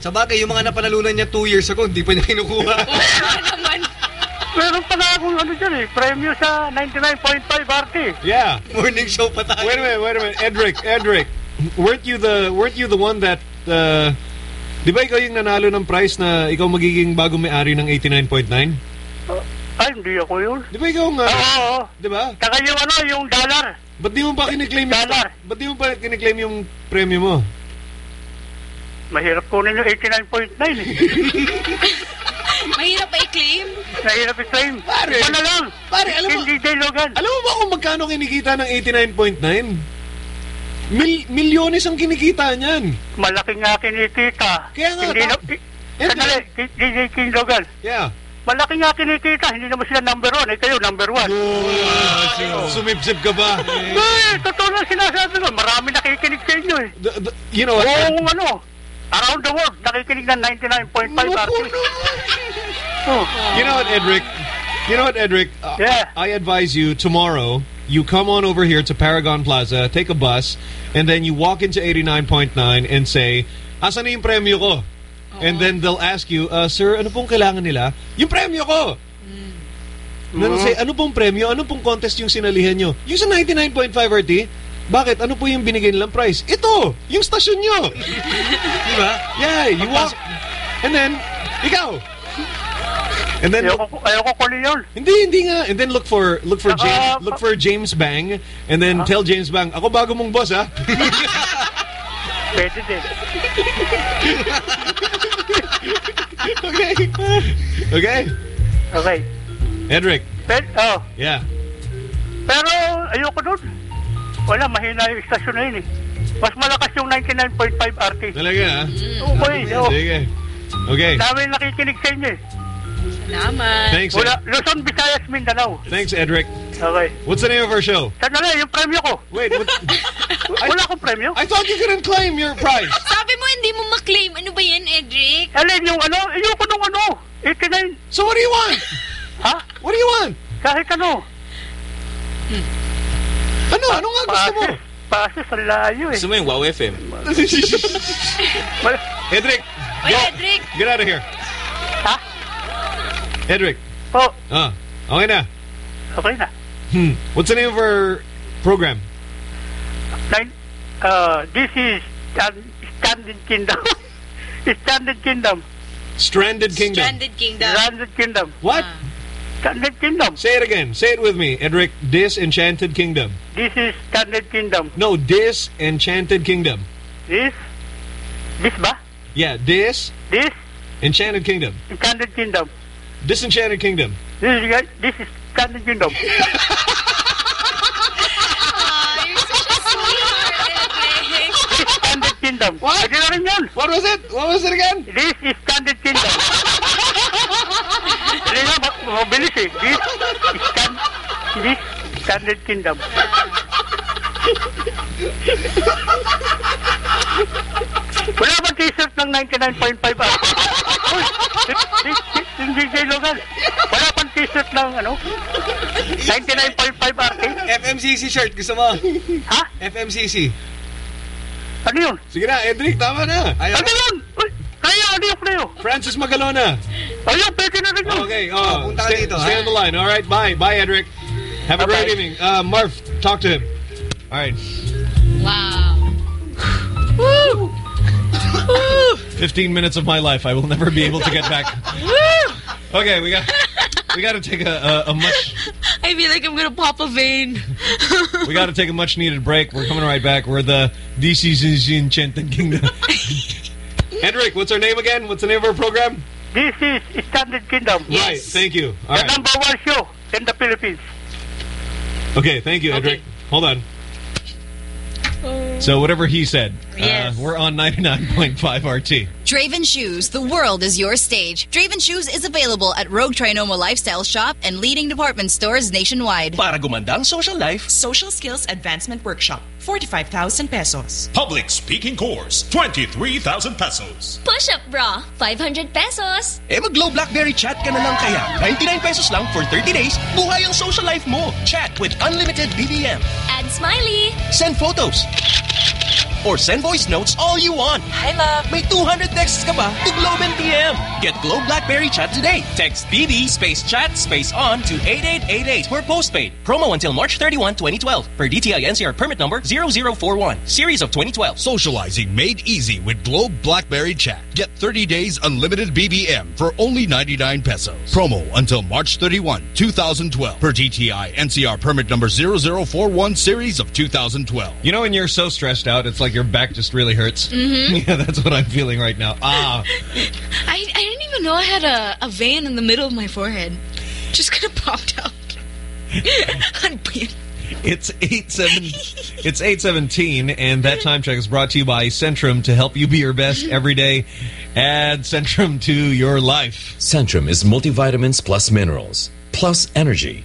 Sa bagay, yung mga napanalunan niya two years ago, hindi pa niya kinukuha. Meron pa na akong ano dyan eh. Premyo sa 99.5 RT. Yeah. Morning show pa tayo. Wait a minute, wait a minute. Edric, Edric, weren't you the weren't you the one that uh, Di ba ikaw yung nanalo ng prize na ikaw magiging bagong may-ari ng 89.9? Ay, hindi ako yun. Di ba ikaw nga? Oo, oo. Di ba? Saka yung ano, yung dollar. Ba't di mo pa kiniklaim yung, ba't di mo pa kiniklaim yung premyo mo? Mahirap kunin yung 89.9 eh. Mahirap pa i-claim. Mahirap i-claim. Pare. Na lang. Pare, alam mo, Hindi J. Logan. alam mo ba kung magkano kinikita ng 89.9? Mil, milyones ang kinikita niyan. Malaki nga kinikita. Kaya nga, Hindi na, Sandali, DJ King Logan. Yeah. Malaki nga kinikita. Hindi naman sila number one. Eh, kayo number one. Sumipsip ka ba? Eh, totoo lang sinasabi ko. Marami nakikinig sa inyo eh. you know what? Oo, ano, around the world, nakikinig ng 99.5 artists. Oh. You know what, Edric? You know what, Edric? Uh, Yeah. I advise you tomorrow. You come on over here to Paragon Plaza, take a bus, and then you walk into 89.9 and say, "Asan na yung premyo ko?" And then they'll ask you, uh, "Sir, ano pong kailangan nila?" Yung premyo ko. And then say, "Ano pong premyo? Ano pong contest yung sinalihan nyo?" Yung sa 99.5 RT, bakit? Ano po yung binigay nilang prize? Ito! Yung stasyon nyo! Di ba? Yeah, you walk... And then, ikaw! And then ayoko, ayoko kunin yun. Hindi, hindi nga. And then look for look for Saka, James look for James Bang and then tell James Bang, ako bago mong boss ha. Pwede din. okay. Okay. Okay. Edric. Pero, oh, Yeah. pero ayoko dun. Wala, mahina yung istasyon na yun eh. Mas malakas yung 99.5 RT. Talaga ha? Okay, oh. Sige. Okay. Dami nakikinig sa inyo eh. Salamat. Thanks. Wala, Luzon, Visayas, Mindanao. Thanks, Edric. Okay. What's the name of our show? Sandali, yung premyo ko. Wait, what? Wala akong premyo. I thought you couldn't claim your prize. Sabi mo hindi mo maklaim. Ano ba yan, Edric? Alin yung ano? Ayoko nung ano. 89. So what do you want? Ha? What do you want? Kahit ano. Ano? Ano nga gusto mo? Pases, ang layo eh. Gusto mo yung Wow FM? Edric, Oy, Edric. get out of here. Ha? Edric. Oh, Ah, okay na. okay na. Hmm. What's the name of our program? Nine, uh, this is Stranded Kingdom. Stranded Kingdom. Stranded Kingdom. Stranded Kingdom. Standard Kingdom. What? Stranded Kingdom. Say it again. Say it with me, Edric. Disenchanted Kingdom. This is Stranded Kingdom. No, Disenchanted Kingdom. This? This ba? Yeah, this? This? Enchanted Kingdom. Standard Kingdom. Disenchanted Kingdom. This is, this is Standard Kingdom. You're such a sweetheart, Edric. Standard Kingdom. What? Pwede na rin yun. What was it? What was it again? This is Standard Kingdom. Dali nga, ma- eh. This is stand, this Standard Kingdom. Wala bang t-shirt ng 99.5 ah? Uy, yung DJ Logan. Wala bang t-shirt ng ano? 99.5 RT? FMCC shirt, gusto mo? Ha? FMCC. Ano yun? Sige na, Edric, tama na. Ayaw. Ano yun? Uy, Kaya, ano yung playo? Francis Magalona. Ayun, pwede na rin yun. Okay, oh, punta ka stay, dito, stay ha? on the line. All right, bye. Bye, Edric. Have a great evening. Uh, Marv, talk to him. All right. Wow. 15 minutes of my life I will never be able to get back. Okay, we got we got to take a, a, a much I feel like I'm gonna pop a vein. we got to take a much needed break. We're coming right back. We're the Disenchanted Kingdom. Hendrik, what's our name again? What's the name of our program? This is Standard Kingdom. Right, thank you. All the right. number one show in the Philippines. Okay, thank you, Hendrik. Hold on. So whatever he said, Yes. uh, we're on 99.5 RT. Draven Shoes, the world is your stage. Draven Shoes is available at Rogue Trinoma Lifestyle Shop and leading department stores nationwide. Para gumandang social life, Social Skills Advancement Workshop, 45,000 pesos. Public speaking course, 23,000 pesos. Push-up bra, 500 pesos. eh mag-Globe Blackberry chat ka na lang kaya. 99 pesos lang for 30 days, buhay ang social life mo. Chat with unlimited BBM. Add smiley. Send photos. Or send voice notes all you want. Hi, love. May 200 texts ka ba to Globe and TM. Get Globe BlackBerry Chat today. Text BB space chat space on to 8888 for postpaid. Promo until March 31, 2012. Per DTI NCR permit number 0041. Series of 2012. Socializing made easy with Globe BlackBerry Chat. Get 30 days unlimited BBM for only 99 pesos. Promo until March 31, 2012. Per DTI NCR permit number 0041 series of 2012. You know when you're so stressed out, it's like your back just really hurts? Mhm. Yeah, that's what I'm feeling right now. Ah. I, I didn't even know I had a, a vein in the middle of my forehead. Just kind of popped out. Ano ba yan? It's eight seven. it's eight seventeen, and that time check is brought to you by Centrum to help you be your best every day. Add Centrum to your life. Centrum is multivitamins plus minerals, plus energy,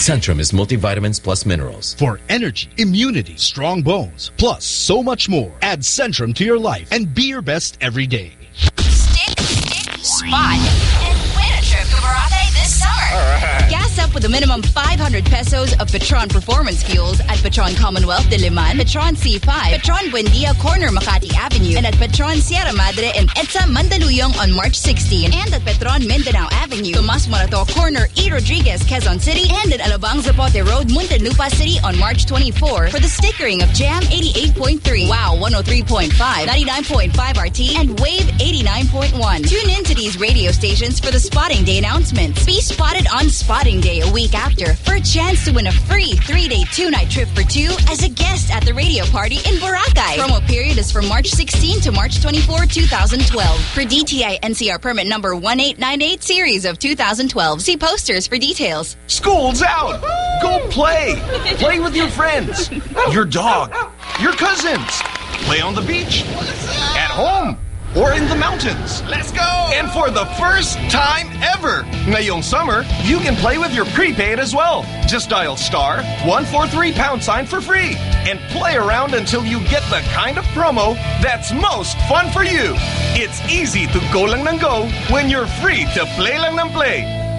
Centrum is multivitamins plus minerals. For energy, immunity, strong bones, plus so much more. Add Centrum to your life and be your best every day. Stick, stick, spot and win a trip to Boracay this summer. Gas up with a minimum 500 pesos of Petron Performance Fuels at Petron Commonwealth Diliman, Petron C5, Petron Buendia Corner Makati Avenue, and at Petron Sierra Madre and EDSA Mandaluyong on March 16, and at Petron Mindanao Avenue, Tomas Morato Corner, E. Rodriguez, Quezon City, and at Alabang Zapote Road, Muntinlupa City on March 24 for the stickering of Jam 88.3, Wow 103.5, 99.5 RT, and Wave 89.1. Tune in to these radio stations for the Spotting Day announcements. Be spotted on Spotting Day a week after for a chance to win a free three-day, two-night trip for two as a guest at the radio party in Boracay. Promo period is from March 16 to March 24, 2012. For DTI NCR permit number 1898 series of 2012. See posters for details. School's out. Go play. Play with your friends, your dog, your cousins. Play on the beach, at home, or in the mountains. Let's go. And for the first time ever, ngayong summer, you can play with your prepaid as well. Just dial star 143 pound sign for free and play around until you get the kind of promo that's most fun for you. It's easy to go lang nang go when you're free to play lang nang play.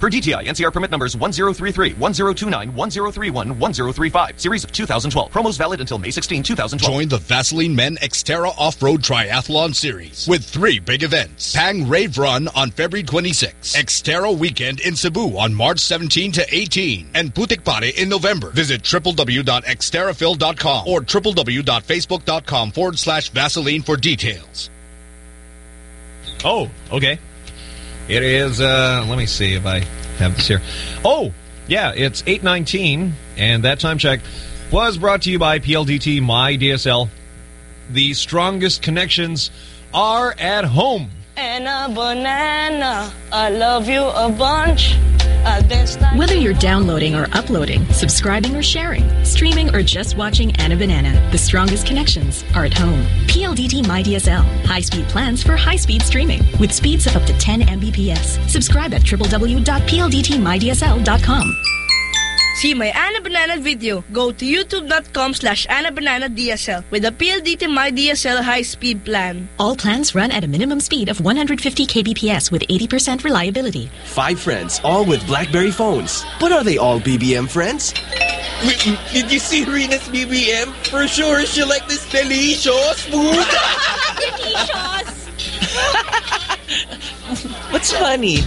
Per DTI, NCR permit numbers 1033, 1029, 1031, 1035. Series of 2012. Promos valid until May 16, 2012. Join the Vaseline Men Xterra Off-Road Triathlon Series with three big events. Pang Rave Run on February 26, Xterra Weekend in Cebu on March 17 to 18, and Putik Pare in November. Visit www.xterrafil.com or www.facebook.com forward slash Vaseline for details. Oh, okay. It is, uh, let me see if I have this here. Oh, yeah, it's 819, and that time check was brought to you by PLDT My DSL. The strongest connections are at home. Anna Banana, I love you a bunch. Whether you're downloading or uploading, subscribing or sharing, streaming or just watching Anna Banana, the strongest connections are at home. PLDT MyDSL. High-speed plans for high-speed streaming with speeds of up to 10 Mbps. Subscribe at www.pldtmydsl.com. See my Anna Banana video. Go to youtube.com slash Anna Banana DSL with the PLDT My DSL high speed plan. All plans run at a minimum speed of 150 kbps with 80% reliability. Five friends, all with BlackBerry phones. But are they all BBM friends? Did you see Rena's BBM? For sure, she like this delicious food. What's funny?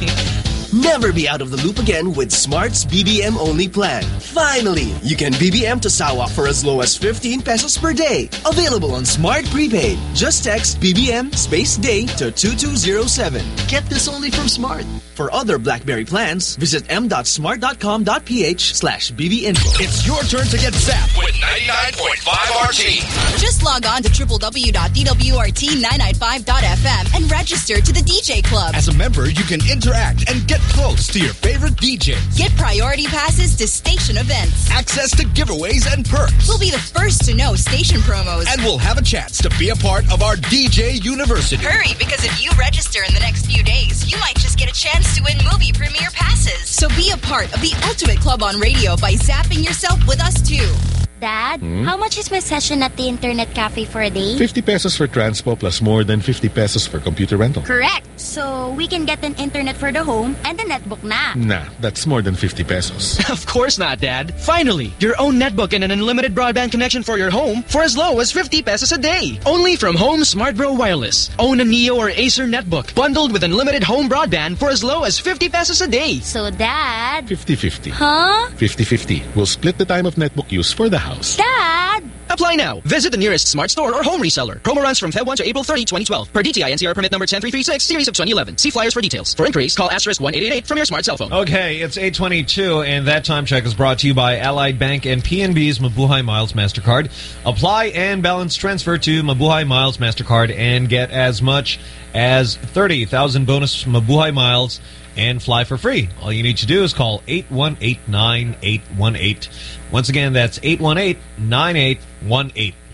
Never be out of the loop again with Smart's BBM only plan. Finally, you can BBM to Sawa for as low as 15 pesos per day. Available on Smart Prepaid. Just text BBM space day to 2207. Get this only from Smart. For other BlackBerry plans, visit m.smart.com.ph slash bbinfo. It's your turn to get zapped with 99.5 RT. Just log on to www.dwrt995.fm and register to the DJ Club. As a member, you can interact and get close to your favorite DJs. Get priority passes to station events. Access to giveaways and perks. We'll be the first to know station promos. And we'll have a chance to be a part of our DJ University. Hurry, because if you register in the next few days, you might just get a chance to win movie premiere passes. So be a part of the ultimate club on radio by zapping yourself with us too. Dad, Hmm? how much is my session at the internet cafe for a day? 50 pesos for transpo plus more than 50 pesos for computer rental. Correct. So we can get an internet for the home and the netbook na. Nah, that's more than 50 pesos. Of course not, Dad. Finally, your own netbook and an unlimited broadband connection for your home for as low as 50 pesos a day. Only from Home Smart Bro Wireless. Own a Neo or Acer netbook bundled with unlimited home broadband for as low as 50 pesos a day. So, Dad. 50-50. Huh? 50-50. We'll split the time of netbook use for the house. Dad! Apply now. Visit the nearest smart store or home reseller. Promo runs from Feb 1 to April 30, 2012. Per DTI NCR permit number 10336, series of 2011. See flyers for details. For inquiries, call asterisk 1888 from your smart cell phone. Okay, it's 822, and that time check is brought to you by Allied Bank and PNB's Mabuhay Miles MasterCard. Apply and balance transfer to Mabuhay Miles MasterCard and get as much as 30,000 bonus Mabuhay Miles and fly for free. All you need to do is call 818-9818. Once again, that's 818-9818.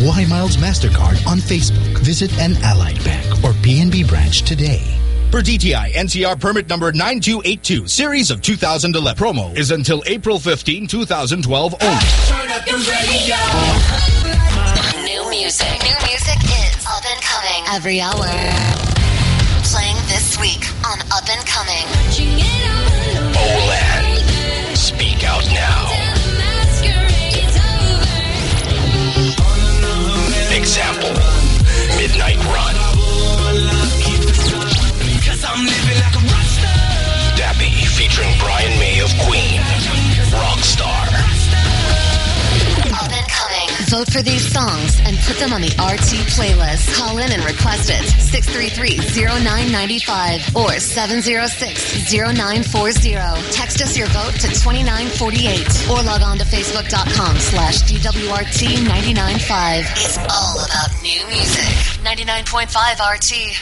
Miles MasterCard on Facebook. Visit an Allied Bank or PNB branch today. Per DTI NCR permit number 9282, series of 2011. Promo is until April 15, 2012 only. Turn up the radio. New music. New music is up and coming every hour. Playing this week on Up and Coming. Olan. Vote for these songs and put them on the RT playlist. Call in and request it. 633-0995 or 706-0940. Text us your vote to 2948 or log on to facebook.com slash DWRT995. It's all about new music. 99.5 RT.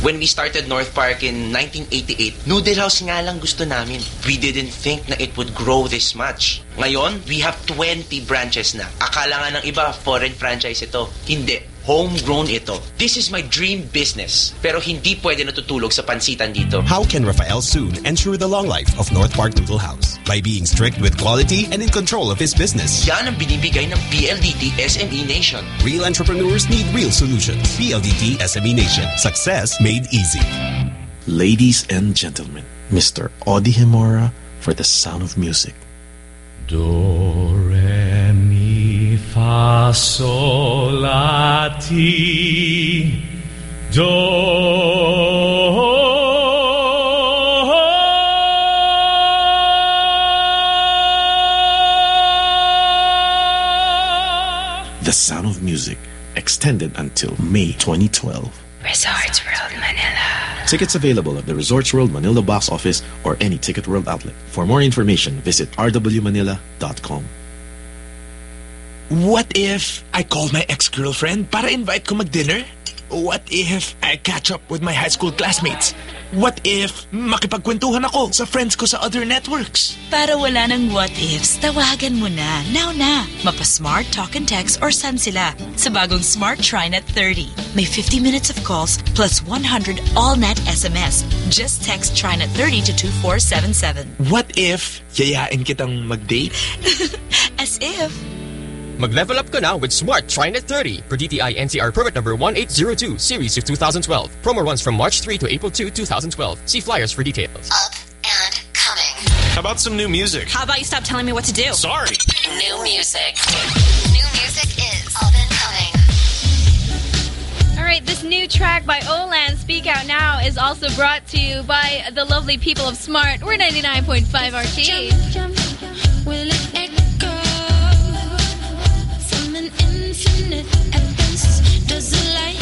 When we started North Park in 1988, noodle house nga lang gusto namin. We didn't think na it would grow this much. Ngayon, we have 20 branches na. Akala nga ng iba, foreign franchise ito. Hindi. Homegrown ito. This is my dream business. Pero hindi pwede natutulog sa pansitan dito. How can Rafael soon ensure the long life of North Park Noodle House? By being strict with quality and in control of his business. Yan ang binibigay ng PLDT SME Nation. Real entrepreneurs need real solutions. PLDT SME Nation. Success made easy. Ladies and gentlemen, Mr. Audie Gemora for the sound of music. Do, re, fa, sol, la, ti, do. The sound of music extended until May 2012. Resorts World Manila. Tickets available at the Resorts World Manila box office or any Ticket World outlet. For more information, visit rwmanila.com. What if I call my ex-girlfriend para invite ko mag-dinner? What if I catch up with my high school classmates? What if makipagkwentuhan ako sa friends ko sa other networks? Para wala ng what ifs, tawagan mo na. Now na. Mapa-smart, talk and text or send sila sa bagong Smart TriNet 30. May 50 minutes of calls plus 100 all-net SMS. Just text TriNet 30 to 2477. What if yayain kitang mag-date? As if. Mag-level up ka na with Smart TriNet 30 per DTI NCR permit number 1802 series of 2012. Promo runs from March 3 to April 2, 2012. See flyers for details. Up and coming. How about some new music? How about you stop telling me what to do? Sorry. New music. New music is up and coming. All right, this new track by Olan, Speak Out Now, is also brought to you by the lovely people of Smart. We're 99.5 RT. Will it echo infinite abyss? Does the light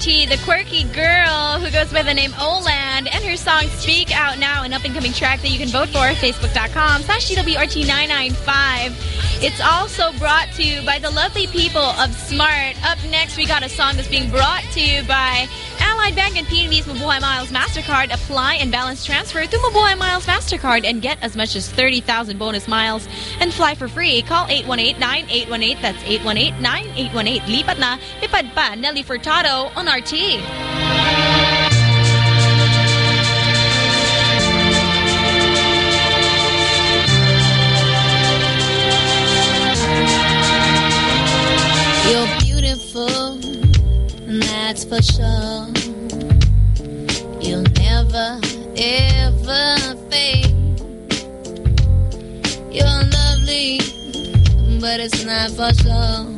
99.5 The quirky girl who goes by the name Oland and her song Speak Out Now, an up-and-coming track that you can vote for, facebook.com slash DWRT995. It's also brought to you by the lovely people of Smart. Up next, we got a song that's being brought to you by Allied Bank and PNB's Mabuhay Miles MasterCard. Apply and balance transfer to Mabuhay Miles MasterCard and get as much as 30,000 bonus miles and fly for free. Call 818-9818. That's 818-9818. Lipat na, lipad pa, Nelly Furtado on RT. You're beautiful, that's for sure. You'll never, ever fade. You're lovely, but it's not for sure.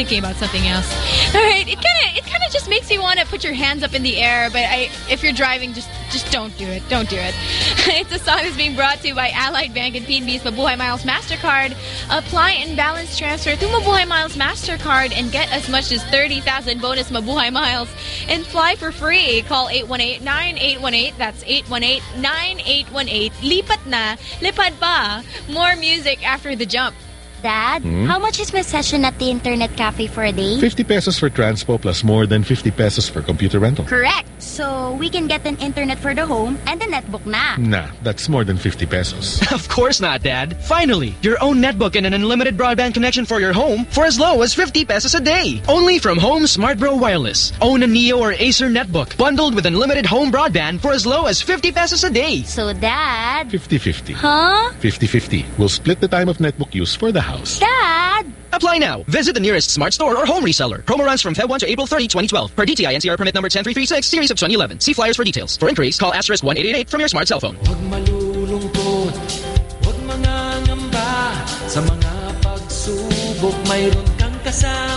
Thinking about something else. All right. It kind of it kind of just makes you want to put your hands up in the air, but I if you're driving, just just don't do it. Don't do it. it's a song that's being brought to you by Allied Bank and PNB's Mabuhay Miles MasterCard. Apply and balance transfer through Mabuhay Miles MasterCard and get as much as 30,000 bonus Mabuhay Miles and fly for free. Call 818-9818. That's 818-9818. Lipat na. Lipad pa. More music after the jump. Dad, Hmm? how much is my session at the internet cafe for a day? 50 pesos for transpo plus more than 50 pesos for computer rental. Correct. So we can get an internet for the home and a netbook na. Nah, that's more than 50 pesos. Of course not, Dad. Finally, your own netbook and an unlimited broadband connection for your home for as low as 50 pesos a day. Only from Home Smart Bro Wireless. Own a Neo or Acer netbook bundled with unlimited home broadband for as low as 50 pesos a day. So, Dad... 50-50. Huh? 50-50. We'll split the time of netbook use for the house. Dad! Apply now. Visit the nearest smart store or home reseller. Promo runs from Feb 1 to April 30, 2012. Per DTI NCR permit number 10336, series of 2011. See flyers for details. For inquiries, call asterisk 1888 from your smart cell phone. Sa mga pagsubok Mayroon kang kasama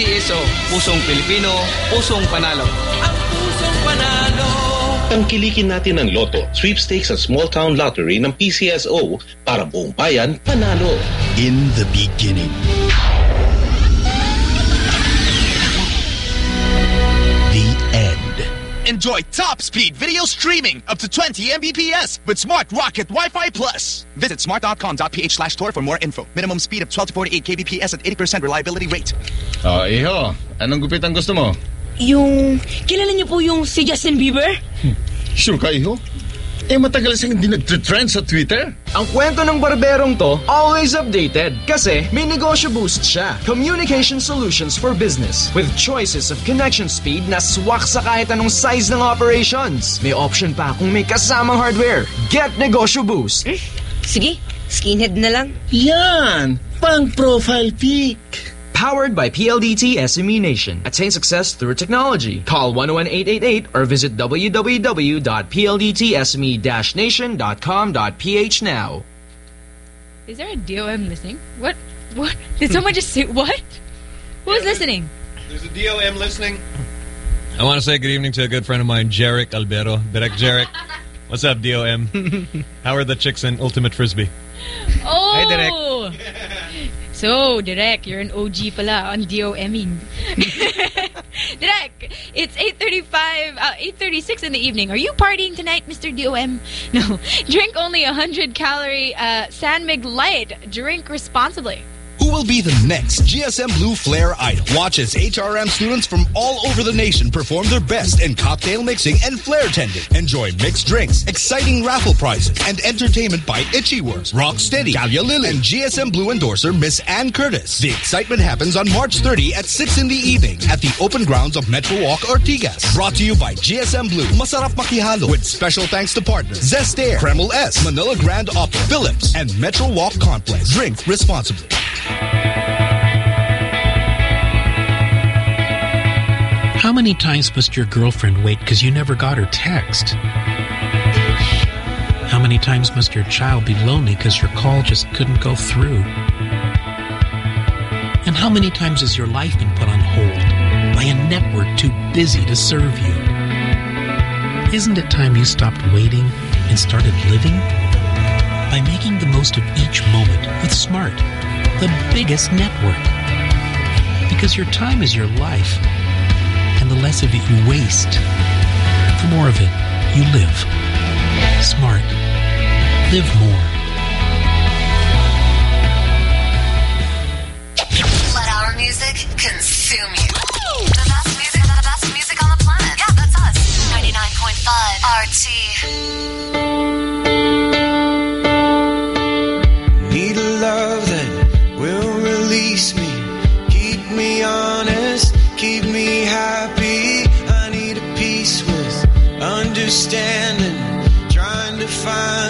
PCSO, Pusong Pilipino, Pusong Panalo. Ang pusong panalo Tangkilikin natin ang Lotto, Sweepstakes at Small Town Lottery ng PCSO para buong bayan panalo. In the beginning. Enjoy top speed video streaming up to 20 Mbps with Smart Rocket Wi-Fi Plus. Visit smart.com.ph slash tour for more info. Minimum speed of 12 to 48 kbps at 80% reliability rate. Oh, iho. Anong gupit ang gusto mo? Yung, kilala niyo po yung si Justin Bieber? Hmm. Sure ka, iho? Eh, matagal siyang hindi nag-trend sa Twitter. Ang kwento ng barberong to, always updated. Kasi may negosyo boost siya. Communication solutions for business. With choices of connection speed na swak sa kahit anong size ng operations. May option pa kung may kasamang hardware. Get negosyo boost. Sige, skinhead na lang. Yan! Pang profile pic. Powered by PLDT SME Nation. Attain success through technology. Call 11888 or visit www.pldtsme-nation.com.ph now. Is there a DOM listening? What? What? Did someone just say what? Who's listening? There's a DOM listening. I want to say good evening to a good friend of mine, Jarek Albero. Direct Jarek. What's up, DOM? How are the chicks in Ultimate Frisbee? Oh! Hey, Direk. So, Direk, you're an OG pala on DOMing. Direk, it's 8.35, uh, 8.36 in the evening. Are you partying tonight, Mr. DOM? No. Drink only 100 calorie uh, San Light. Drink responsibly. Who will be the next GSM Blue Flair idol? Watch as HRM students from all over the nation perform their best in cocktail mixing and flair tending. Enjoy mixed drinks, exciting raffle prizes, and entertainment by Itchy Worms, Rocksteady, Callalily, and GSM Blue endorser Miss Ann Curtis. The excitement happens on March 30 at 6 in the evening at the open grounds of Metro Walk Ortigas. Brought to you by GSM Blue, Masarap Makihalo, with special thanks to partners Zest Air, Kreml S, Manila Grand Opera, Philips, and Metro Walk Complex. Drink responsibly. How many times must your girlfriend wait because you never got her text? How many times must your child be lonely because your call just couldn't go through? And how many times has your life been put on hold by a network too busy to serve you? Isn't it time you stopped waiting and started living? By making the most of each moment with Smart, the biggest network. Because your time is your life, the less of it you waste, the more of it you live. Smart. Live more. Let our music consume you. The best music, the best music on the planet. Yeah, that's us. 99.5 RT. Need a love that will release me, keep me honest, keep me happy. Understanding, trying to find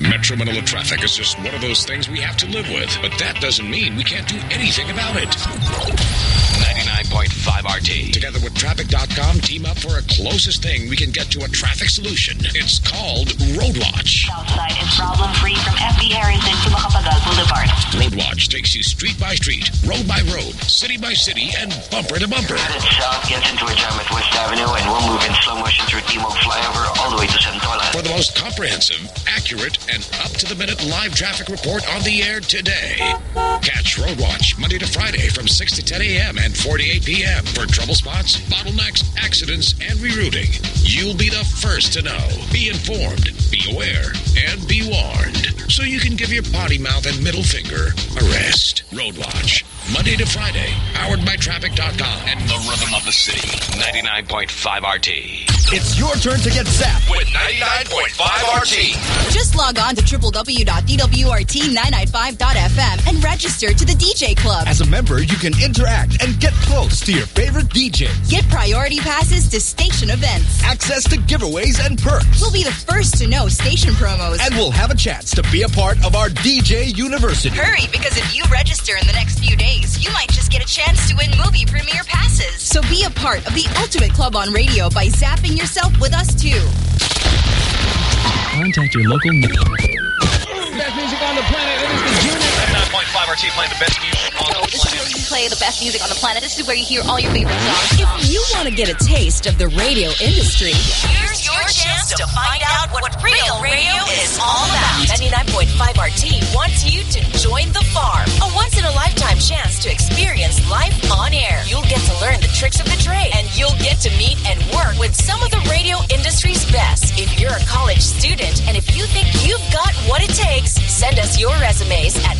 Metro Manila traffic is just one of those things we have to live with, but that doesn't mean we can't do anything about it. 99.5 RT. Together with Traffic.com, team up for a closest thing we can get to a traffic solution. It's called Roadwatch. Southside is problem-free from FB Harrison to Macapagal Boulevard. Roadwatch takes you street by street, road by road, city by city, and bumper to bumper. South gets into a jam at West Avenue and we'll move in slow motion through Timog flyover all the way to Santolan. For the most comprehensive, accurate, and up-to-the-minute live traffic report on the air today. Catch Roadwatch Monday to Friday from 6 to 10 a.m. and 4 to 8 p.m. for trouble spots, bottlenecks, accidents, and rerouting. You'll be the first to know. Be informed, be aware, and be warned. So you can give your potty mouth and middle finger a rest. Roadwatch, Monday to Friday, powered by Traffic.com and the rhythm of the city. 99.5 RT. It's your turn to get zapped with 99.5 RT. Just log on to www.dwrt995.fm and register to the DJ Club. As a member, you can interact and get close to your favorite DJs. Get priority passes to station events. Access to giveaways and perks. We'll be the first to know station promos. And we'll have a chance to be a part of our DJ University. Hurry, because if you register in the next few days, you might just get a chance to win movie premiere passes. So be a part of the ultimate club on radio by zapping yourself with us too. Contact your local... Best music on the planet. It is the Unit. 9.5 RT playing the best music on the This is where you play the best music on the planet. This is where you hear all your favorite songs. If you want to get a taste of the radio industry, Here's your chance to find out what real radio is all about. 99.5 RT wants you to join the farm. A once-in-a-lifetime chance to experience life on air. You'll get to learn the tricks of the trade, and you'll get to meet and work with some of the radio industry's best. If you're a college student, and if you think you've got what it takes, send us your resumes at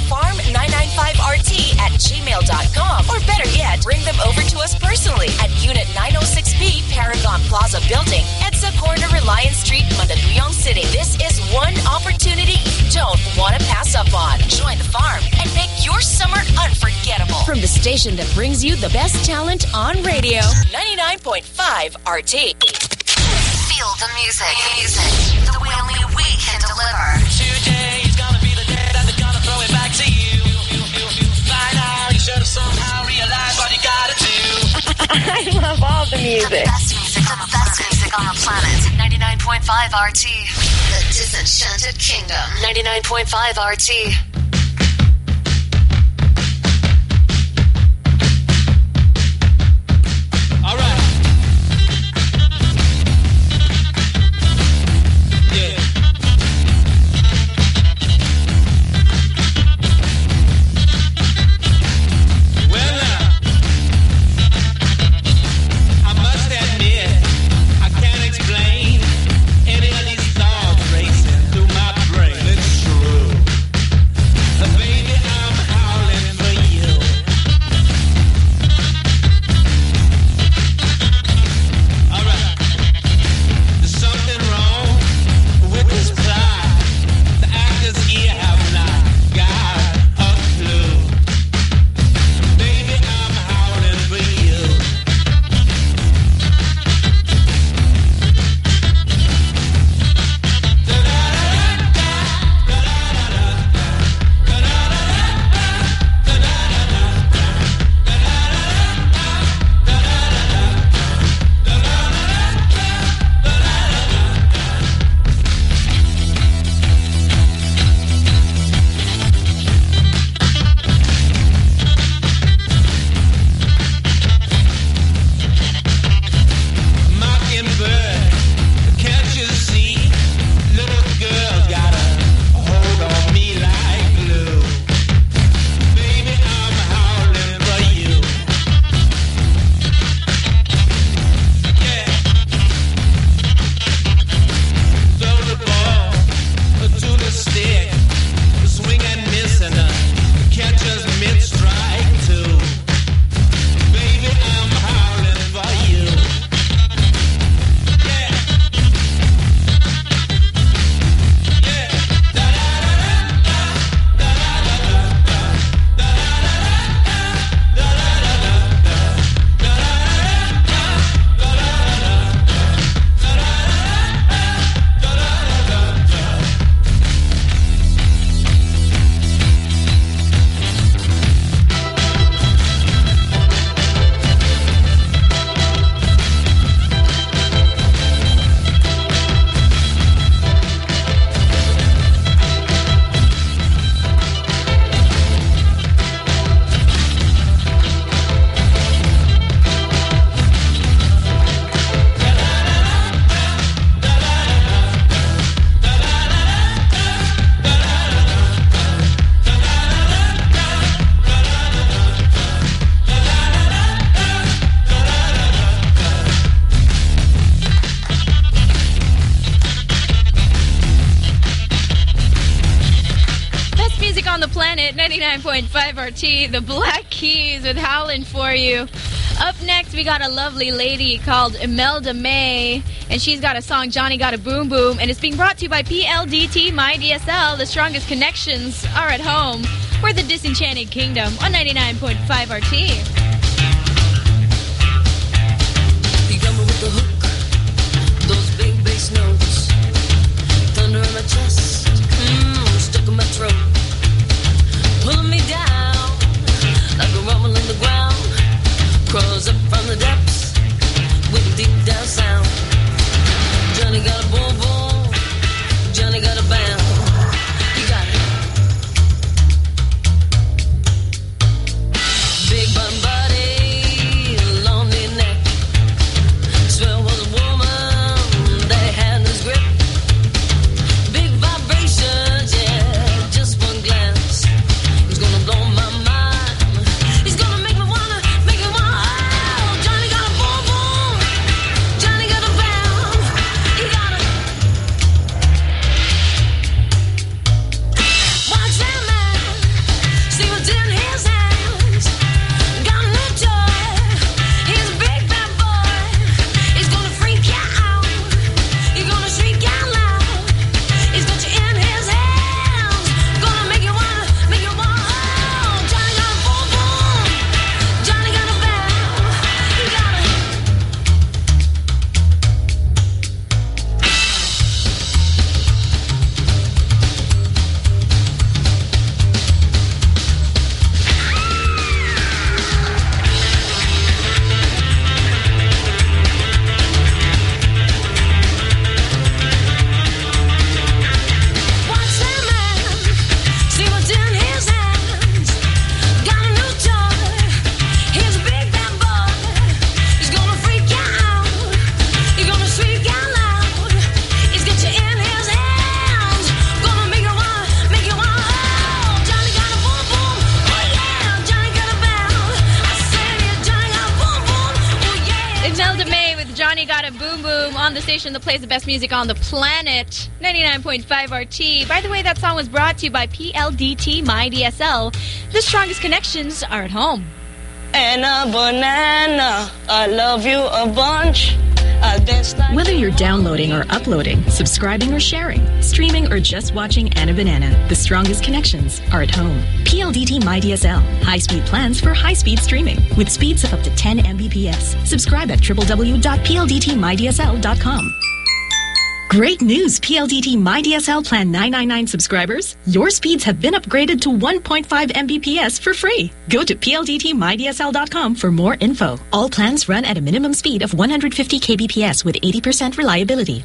farm995rt at gmail.com. Or better yet, bring them over to us personally at Unit 906B Paragon Plaza Building, EDSA Corner Reliance Street, Mandaluyong City. This is one opportunity you don't want to pass up on. Join the farm and make your summer unforgettable. From the station that brings you the best talent on radio, 99.5 RT. Feel the music. Music. The way only we can deliver. Today is gonna be the day that they're I love all the music. The best music. The best music on the planet. 99.5 RT. The Disenchanted Kingdom. 99.5 RT. 99.5 the Black Keys with Howlin' For You. Up next, we got a lovely lady called Imelda May, and she's got a song, Johnny Got a Boom Boom, and it's being brought to you by PLDT My DSL. The strongest connections are at home. We're the Disenchanted Kingdom on 99.5 RT. Best music on the planet, 99.5 RT. By the way, that song was brought to you by PLDT My DSL. The strongest connections are at home. And a banana. I love you a bunch. I dance like Whether you're downloading or uploading, subscribing or sharing, streaming or just watching Anna Banana, the strongest connections are at home. PLDT MyDSL. High-speed plans for high-speed streaming with speeds of up to 10 Mbps. Subscribe at www.pldtmydsl.com. Great news, PLDT MyDSL Plan 999 subscribers. Your speeds have been upgraded to 1.5 Mbps for free. Go to pldtmydsl.com for more info. All plans run at a minimum speed of 150 kbps with 80% reliability.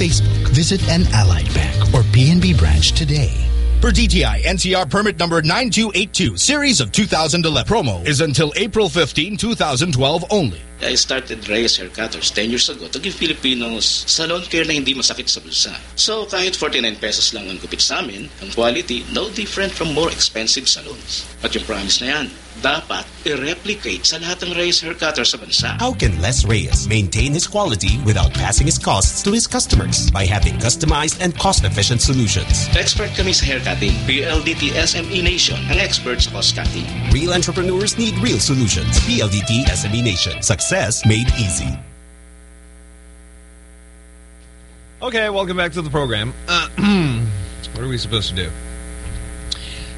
Facebook. Visit an Allied Bank or PNB branch today. Per DTI NCR permit number 9282, series of 2011. Promo is until April 15, 2012 only. I started Reyes Haircutters 10 years ago to give Filipinos salon care na hindi masakit sa bulsa. So kahit 49 pesos lang ang gupit sa amin, ang quality no different from more expensive salons. At yung promise na yan, dapat i-replicate sa lahat ng Reyes Haircutters sa bansa. How can Les Reyes maintain his quality without passing his costs to his customers by having customized and cost-efficient solutions? Expert kami sa haircutting. PLDT SME Nation ang expert sa cost cutting. Real entrepreneurs need real solutions. PLDT SME Nation. Success made easy. Okay, welcome back to the program. Uh, what are we supposed to do?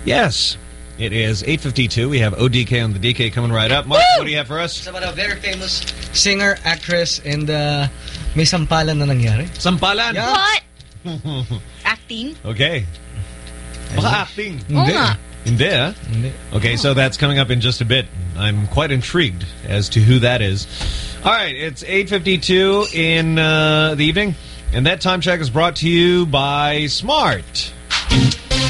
Yes, it is 8.52. We have ODK on the DK coming right up. Mark, what do you have for us? It's about a very famous singer, actress, and uh, may sampalan na nangyari. Sampalan? Yeah. What? Acting? Okay. Baka acting. Oo nga. Hindi, ah? Okay, so that's coming up in just a bit. I'm quite intrigued as to who that is. All right, it's 8.52 in uh, the evening, and that time check is brought to you by Smart.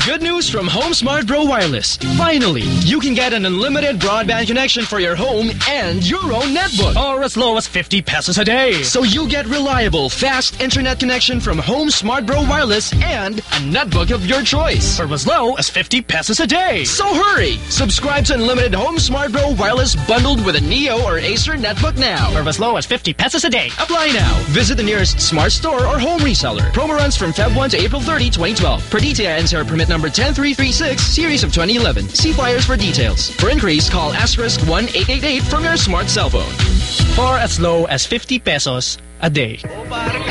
Good news from Home Smart Bro Wireless. Finally, you can get an unlimited broadband connection for your home and your own netbook. Or as low as 50 pesos a day. So you get reliable, fast internet connection from Home Smart Bro Wireless and a netbook of your choice. For as low as 50 pesos a day. So hurry! Subscribe to unlimited Home Smart Bro Wireless bundled with a Neo or Acer netbook now. For as low as 50 pesos a day. Apply now. Visit the nearest smart store or home reseller. Promo runs from Feb 1 to April 30, 2012. Per DTI NCR permit number 10336, series of 2011. See flyers for details. For inquiries, call asterisk 1888 from your smart cell phone. For as low as 50 pesos a day.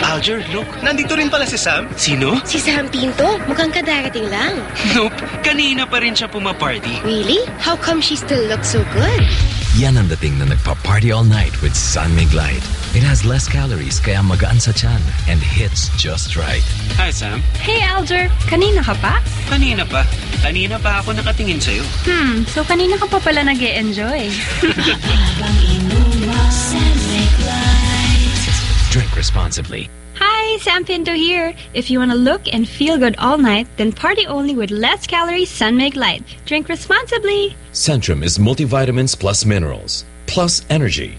Alger, look. Nandito rin pala si Sam. Sino? Si Sam Pinto, mukhang kadarating lang. Nope. Kanina pa rin siya pumaparty. Really? How come she still looks so good? Yan ang dating na nagpa-party all night with San Mig Light. It has less calories kaya magaan sa tiyan and hits just right. Hi, Sam. Hey, Alger. Kanina ka pa? Kanina pa. Kanina pa ako nakatingin sa'yo. Hmm, so kanina ka pa pala nag enjoy Drink responsibly. Hi, Sam Pinto here. If you want to look and feel good all night, then party only with less calories San Mig Light. Drink responsibly. Centrum is multivitamins plus minerals, plus energy,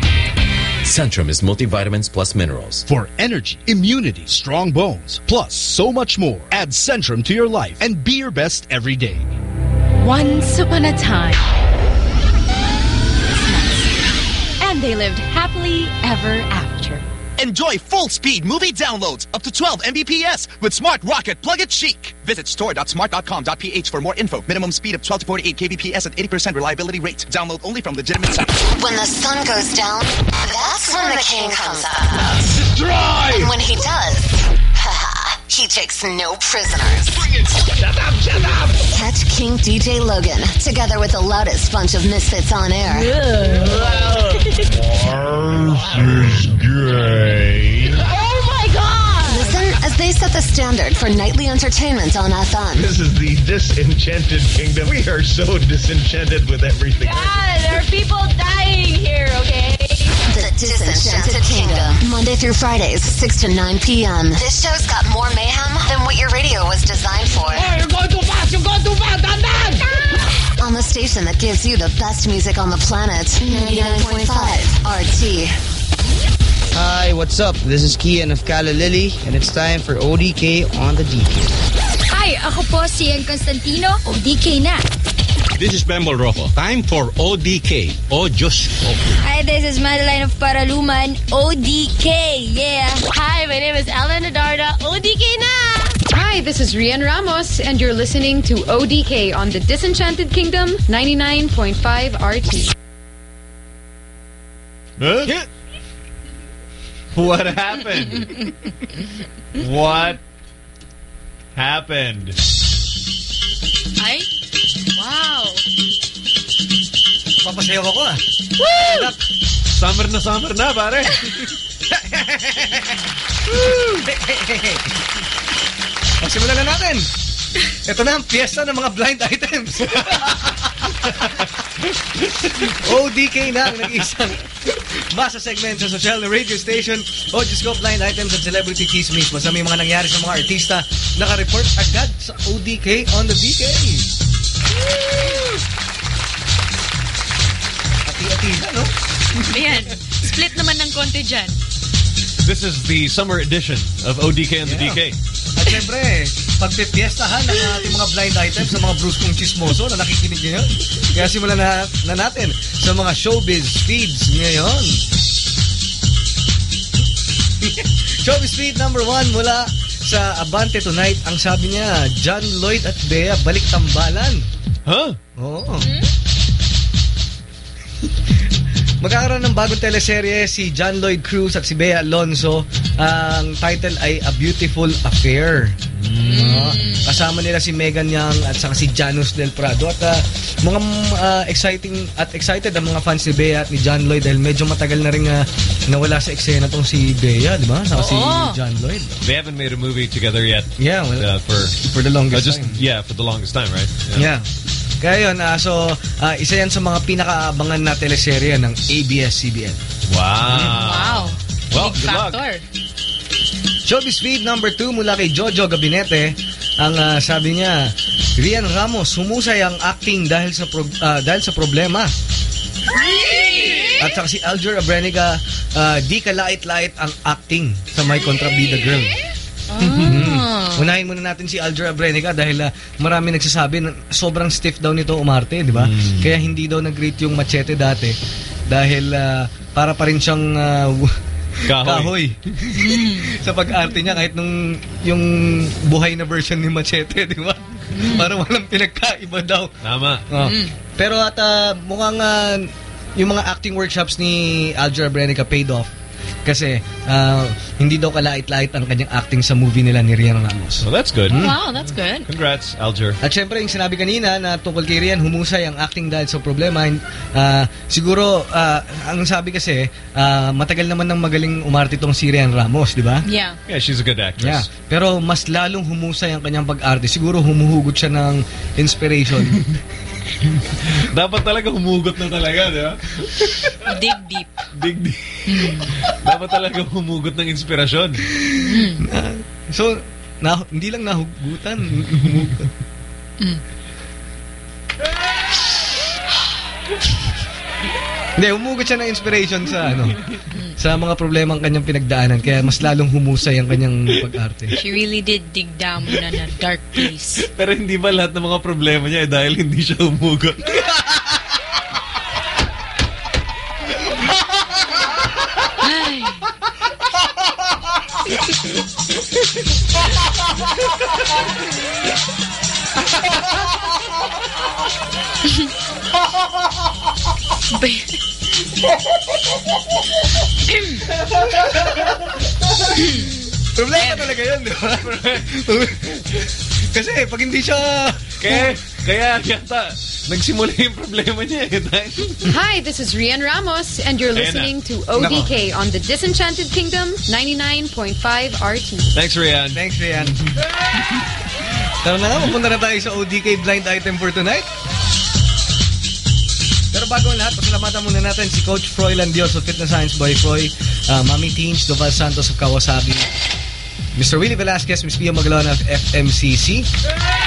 Centrum is multivitamins plus minerals. For energy, immunity, strong bones, plus so much more. Add Centrum to your life and be your best every day. Once upon a time. And they lived happily ever after. Enjoy full-speed movie downloads up to 12 Mbps with Smart Rocket Plug It Chic. Visit store.smart.com.ph for more info. Minimum speed of 12 to 48 kbps at 80% reliability rate. Download only from legitimate sites. When the sun goes down, that's when the king comes out. Destroy! And when he does, he takes no prisoners. Shut up, shut up! Catch King DJ Logan together with the loudest bunch of misfits on air. is gay. As they set the standard for nightly entertainment on FM. This is the disenchanted kingdom. We are so disenchanted with everything. God, there are people dying here, okay? The Disenchanted Kingdom. Monday through Fridays, 6 to 9 p.m. This show's got more mayhem than what your radio was designed for. Oh, you're going too fast! You're going too fast! I'm done! Ah! On the station that gives you the best music on the planet. 99.5 RT. Hi, what's up? This is Kean of Callalily, and it's time for ODK on the DK. Hi, ako po si Ian Constantino, ODK na. This is Bembol Rojo. Time for ODK. O Diyos ko. Hi, this is Madeline of Paraluman, ODK, yeah. Hi, my name is Ellen Adarna, ODK na! Hi, this is Rhian Ramos, and you're listening to ODK on the Disenchanted Kingdom 99.5 RT. Huh? What happened? what happened? Ay? Wow. Papasayaw ako ah. Woo! Summer na summer na, pare. O, simulan na natin. Ito na ang piyesta ng mga blind items. ODK na ang nag-isang masa segment sa social na radio station o Diyos ko, blind items at celebrity chismis. Basta may mga nangyari sa mga artista, naka-report agad sa ODK on the DK. Ati-ati na, no? Ayan, split naman ng konti dyan. This is the summer edition of ODK and the DK. At syempre, pagpipiestahan ng ating mga blind items sa mga bruskong chismoso na nakikinig ngayon. Kaya simulan na, na natin sa mga showbiz feeds ngayon. showbiz feed number one mula sa Abante Tonight. Ang sabi niya, John Lloyd at Bea balik tambalan. Huh? Oo. Magkakaroon ng bagong teleserye si John Lloyd Cruz at si Bea Alonso. Ang title ay A Beautiful Affair. Oo. kasama nila si Megan Young at saka si Janus Del Prado. At ah, mga ah, exciting at excited ang mga fans ni Bea at ni John Lloyd dahil medyo matagal na rin ah, nawala sa eksena tong si Bea, di ba? Saka si. John Lloyd. They haven't made a movie together yet. Yeah, well, uh, for for the longest uh, just, time. Yeah, for the longest time, right? Yeah. Kaya yun, ah, so ah, isa yan sa mga pinakaabangan na teleserye ng ABS-CBN. Wow. Wow. Well, Big good luck. factor. Showbiz Feed number 2 mula kay Jojo Gabinete. Ang ah, sabi niya, Rian Ramos, humusay ang acting dahil sa pro- ah, dahil sa problema. At saka si Alger Abrenica, ah, di kalait-lait ang acting sa My Contrabida Girl. Hmm. Unahin muna natin si Alger Abrenica dahil ah, marami nagsasabi na sobrang stiff daw nito umarte, di ba? Kaya hindi daw nag-rate yung machete dati dahil ah, para pa rin siyang ah, Kahoy. sa pag-arte niya kahit nung yung buhay na version ni Machete, di ba? Parang walang pinagkaiba daw. Tama. Oh. Pero at ah, mukhang ah, yung mga acting workshops ni Alger Abrenica paid off. Kasi ah, hindi daw kalait-lait ang kanyang acting sa movie nila ni Rian Ramos. Well, that's good. Wow, that's good. Congrats, Alger. At syempre, yung sinabi kanina na tungkol kay Rian, humusay ang acting dahil sa problema. Ah, siguro, ah, ang sabi kasi, ah, matagal naman ng magaling umarte tong si Rian Ramos, di ba? Yeah. Yeah, she's a good Yeah. actress. Pero mas lalong humusay ang kanyang pag-arte. Siguro humuhugot siya ng inspiration. Dapat talaga humugot na talaga, di ba? Dig deep. Dig deep. Dapat talaga humugot ng inspirasyon. Na- so, na, hindi lang nahugutan. humugot. Hindi, humugot siya ng inspiration sa ano sa mga problema ang kanyang pinagdaanan kaya mas lalong humusay ang kanyang pag-arte. She really did dig down muna na dark place. Pero hindi ba lahat ng mga problema niya eh, dahil hindi siya humugot? Ay. Problema talaga yun, di ba? Kasi pag hindi siya... Kaya, kaya yata, nagsimula yung problema niya eh. Hi, this is Rhian Ramos, and you're Ayan listening na. to ODK on the Disenchanted Kingdom 99.5 RT. Thanks, Rhian. Thanks, Rhian. Tara na nga, pupunta na tayo sa ODK blind item for tonight. Pero bago ang lahat, pasalamatan muna natin si Coach Froilan Dios of Fitness Science Boy Froy, uh, Mami Teens, Doval Santos of Kawasaki, Mr. Willie Velasquez, Miss Pia Magalona of FMCC,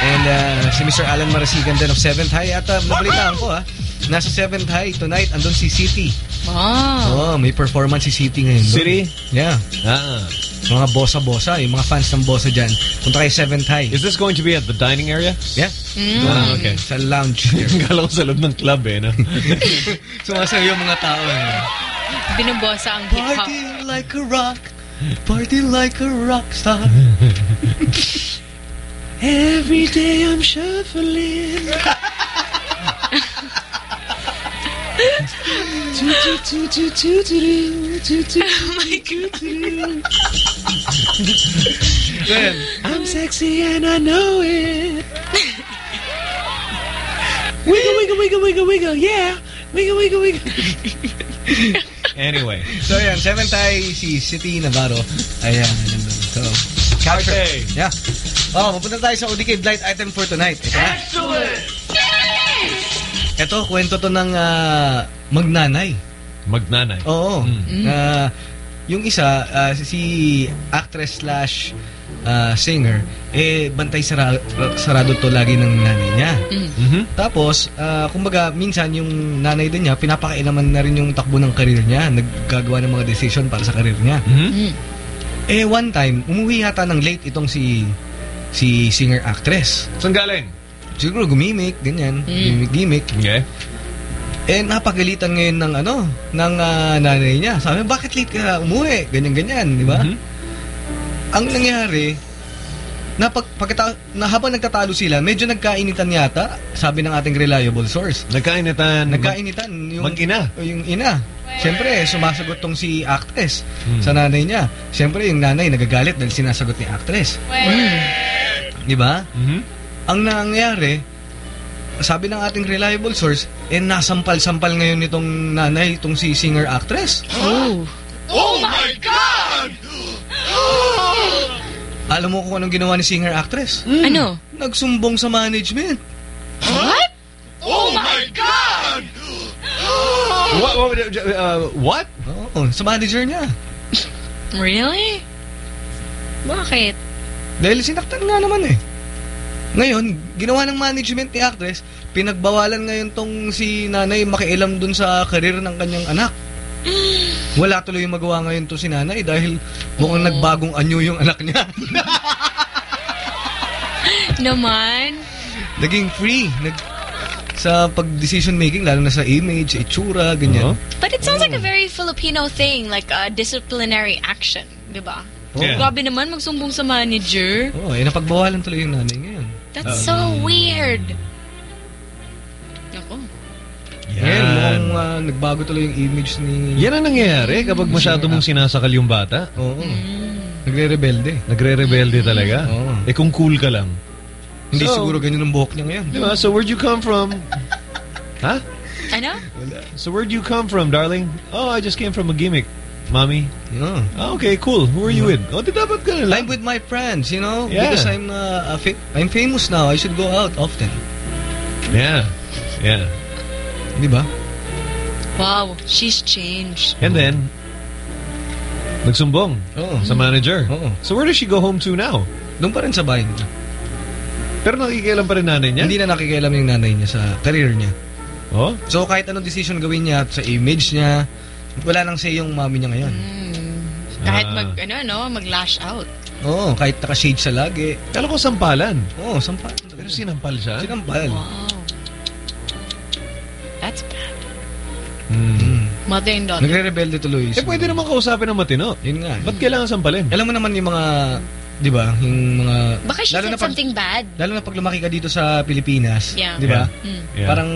and uh, si Mr. Alan Marasigan din of 7th High. At uh, nabalitaan ko ha, nasa 7th High tonight, andun si Sitti. Wow. Oh, may performance si Sitti ngayon. doon. Sitti? Yeah. Ah. Mga bossa-bossa, yung mga fans ng bossa dyan. Punta kayo 7th High. Is this going to be at the dining area? Yeah. Mm. Ah, okay. Sa lounge. Kala ko sa loob ng club eh, no? Sumasayo yung mga tao eh. Binubosa ang hip-hop. Party like a rock. Party like a rock star. Every day I'm shuffling. Oh my God. Then, I'm sexy and I know it. wiggle, wiggle, wiggle, wiggle, wiggle, yeah. Wiggle, wiggle, wiggle. Anyway. So, yan. Seven tayo si Sitti Navarro. Ayan. nandun. So, Party! Yeah. Oh, mapunta tayo sa ODK Blind Item for tonight. Ito na. Ito, kwento to ng ah, magnanay. Magnanay. Oo. Mm. Ah, yung isa, ah, si actress slash ah, singer, eh, bantay sara sarado to lagi ng nanay niya. Mm-hmm. Tapos, ah, kumbaga, minsan yung nanay din niya, pinapakailaman na rin yung takbo ng karir niya. Naggagawa ng mga decision para sa karir niya. Mm-hmm. Eh, one time, umuwi yata ng late itong si si singer-actress. Saan galing? Siguro gumimik, ganyan. Gimik-gimik. Okay. Eh, napagalitan ngayon ng ano, ng ah, nanay niya. Sabi, bakit late ka umuwi? Ganyan-ganyan, di ba? Ang nangyari, na pag, pagkata, na habang nagtatalo sila, medyo nagkainitan yata, sabi ng ating reliable source. Nagkainitan. Nagkainitan. Yung, mag-ina. Yung ina. Siyempre, sumasagot tong si actress Hmm. sa nanay niya. Siyempre, yung nanay nagagalit dahil sinasagot ni actress. Di ba? Mm-hmm. Ang nangyari, sabi ng ating reliable source, eh nasampal-sampal ngayon nitong nanay, itong si singer-actress. Oh. Oh my God! Alam mo kung anong ginawa ni singer-actress? Ano? Nagsumbong sa management. What? Oh my God! What? What? Uh, what? Oo, sa manager niya. Really? Bakit? Dahil sinaktan nga naman eh. Ngayon, ginawa ng management ni actress, pinagbawalan ngayon tong si nanay makialam dun sa karir ng kanyang anak. Wala tuloy yung magawa ngayon to si nanay dahil mukhang nagbagong anyo yung anak niya. Naman? Naging free. Nag, sa pag-decision making, lalo na sa image, itsura, ganyan. But it sounds like a very Filipino thing, like a disciplinary action, di ba? Yeah. Grabe naman magsumbong sa manager. Oo, eh, napagbawalan tuloy yung nanay ngayon. That's so weird. Ako. Ngayon, mukhang ah, nagbago tuloy yung image ni... Yan ang nangyayari kapag masyado mong sinasakal yung bata. Oo. Nagre-rebelde. Nagre-rebelde talaga. Eh kung cool ka lang. Hindi So- siguro ganyan ang buhok niya ngayon. Di ba? So where'd you come from? Huh? Ano? So where'd you come from, darling? Oh, I just came from a gimmick. Mommy? Yeah. Oh, okay, cool. Who are you with? Oh, di dapat na lang. I'm with my friends, you know? Yeah. Because I'm uh, a fa- I'm famous now. I should go out often. Yeah. Yeah. Di ba? Wow, she's changed. And then, nagsumbong Oo. sa manager. Oo. So where does she go home to now? Doon pa rin sa bahay niya. Pero nakikialam pa rin nanay niya? Hindi na nakikialam yung nanay niya sa career niya. Oh? So kahit anong decision gawin niya sa image niya, wala nang say yung mami niya ngayon. Kahit Ah. mag, ano, no, mag-lash out. Oo, kahit naka-shade sa lagi. Kala ko sampalan. Oo, sampalan. Pero sinampal siya? Sinampal. Wow. That's bad. Hmm. Mother and daughter. Nagre-rebelde tuloy. Eh, pwede naman kausapin ng matino. Yun nga. Ba't kailangan sampalin? Alam mo naman yung mga, di ba, yung mga... Baka she lalo said na pag, something bad. Lalo na pag lumaki ka dito sa Pilipinas, Yeah. di ba? Yeah. Mm. Yeah. Parang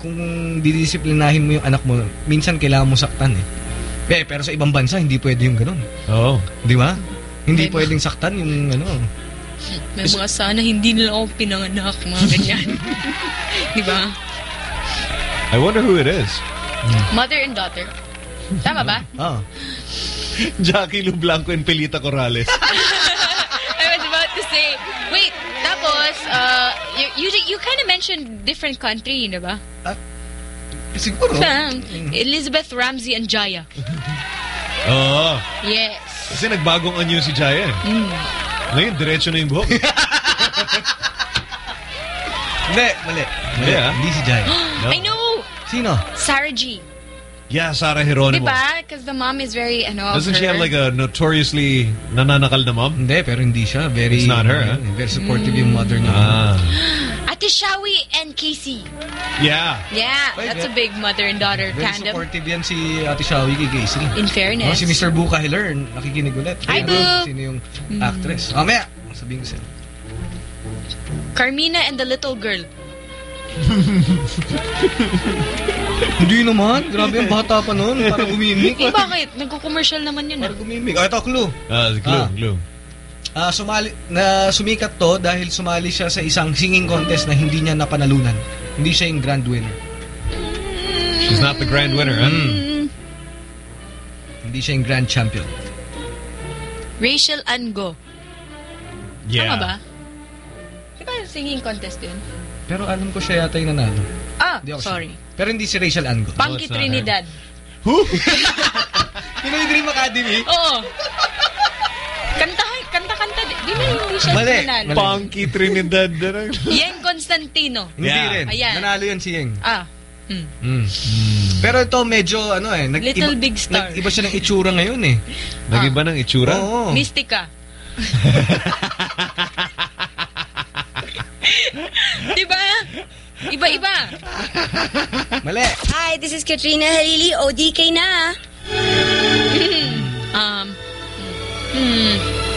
kung didisiplinahin mo yung anak mo, minsan kailangan mo saktan eh. Eh, pero sa ibang bansa, hindi pwede yung ganun. Oo. Di ba? Hindi May- pwedeng saktan yung ano. May mga sana hindi nila ako pinanganak, mga ganyan. Di ba? I wonder who it is. Mother and daughter. Tama ba? Ah. Jackie Lu Blanco and Pelita Corrales. tapos, uh, you, you, you kind of mentioned different country, di ba? Siguro. Parang Elizabeth Ramsey and Jaya. Oo. Yes. Kasi nagbagong anyo si Jaya. eh. Mm. Ngayon, diretso na yung buhok. Hindi, mali. Hindi ah. Hindi si Jai. I know! Sino? Sarah G. Yeah, Sarah Geronimo. Diba? Because the mom is very, ano, Doesn't she have like a notoriously nananakal na mom? Hindi, pero hindi siya. Very, It's not her, huh? Very supportive yung mother niya. Ah. Ate Shawie and KC. Yeah. Yeah, that's a big mother and daughter Very tandem. supportive yan si Ate Shawie kay KC. In fairness. Oh, si Mr. Boo Kahler, nakikinig ulit. Hi, Ayun, Boo! Sino yung Mm. actress? Mamaya, sabihin ko sa'yo. Carmina and the little girl. Hindi naman. Grabe yung bata pa noon. Parang umimik. Eh, bakit? Nagko-commercial naman yun. ah. Umimik. Ah, ito, clue. Ah, si Glue, Ah. Glue. Ah, sumali, na sumikat to dahil sumali siya sa isang singing contest na hindi niya napanalunan. Hindi siya yung grand winner. She's not the grand winner, huh? Mm. Hindi siya yung grand champion. Rachel Ango. Yeah. Tama ba? Di ba singing contest yun? Pero alam ko siya yata yung nanalo. Ah, Hindi ako sorry. sure. Pero hindi si Rachel Ango. Punky Trinidad. Who? Yun yung Dream Academy? Oo. Kanta, kanta, kanta. Di ba hindi siya Mali. nanalo? Punky Trinidad. Yeng Constantino. Hindi Yeah. rin. Ayan. Nanalo yun si Yeng. Ah. Hmm. Mm. Pero ito medyo ano eh. Nag Little iba, Big Star. Nag-iba siya ng itsura ngayon eh. Nag-iba ng itsura? Oo. Mystica. Di ba? Iba-iba. Mali. Hi, this is Katrina Halili, ODK na. um, hmm.